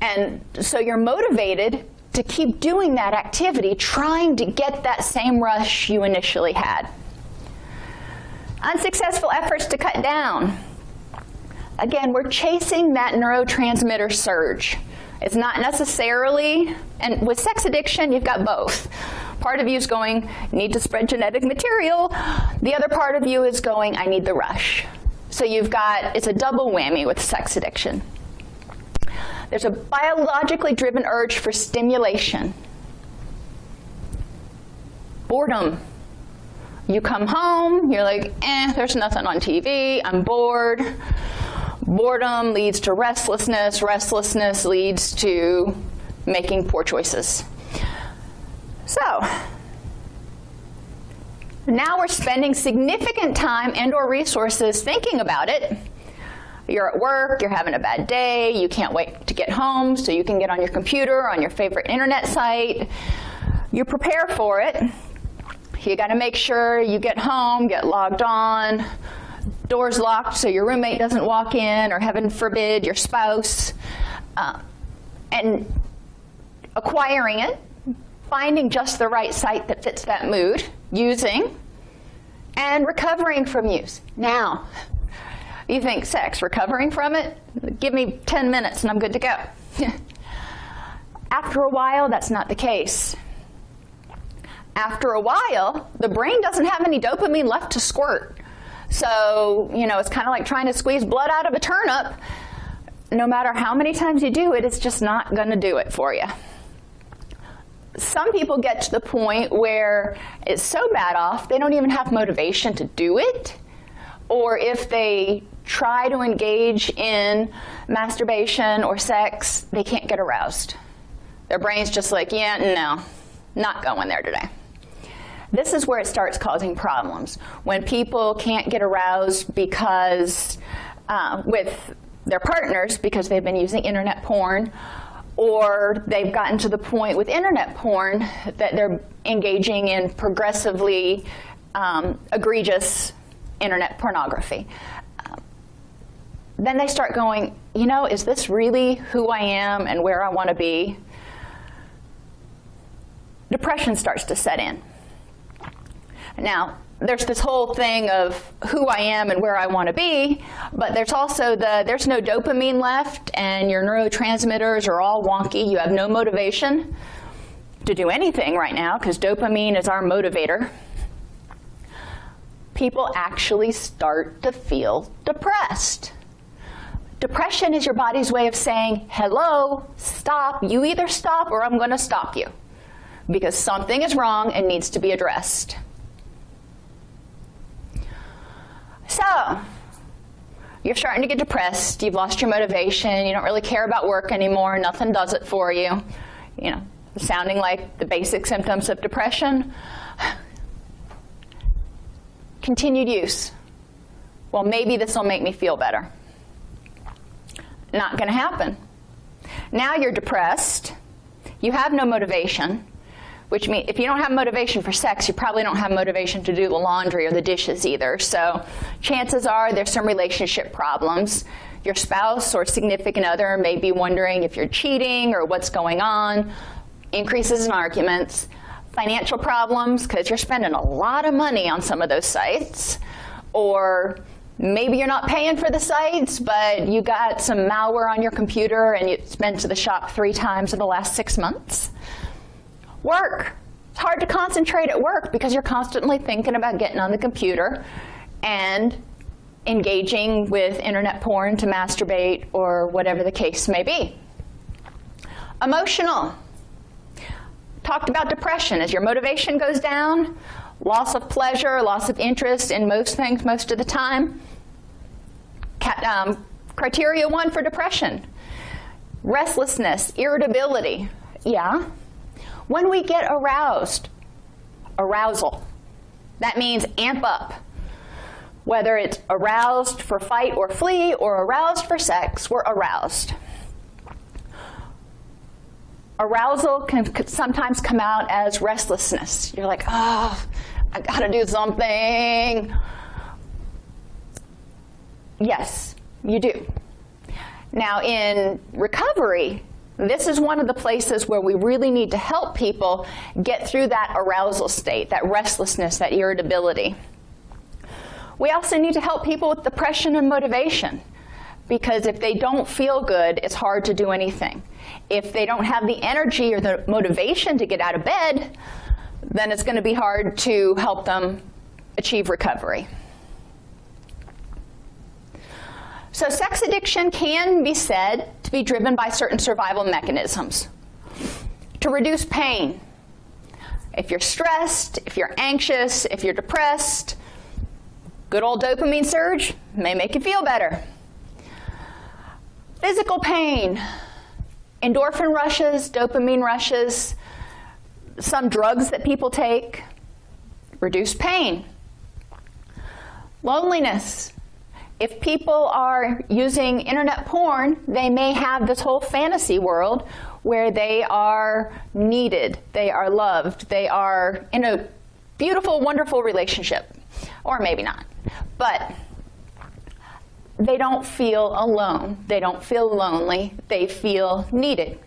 And so you're motivated to keep doing that activity, trying to get that same rush you initially had. Unsuccessful efforts to cut down. Again, we're chasing that neurotransmitter surge. It's not necessarily, and with sex addiction, you've got both. Part of you is going, need to spread genetic material. The other part of you is going, I need the rush. So you've got, it's a double whammy with sex addiction. There's a biologically driven urge for stimulation. Boredom. You come home, you're like, eh, there's nothing on TV, I'm bored. Boredom leads to restlessness, restlessness leads to making poor choices. So, now we're spending significant time and or resources thinking about it. You're at work, you're having a bad day, you can't wait to get home so you can get on your computer, on your favorite internet site. You prepare for it. You got to make sure you get home, get logged on, doors locked so your roommate doesn't walk in, or heaven forbid, your spouse. Uh, and acquiring it, finding just the right site that fits that mood, using, and recovering from use. Now, you think sex, recovering from it? Give me 10 minutes and I'm good to go. After a while, that's not the case after a while, the brain doesn't have any dopamine left to squirt. So, you know, it's kind of like trying to squeeze blood out of a turnip. No matter how many times you do it, it's just not going to do it for you. Some people get to the point where it's so bad off, they don't even have motivation to do it. Or if they try to engage in masturbation or sex, they can't get aroused. Their brain's just like, yeah, no, not going there today. This is where it starts causing problems. When people can't get aroused because uh, with their partners because they've been using internet porn, or they've gotten to the point with internet porn that they're engaging in progressively um, egregious internet pornography. Then they start going, you know, is this really who I am and where I want to be? Depression starts to set in. Now, there's this whole thing of who I am and where I want to be, but there's also the there's no dopamine left and your neurotransmitters are all wonky. You have no motivation to do anything right now because dopamine is our motivator. People actually start to feel depressed. Depression is your body's way of saying, "Hello, stop. You either stop or I'm going to stop you." Because something is wrong and needs to be addressed. So, you're starting to get depressed, you've lost your motivation, you don't really care about work anymore, nothing does it for you. You know, sounding like the basic symptoms of depression. Continued use. Well, maybe this will make me feel better. Not going to happen. Now you're depressed. You have no motivation. which means if you don't have motivation for sex, you probably don't have motivation to do the laundry or the dishes either. So, chances are there's some relationship problems. Your spouse or significant other may be wondering if you're cheating or what's going on, increases in arguments, financial problems because you're spending a lot of money on some of those sites, or maybe you're not paying for the sites, but you got some malware on your computer and it's been to the shop three times in the last six months. Work. It's hard to concentrate at work because you're constantly thinking about getting on the computer and engaging with internet porn to masturbate or whatever the case may be. Emotional. Talked about depression. As your motivation goes down, loss of pleasure, loss of interest in most things most of the time. Um, criteria one for depression restlessness, irritability. Yeah. When we get aroused, arousal, that means amp up whether it's aroused for fight or flee or aroused for sex, we're aroused. Arousal can sometimes come out as restlessness. You're like, oh, I gotta do something. Yes, you do. Now, in recovery, this is one of the places where we really need to help people get through that arousal state, that restlessness, that irritability. We also need to help people with depression and motivation because if they don't feel good, it's hard to do anything. If they don't have the energy or the motivation to get out of bed, then it's going to be hard to help them achieve recovery. So, sex addiction can be said to be driven by certain survival mechanisms. To reduce pain. If you're stressed, if you're anxious, if you're depressed, Good old dopamine surge may make you feel better. Physical pain, endorphin rushes, dopamine rushes, some drugs that people take reduce pain. Loneliness. If people are using internet porn, they may have this whole fantasy world where they are needed, they are loved, they are in a beautiful, wonderful relationship. Or maybe not. But they don't feel alone. They don't feel lonely. They feel needed.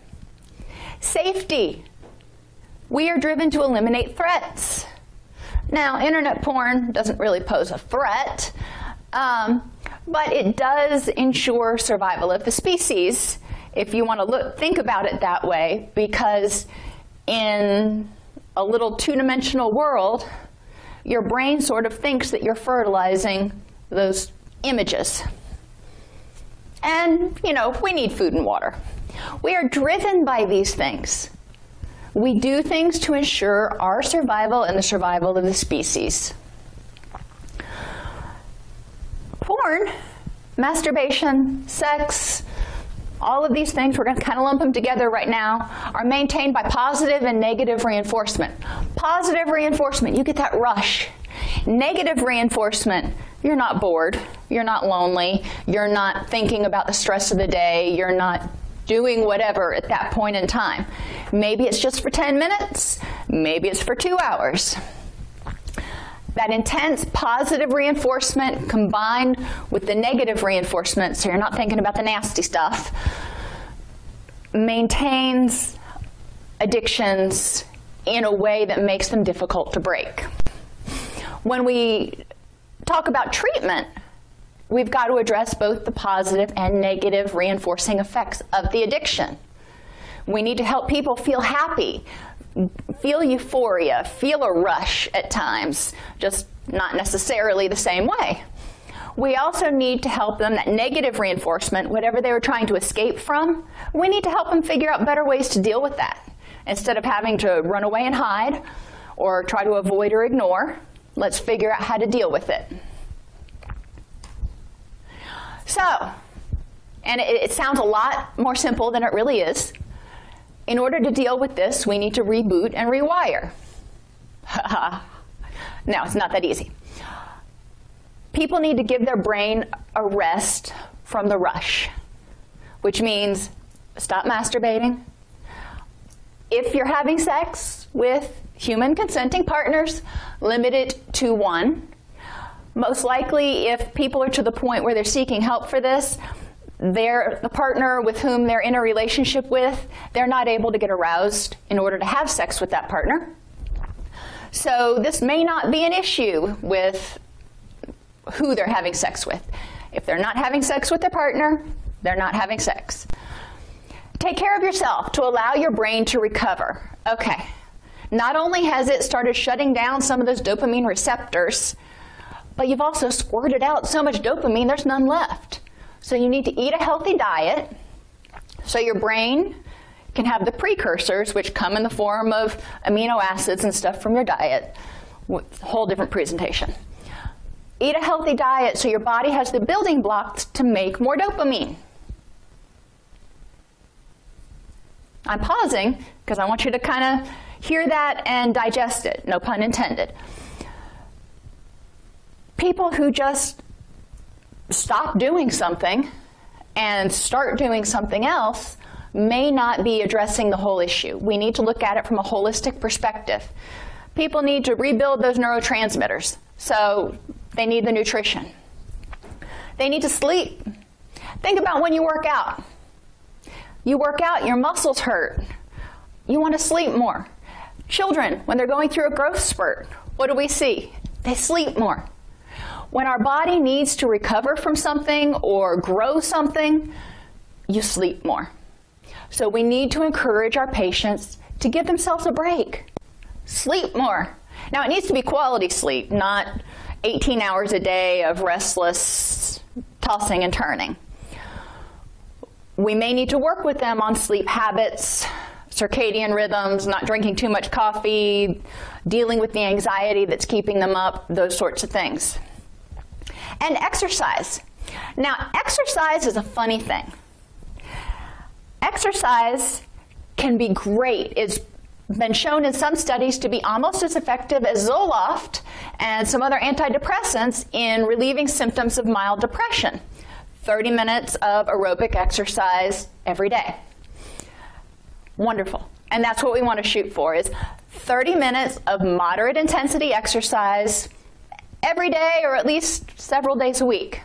Safety. We are driven to eliminate threats. Now, internet porn doesn't really pose a threat, um, but it does ensure survival of the species if you want to look, think about it that way, because in a little two dimensional world, your brain sort of thinks that you're fertilizing those images. And, you know, we need food and water. We are driven by these things. We do things to ensure our survival and the survival of the species. Porn, masturbation, sex, all of these things, we're going to kind of lump them together right now, are maintained by positive and negative reinforcement. Positive reinforcement, you get that rush. Negative reinforcement, you're not bored, you're not lonely, you're not thinking about the stress of the day, you're not doing whatever at that point in time. Maybe it's just for 10 minutes, maybe it's for 2 hours. That intense positive reinforcement combined with the negative reinforcement, so you're not thinking about the nasty stuff, maintains addictions in a way that makes them difficult to break. When we talk about treatment, we've got to address both the positive and negative reinforcing effects of the addiction. We need to help people feel happy, feel euphoria, feel a rush at times, just not necessarily the same way. We also need to help them that negative reinforcement, whatever they were trying to escape from, we need to help them figure out better ways to deal with that. Instead of having to run away and hide or try to avoid or ignore, let's figure out how to deal with it. So, and it, it sounds a lot more simple than it really is. In order to deal with this, we need to reboot and rewire. no, it's not that easy. People need to give their brain a rest from the rush, which means stop masturbating, if you're having sex with human consenting partners, limit it to one. Most likely, if people are to the point where they're seeking help for this, they're the partner with whom they're in a relationship with, they're not able to get aroused in order to have sex with that partner. So this may not be an issue with who they're having sex with. If they're not having sex with their partner, they're not having sex. Take care of yourself to allow your brain to recover. Okay. Not only has it started shutting down some of those dopamine receptors, but you've also squirted out so much dopamine there's none left. So you need to eat a healthy diet so your brain can have the precursors, which come in the form of amino acids and stuff from your diet. with a Whole different presentation. Eat a healthy diet so your body has the building blocks to make more dopamine. I'm pausing because I want you to kind of hear that and digest it, no pun intended. People who just stop doing something and start doing something else may not be addressing the whole issue. We need to look at it from a holistic perspective. People need to rebuild those neurotransmitters, so they need the nutrition. They need to sleep. Think about when you work out. You work out, your muscles hurt. You want to sleep more. Children, when they're going through a growth spurt, what do we see? They sleep more. When our body needs to recover from something or grow something, you sleep more. So we need to encourage our patients to give themselves a break. Sleep more. Now, it needs to be quality sleep, not 18 hours a day of restless tossing and turning. We may need to work with them on sleep habits, circadian rhythms, not drinking too much coffee, dealing with the anxiety that's keeping them up, those sorts of things and exercise. Now, exercise is a funny thing. Exercise can be great. It's been shown in some studies to be almost as effective as Zoloft and some other antidepressants in relieving symptoms of mild depression. 30 minutes of aerobic exercise every day. Wonderful. And that's what we want to shoot for is 30 minutes of moderate intensity exercise every day or at least several days a week.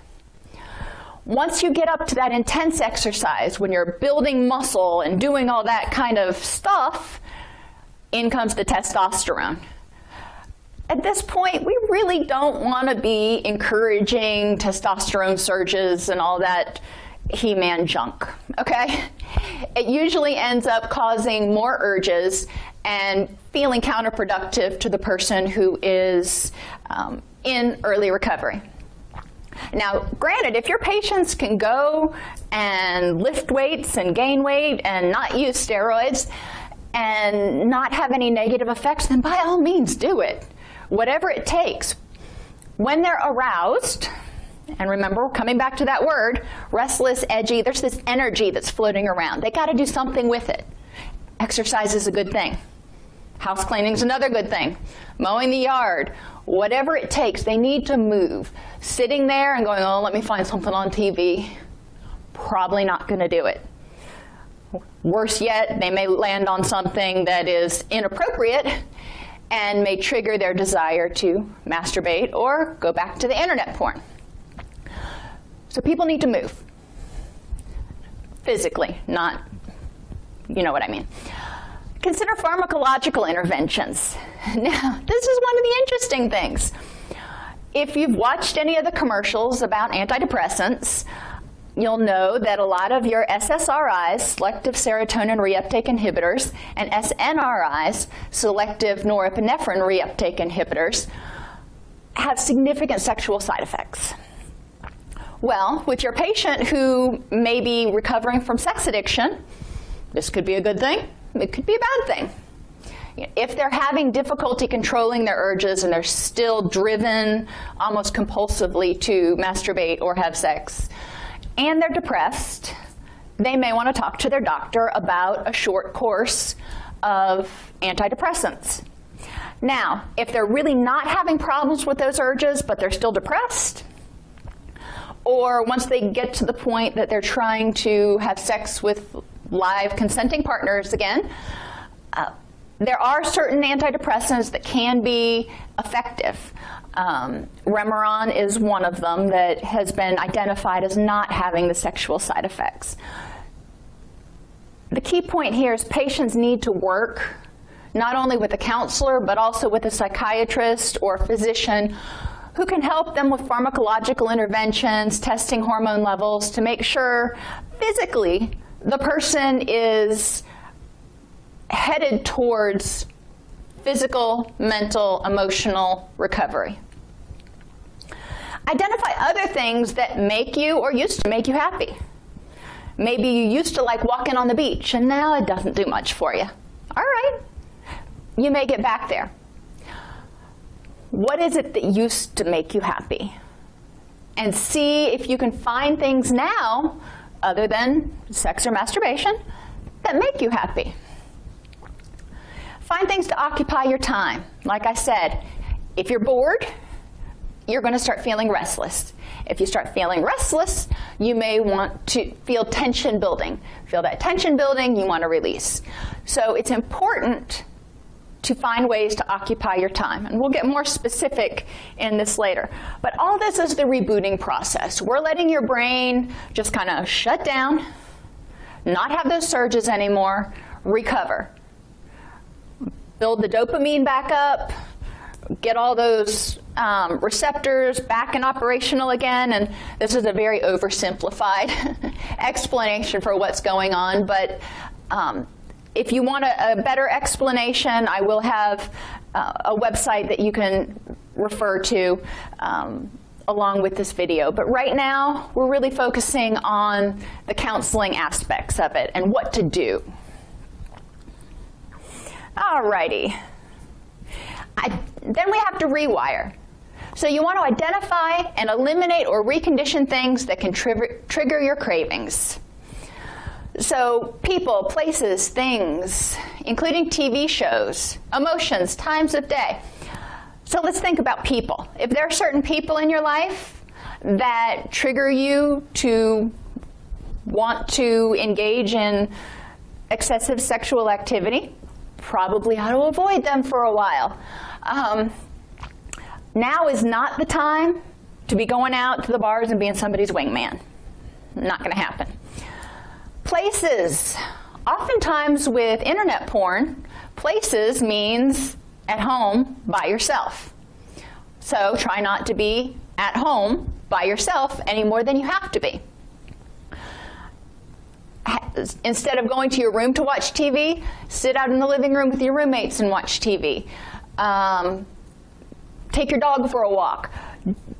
Once you get up to that intense exercise, when you're building muscle and doing all that kind of stuff, in comes the testosterone. At this point, we really don't want to be encouraging testosterone surges and all that He Man junk, okay? It usually ends up causing more urges and feeling counterproductive to the person who is um, in early recovery. Now, granted, if your patients can go and lift weights and gain weight and not use steroids and not have any negative effects, then by all means do it. Whatever it takes. When they're aroused, and remember, coming back to that word, restless, edgy, there's this energy that's floating around. They got to do something with it. Exercise is a good thing. House cleaning is another good thing. Mowing the yard, whatever it takes, they need to move. Sitting there and going, oh, let me find something on TV, probably not going to do it. Worse yet, they may land on something that is inappropriate and may trigger their desire to masturbate or go back to the internet porn. So people need to move physically, not, you know what I mean. Consider pharmacological interventions. Now, this is one of the interesting things. If you've watched any of the commercials about antidepressants, you'll know that a lot of your SSRIs, selective serotonin reuptake inhibitors, and SNRIs, selective norepinephrine reuptake inhibitors, have significant sexual side effects. Well, with your patient who may be recovering from sex addiction, this could be a good thing it could be a bad thing. If they're having difficulty controlling their urges and they're still driven almost compulsively to masturbate or have sex, and they're depressed, they may want to talk to their doctor about a short course of antidepressants. Now, if they're really not having problems with those urges, but they're still depressed, or once they get to the point that they're trying to have sex with live consenting partners again, Uh, there are certain antidepressants that can be effective. Um, Remeron is one of them that has been identified as not having the sexual side effects. The key point here is patients need to work not only with a counselor but also with a psychiatrist or physician who can help them with pharmacological interventions, testing hormone levels to make sure physically the person is headed towards physical, mental, emotional recovery. Identify other things that make you or used to make you happy. Maybe you used to like walking on the beach and now it doesn't do much for you. All right. You may get back there. What is it that used to make you happy? And see if you can find things now, other than sex or masturbation, that make you happy. Find things to occupy your time. Like I said, if you're bored, you're going to start feeling restless. If you start feeling restless, you may want to feel tension building. Feel that tension building, you want to release. So it's important to find ways to occupy your time. And we'll get more specific in this later. But all this is the rebooting process. We're letting your brain just kind of shut down, not have those surges anymore, recover. Build the dopamine back up, get all those um, receptors back and operational again. And this is a very oversimplified explanation for what's going on, but um, if you want a, a, better explanation, I will have uh, a website that you can refer to um, along with this video. But right now, we're really focusing on the counseling aspects of it and what to do. Alrighty. I, then we have to rewire. So you want to identify and eliminate or recondition things that can trigger your cravings. So, people, places, things, including TV shows, emotions, times of day. So, let's think about people. If there are certain people in your life that trigger you to want to engage in excessive sexual activity, probably ought to avoid them for a while. Um, now is not the time to be going out to the bars and being somebody's wingman. Not going to happen. Places. Oftentimes with internet porn, places means at home by yourself. So try not to be at home by yourself any more than you have to be. Instead of going to your room to watch TV, sit out in the living room with your roommates and watch TV. Um, take your dog for a walk.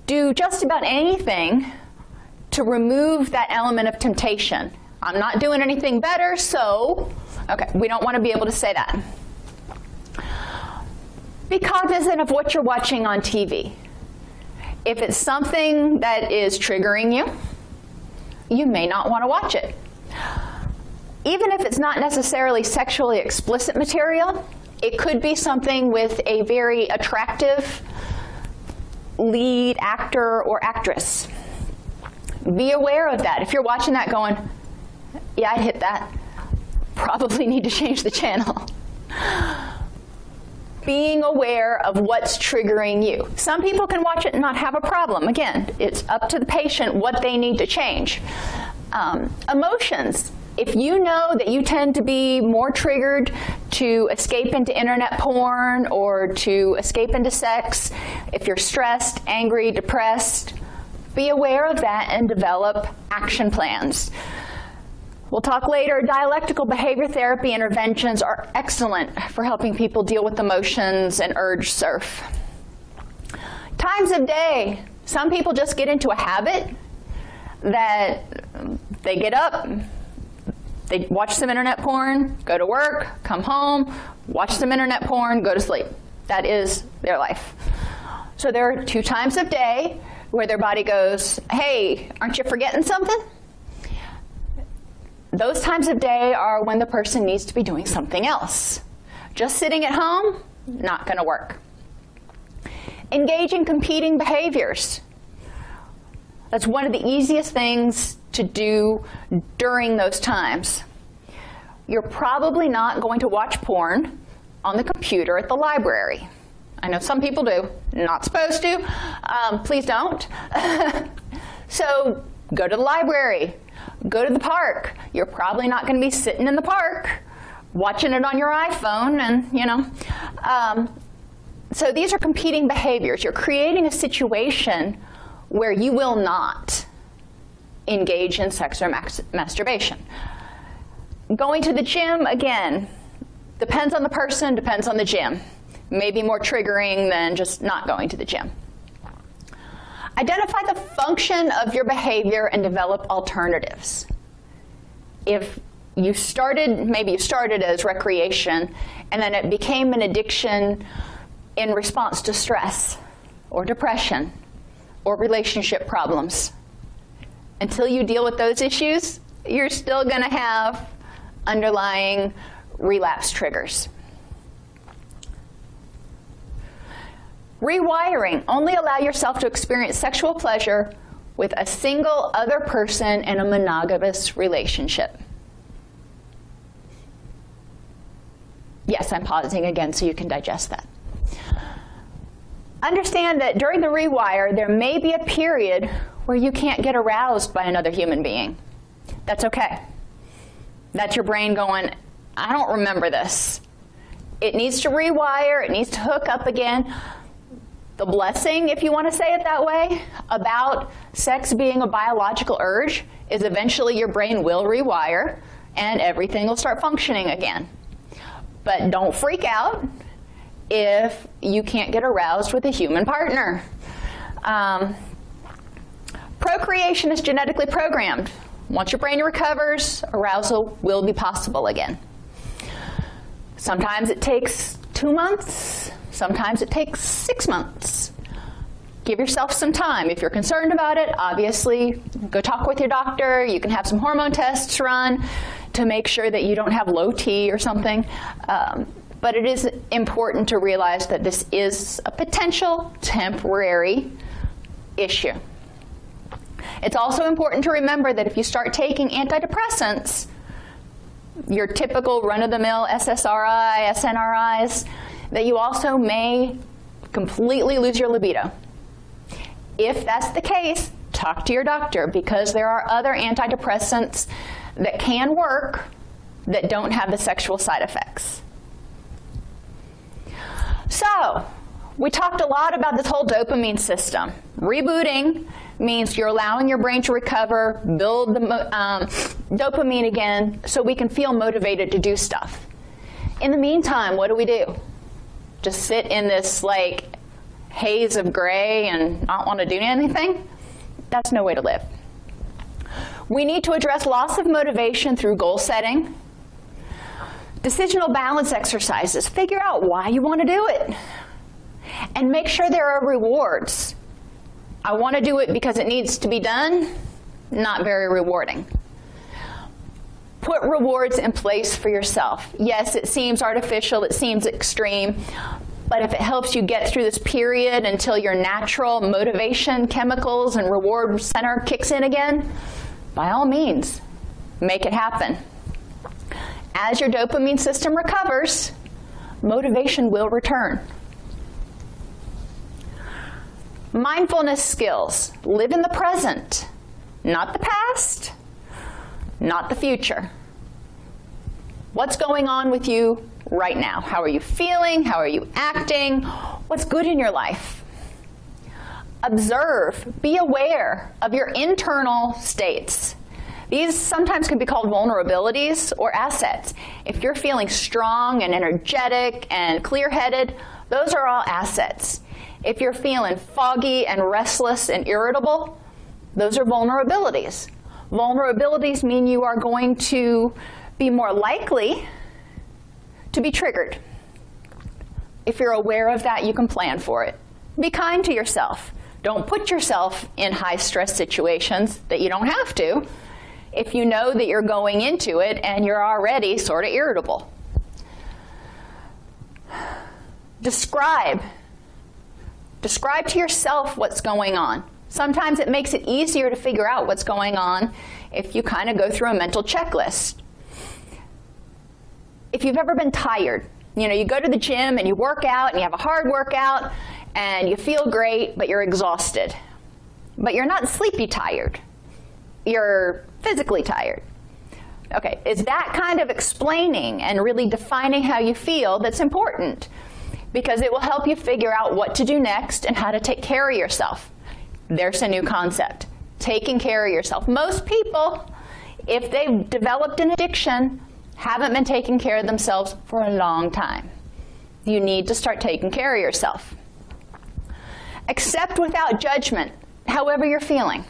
Do just about anything to remove that element of temptation I'm not doing anything better, so, okay, we don't want to be able to say that. Be cognizant of what you're watching on TV. If it's something that is triggering you, you may not want to watch it. Even if it's not necessarily sexually explicit material, it could be something with a very attractive lead actor or actress. Be aware of that. If you're watching that going, yeah, I hit that. Probably need to change the channel. Being aware of what's triggering you. Some people can watch it and not have a problem. Again, it's up to the patient what they need to change. Um, emotions. If you know that you tend to be more triggered to escape into internet porn or to escape into sex, if you're stressed, angry, depressed, be aware of that and develop action plans. We'll talk later. Dialectical behavior therapy interventions are excellent for helping people deal with emotions and urge surf. Times of day. Some people just get into a habit that they get up, they watch some internet porn, go to work, come home, watch some internet porn, go to sleep. That is their life. So there are two times of day where their body goes, "Hey, aren't you forgetting something?" Those times of day are when the person needs to be doing something else. Just sitting at home, not going to work. Engage in competing behaviors. That's one of the easiest things to do during those times. you're probably not going to watch porn on the computer at the library. I know some people do, not supposed to. Um, please don't. so go to the library, go to the park. You're probably not going to be sitting in the park watching it on your iPhone, and you know. Um, so these are competing behaviors. You're creating a situation where you will not engage in sex or masturbation. Going to the gym, again, depends on the person, depends on the gym. Maybe more triggering than just not going to the gym. Identify the function of your behavior and develop alternatives. If you started, maybe you started as recreation, and then it became an addiction in response to stress or depression or relationship problems. Until you deal with those issues, you're still going to have underlying relapse triggers. Rewiring only allow yourself to experience sexual pleasure with a single other person in a monogamous relationship. Yes, I'm pausing again so you can digest that. Understand that during the rewire, there may be a period where you can't get aroused by another human being. That's okay. That's your brain going, I don't remember this. It needs to rewire, it needs to hook up again. The blessing, if you want to say it that way, about sex being a biological urge is eventually your brain will rewire and everything will start functioning again. But don't freak out if you can't get aroused with a human partner. Um, procreation is genetically programmed. Once your brain recovers, arousal will be possible again. Sometimes it takes two months, sometimes it takes six months. Give yourself some time. If you're concerned about it, obviously go talk with your doctor. You can have some hormone tests run to make sure that you don't have low T or something. Um, but it is important to realize that this is a potential temporary issue. It's also important to remember that if you start taking antidepressants, your typical run of the mill SSRI, SNRIs, that you also may completely lose your libido. If that's the case, talk to your doctor because there are other antidepressants that can work that don't have the sexual side effects. So, we talked a lot about this whole dopamine system. Rebooting means you're allowing your brain to recover, build the um, dopamine again, so we can feel motivated to do stuff. In the meantime, what do we do? Just sit in this like haze of gray and not want to do anything? That's no way to live. We need to address loss of motivation through goal setting. Decisional balance exercises. Figure out why you want to do it. And make sure there are rewards. I want to do it because it needs to be done. Not very rewarding. Put rewards in place for yourself. Yes, it seems artificial, it seems extreme, but if it helps you get through this period until your natural motivation chemicals and reward center kicks in again, by all means, make it happen. As your dopamine system recovers, motivation will return. Mindfulness skills live in the present, not the past, not the future. What's going on with you right now? How are you feeling? How are you acting? What's good in your life? observe, be aware of your internal states. These sometimes can be called vulnerabilities or assets. If you're feeling strong and energetic and clear headed, those are all assets. If you're feeling foggy and restless and irritable, those are vulnerabilities. Vulnerabilities mean you are going to be more likely to be triggered. If you're aware of that, you can plan for it. Be kind to yourself. Don't put yourself in high stress situations that you don't have to if you know that you're going into it and you're already sort of irritable. Describe. Describe to yourself what's going on. Sometimes it makes it easier to figure out what's going on if you kind of go through a mental checklist. If you've ever been tired, you know, you go to the gym and you work out and you have a hard workout and you feel great, but you're exhausted. But you're not sleepy tired. You're physically tired. Okay, is that kind of explaining and really defining how you feel that's important? Because it will help you figure out what to do next and how to take care of yourself. There's a new concept taking care of yourself. Most people, if they've developed an addiction, haven't been taking care of themselves for a long time. You need to start taking care of yourself. Accept without judgment, however you're feeling.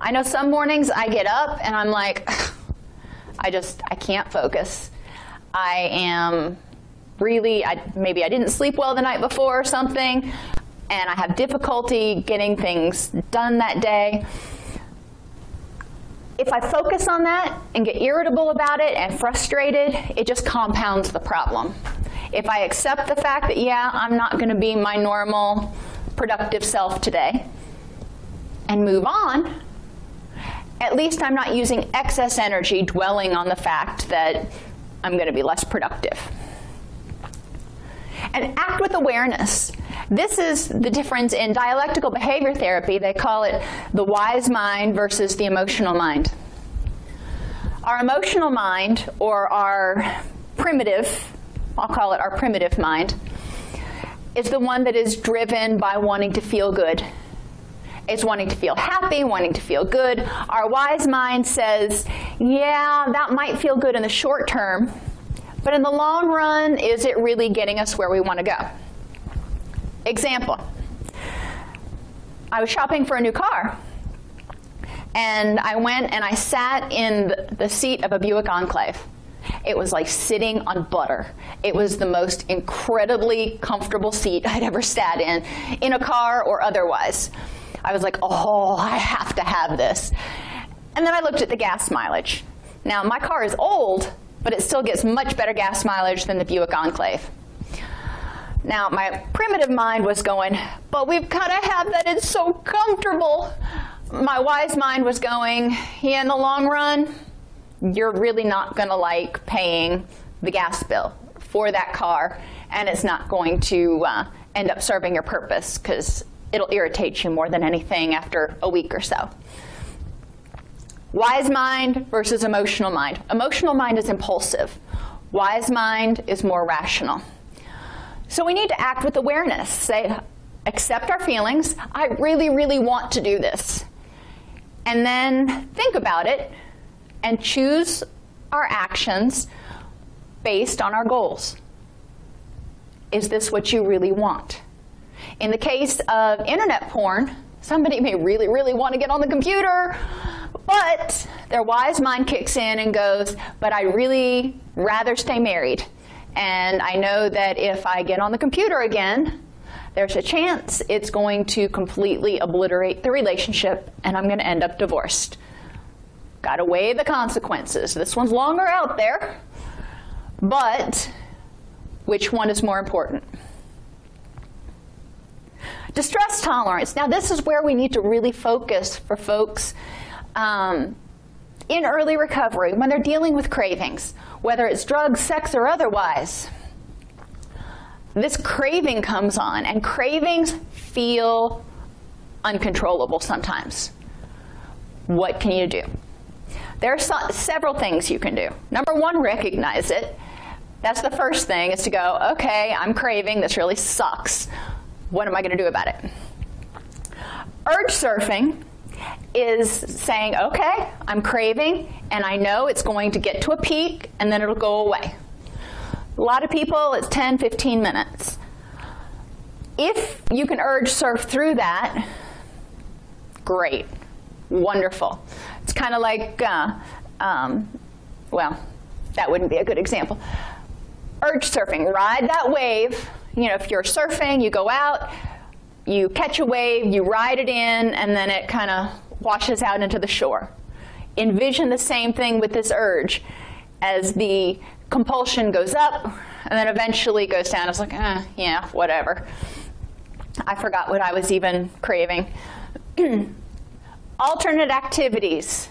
I know some mornings I get up and I'm like, I just I can't focus. I am really I, maybe I didn't sleep well the night before or something, and I have difficulty getting things done that day. If I focus on that and get irritable about it and frustrated, it just compounds the problem. If I accept the fact that yeah, I'm not going to be my normal productive self today and move on, at least I'm not using excess energy dwelling on the fact that I'm going to be less productive. And act with awareness. This is the difference in dialectical behavior therapy. They call it the wise mind versus the emotional mind. Our emotional mind, or our primitive, I'll call it our primitive mind, is the one that is driven by wanting to feel good is wanting to feel happy, wanting to feel good. Our wise mind says, yeah, that might feel good in the short term, but in the long run, is it really getting us where we want to go? Example I was shopping for a new car. And I went and I sat in the seat of a Buick Enclave. It was like sitting on butter. It was the most incredibly comfortable seat I'd ever sat in, in a car or otherwise. I was like, oh, I have to have this. And then I looked at the gas mileage. Now, my car is old, but it still gets much better gas mileage than the Buick Enclave. Now, my primitive mind was going, but we've got to have that. It's so comfortable. My wise mind was going, yeah, in the long run, you're really not going to like paying the gas bill for that car, and it's not going to uh, end up serving your purpose because it'll irritate you more than anything after a week or so. Wise mind versus emotional mind. Emotional mind is impulsive. Wise mind is more rational. So we need to act with awareness. Say, accept our feelings. I really, really want to do this. And then think about it and choose our actions based on our goals. Is this what you really want? In the case of internet porn, somebody may really, really want to get on the computer, but their wise mind kicks in and goes, But I really rather stay married. And I know that if I get on the computer again, there's a chance it's going to completely obliterate the relationship and I'm going to end up divorced. Got to weigh the consequences. This one's longer out there, but which one is more important? Distress tolerance. Now, this is where we need to really focus for folks um, in early recovery when they're dealing with cravings, whether it's drugs, sex, or otherwise. This craving comes on, and cravings feel uncontrollable sometimes. What can you do? There are so- several things you can do. Number one, recognize it. That's the first thing is to go, okay, I'm craving, this really sucks. What am I going to do about it? Urge surfing is saying, okay, I'm craving, and I know it's going to get to a peak, and then it'll go away. A lot of people, it's 10, 15 minutes. If you can urge surf through that, great, wonderful. It's kind of like, uh, um, well, that wouldn't be a good example. Urge surfing, ride that wave you know, if you're surfing, you go out, you catch a wave, you ride it in, and then it kind of washes out into the shore. Envision the same thing with this urge. As the compulsion goes up, and then eventually goes down. It's like, eh, yeah, whatever. I forgot what I was even craving. Alternate activities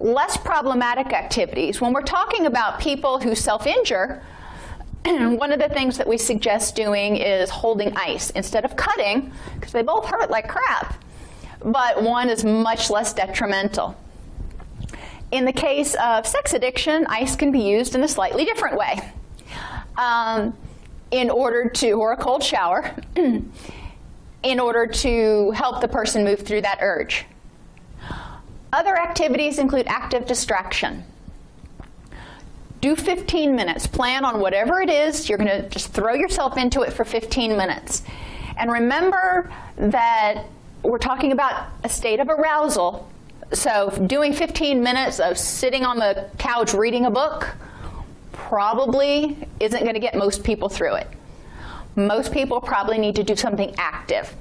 less problematic activities. When we're talking about people who self injure, one of the things that we suggest doing is holding ice instead of cutting, because they both hurt like crap, but one is much less detrimental. In the case of sex addiction, ice can be used in a slightly different way. Um, in order to, or a cold shower, in order to help the person move through that urge. Other activities include active distraction. Do 15 minutes. Plan on whatever it is. You're going to just throw yourself into it for 15 minutes. And remember that we're talking about a state of arousal. So, doing 15 minutes of sitting on the couch reading a book probably isn't going to get most people through it. Most people probably need to do something active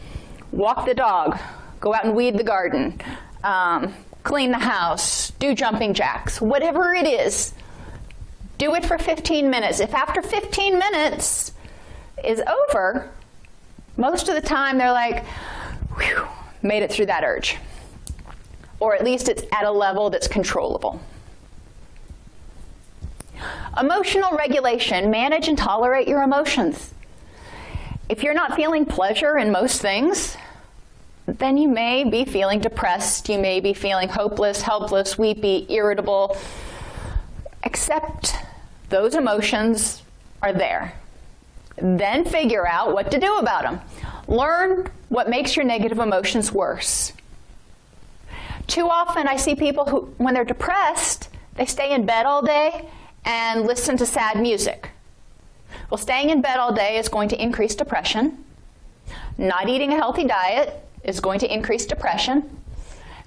walk the dog, go out and weed the garden, um, clean the house, do jumping jacks, whatever it is. Do it for 15 minutes. If after 15 minutes is over, most of the time they're like, made it through that urge. Or at least it's at a level that's controllable. Emotional regulation manage and tolerate your emotions. If you're not feeling pleasure in most things, then you may be feeling depressed, you may be feeling hopeless, helpless, weepy, irritable. Accept those emotions are there. Then figure out what to do about them. Learn what makes your negative emotions worse. Too often I see people who when they're depressed, they stay in bed all day and listen to sad music. Well, staying in bed all day is going to increase depression. Not eating a healthy diet is going to increase depression.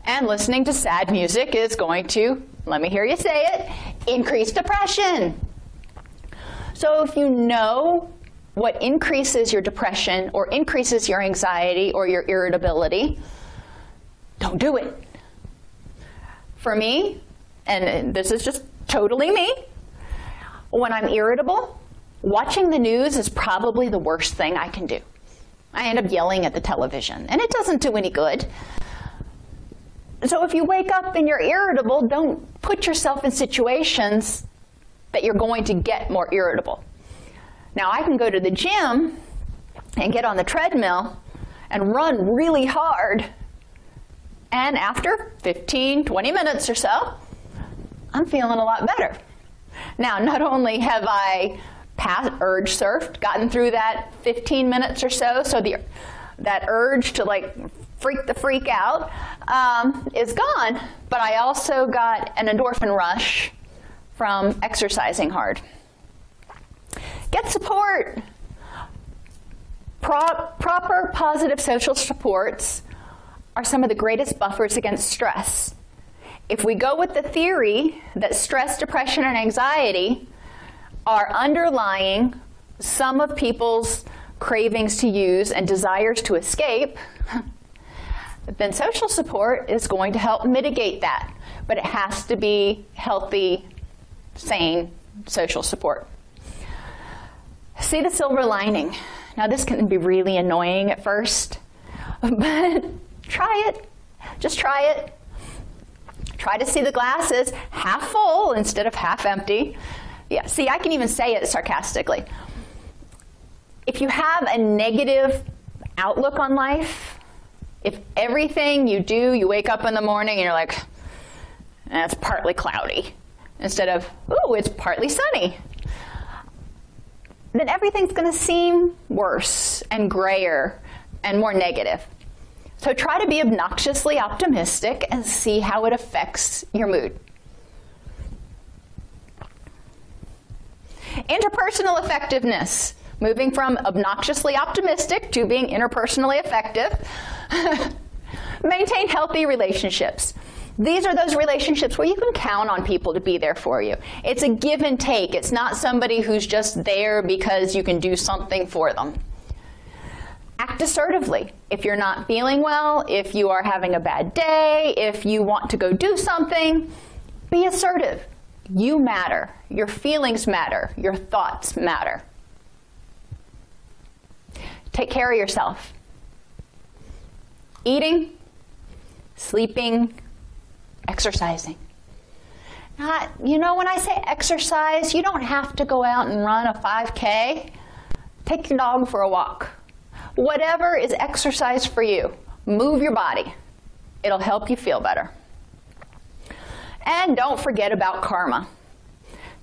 And listening to sad music is going to, let me hear you say it, increase depression. So if you know what increases your depression or increases your anxiety or your irritability, don't do it. For me, and this is just totally me, when I'm irritable, watching the news is probably the worst thing I can do. I end up yelling at the television, and it doesn't do any good. So if you wake up and you're irritable, don't put yourself in situations that you're going to get more irritable. Now, I can go to the gym and get on the treadmill and run really hard. And after 15, 20 minutes or so, I'm feeling a lot better. Now, not only have I past, urge surfed, gotten through that 15 minutes or so. So the that urge to like freak the freak out um, is gone. But I also got an endorphin rush from exercising hard. Get support. Pro- proper positive social supports are some of the greatest buffers against stress. If we go with the theory that stress, depression, and anxiety are underlying some of people's cravings to use and desires to escape, then social support is going to help mitigate that. But it has to be healthy, sane social support. See the silver lining. Now, this can be really annoying at first, but try it. Just try it. Try to see the glasses half full instead of half empty. Yeah, see, I can even say it sarcastically. If you have a negative outlook on life, if everything you do, you wake up in the morning and you're like, that's partly cloudy, instead of, ooh, it's partly sunny, then everything's going to seem worse and grayer and more negative. So try to be obnoxiously optimistic and see how it affects your mood. Interpersonal effectiveness, moving from obnoxiously optimistic to being interpersonally effective. Maintain healthy relationships. These are those relationships where you can count on people to be there for you. It's a give and take. It's not somebody who's just there because you can do something for them. Act assertively. If you're not feeling well, if you are having a bad day, if you want to go do something, be assertive. You matter. Your feelings matter. Your thoughts matter. Take care of yourself. Eating, sleeping, exercising. Uh, you know, when I say exercise, you don't have to go out and run a 5K. Take your dog for a walk. Whatever is exercise for you, move your body. It'll help you feel better. And don't forget about karma.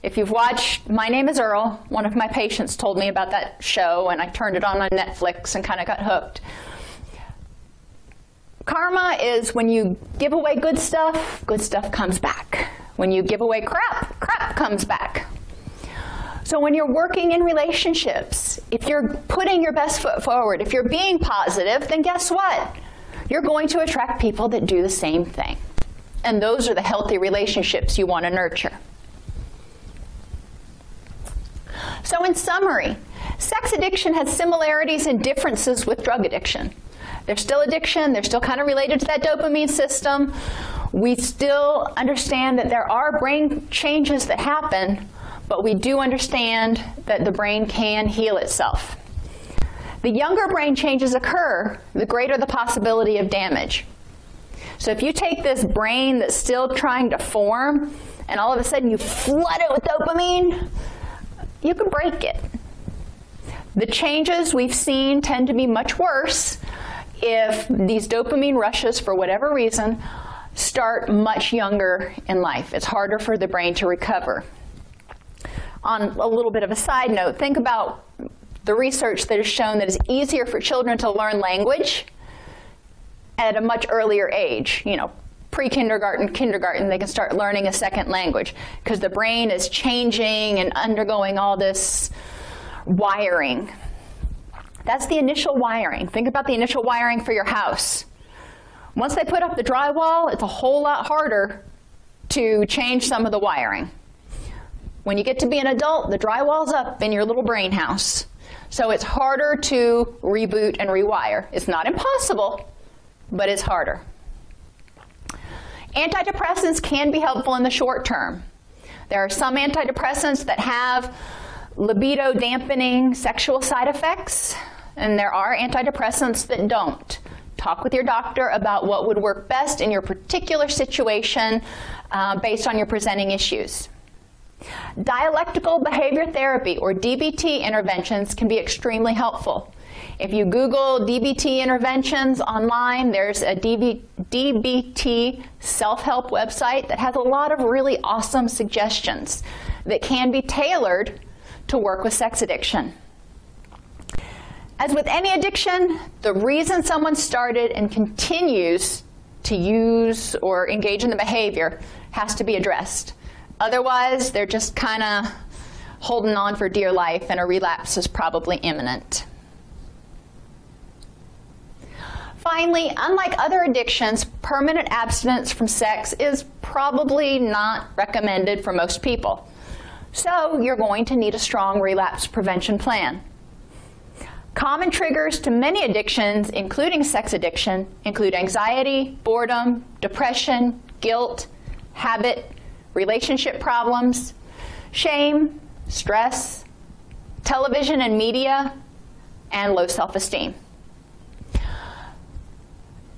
If you've watched My Name is Earl, one of my patients told me about that show, and I turned it on on Netflix and kind of got hooked. Karma is when you give away good stuff, good stuff comes back. When you give away crap, crap comes back. So when you're working in relationships, if you're putting your best foot forward, if you're being positive, then guess what? You're going to attract people that do the same thing. And those are the healthy relationships you want to nurture. So, in summary, sex addiction has similarities and differences with drug addiction. There's still addiction, they're still kind of related to that dopamine system. We still understand that there are brain changes that happen, but we do understand that the brain can heal itself. The younger brain changes occur, the greater the possibility of damage. So if you take this brain that's still trying to form and all of a sudden you flood it with dopamine, you can break it. The changes we've seen tend to be much worse if these dopamine rushes, for whatever reason, start much younger in life. It's harder for the brain to recover. On a little bit of a side note, think about the research that has shown that it's easier for children to learn language at a much earlier age, you know, pre-kindergarten, kindergarten, they can start learning a second language because the brain is changing and undergoing all this wiring. That's the initial wiring. Think about the initial wiring for your house. Once they put up the drywall, it's a whole lot harder to change some of the wiring. When you get to be an adult, the drywall's up in your little brain house. So it's harder to reboot and rewire. It's not impossible, but it's harder. Antidepressants can be helpful in the short term. There are some antidepressants that have libido dampening sexual side effects, and there are antidepressants that don't. Talk with your doctor about what would work best in your particular situation uh, based on your presenting issues. Dialectical behavior therapy or DBT interventions can be extremely helpful. If you Google DBT interventions online, there's a DBT self help website that has a lot of really awesome suggestions that can be tailored to work with sex addiction. As with any addiction, the reason someone started and continues to use or engage in the behavior has to be addressed. Otherwise, they're just kind of holding on for dear life, and a relapse is probably imminent. Finally, unlike other addictions, permanent abstinence from sex is probably not recommended for most people. So, you're going to need a strong relapse prevention plan. Common triggers to many addictions, including sex addiction, include anxiety, boredom, depression, guilt, habit, relationship problems, shame, stress, television and media, and low self esteem.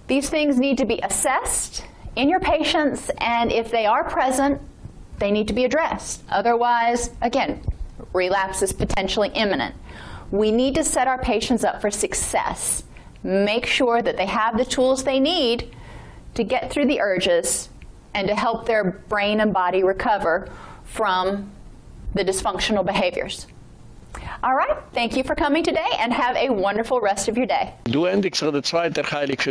These things need to be assessed in your patients, and if they are present, they need to be addressed. Otherwise, again, relapse is potentially imminent. We need to set our patients up for success. Make sure that they have the tools they need to get through the urges and to help their brain and body recover from the dysfunctional behaviors. All right, thank you for coming today and have a wonderful rest of your day. Du zweite Heilig.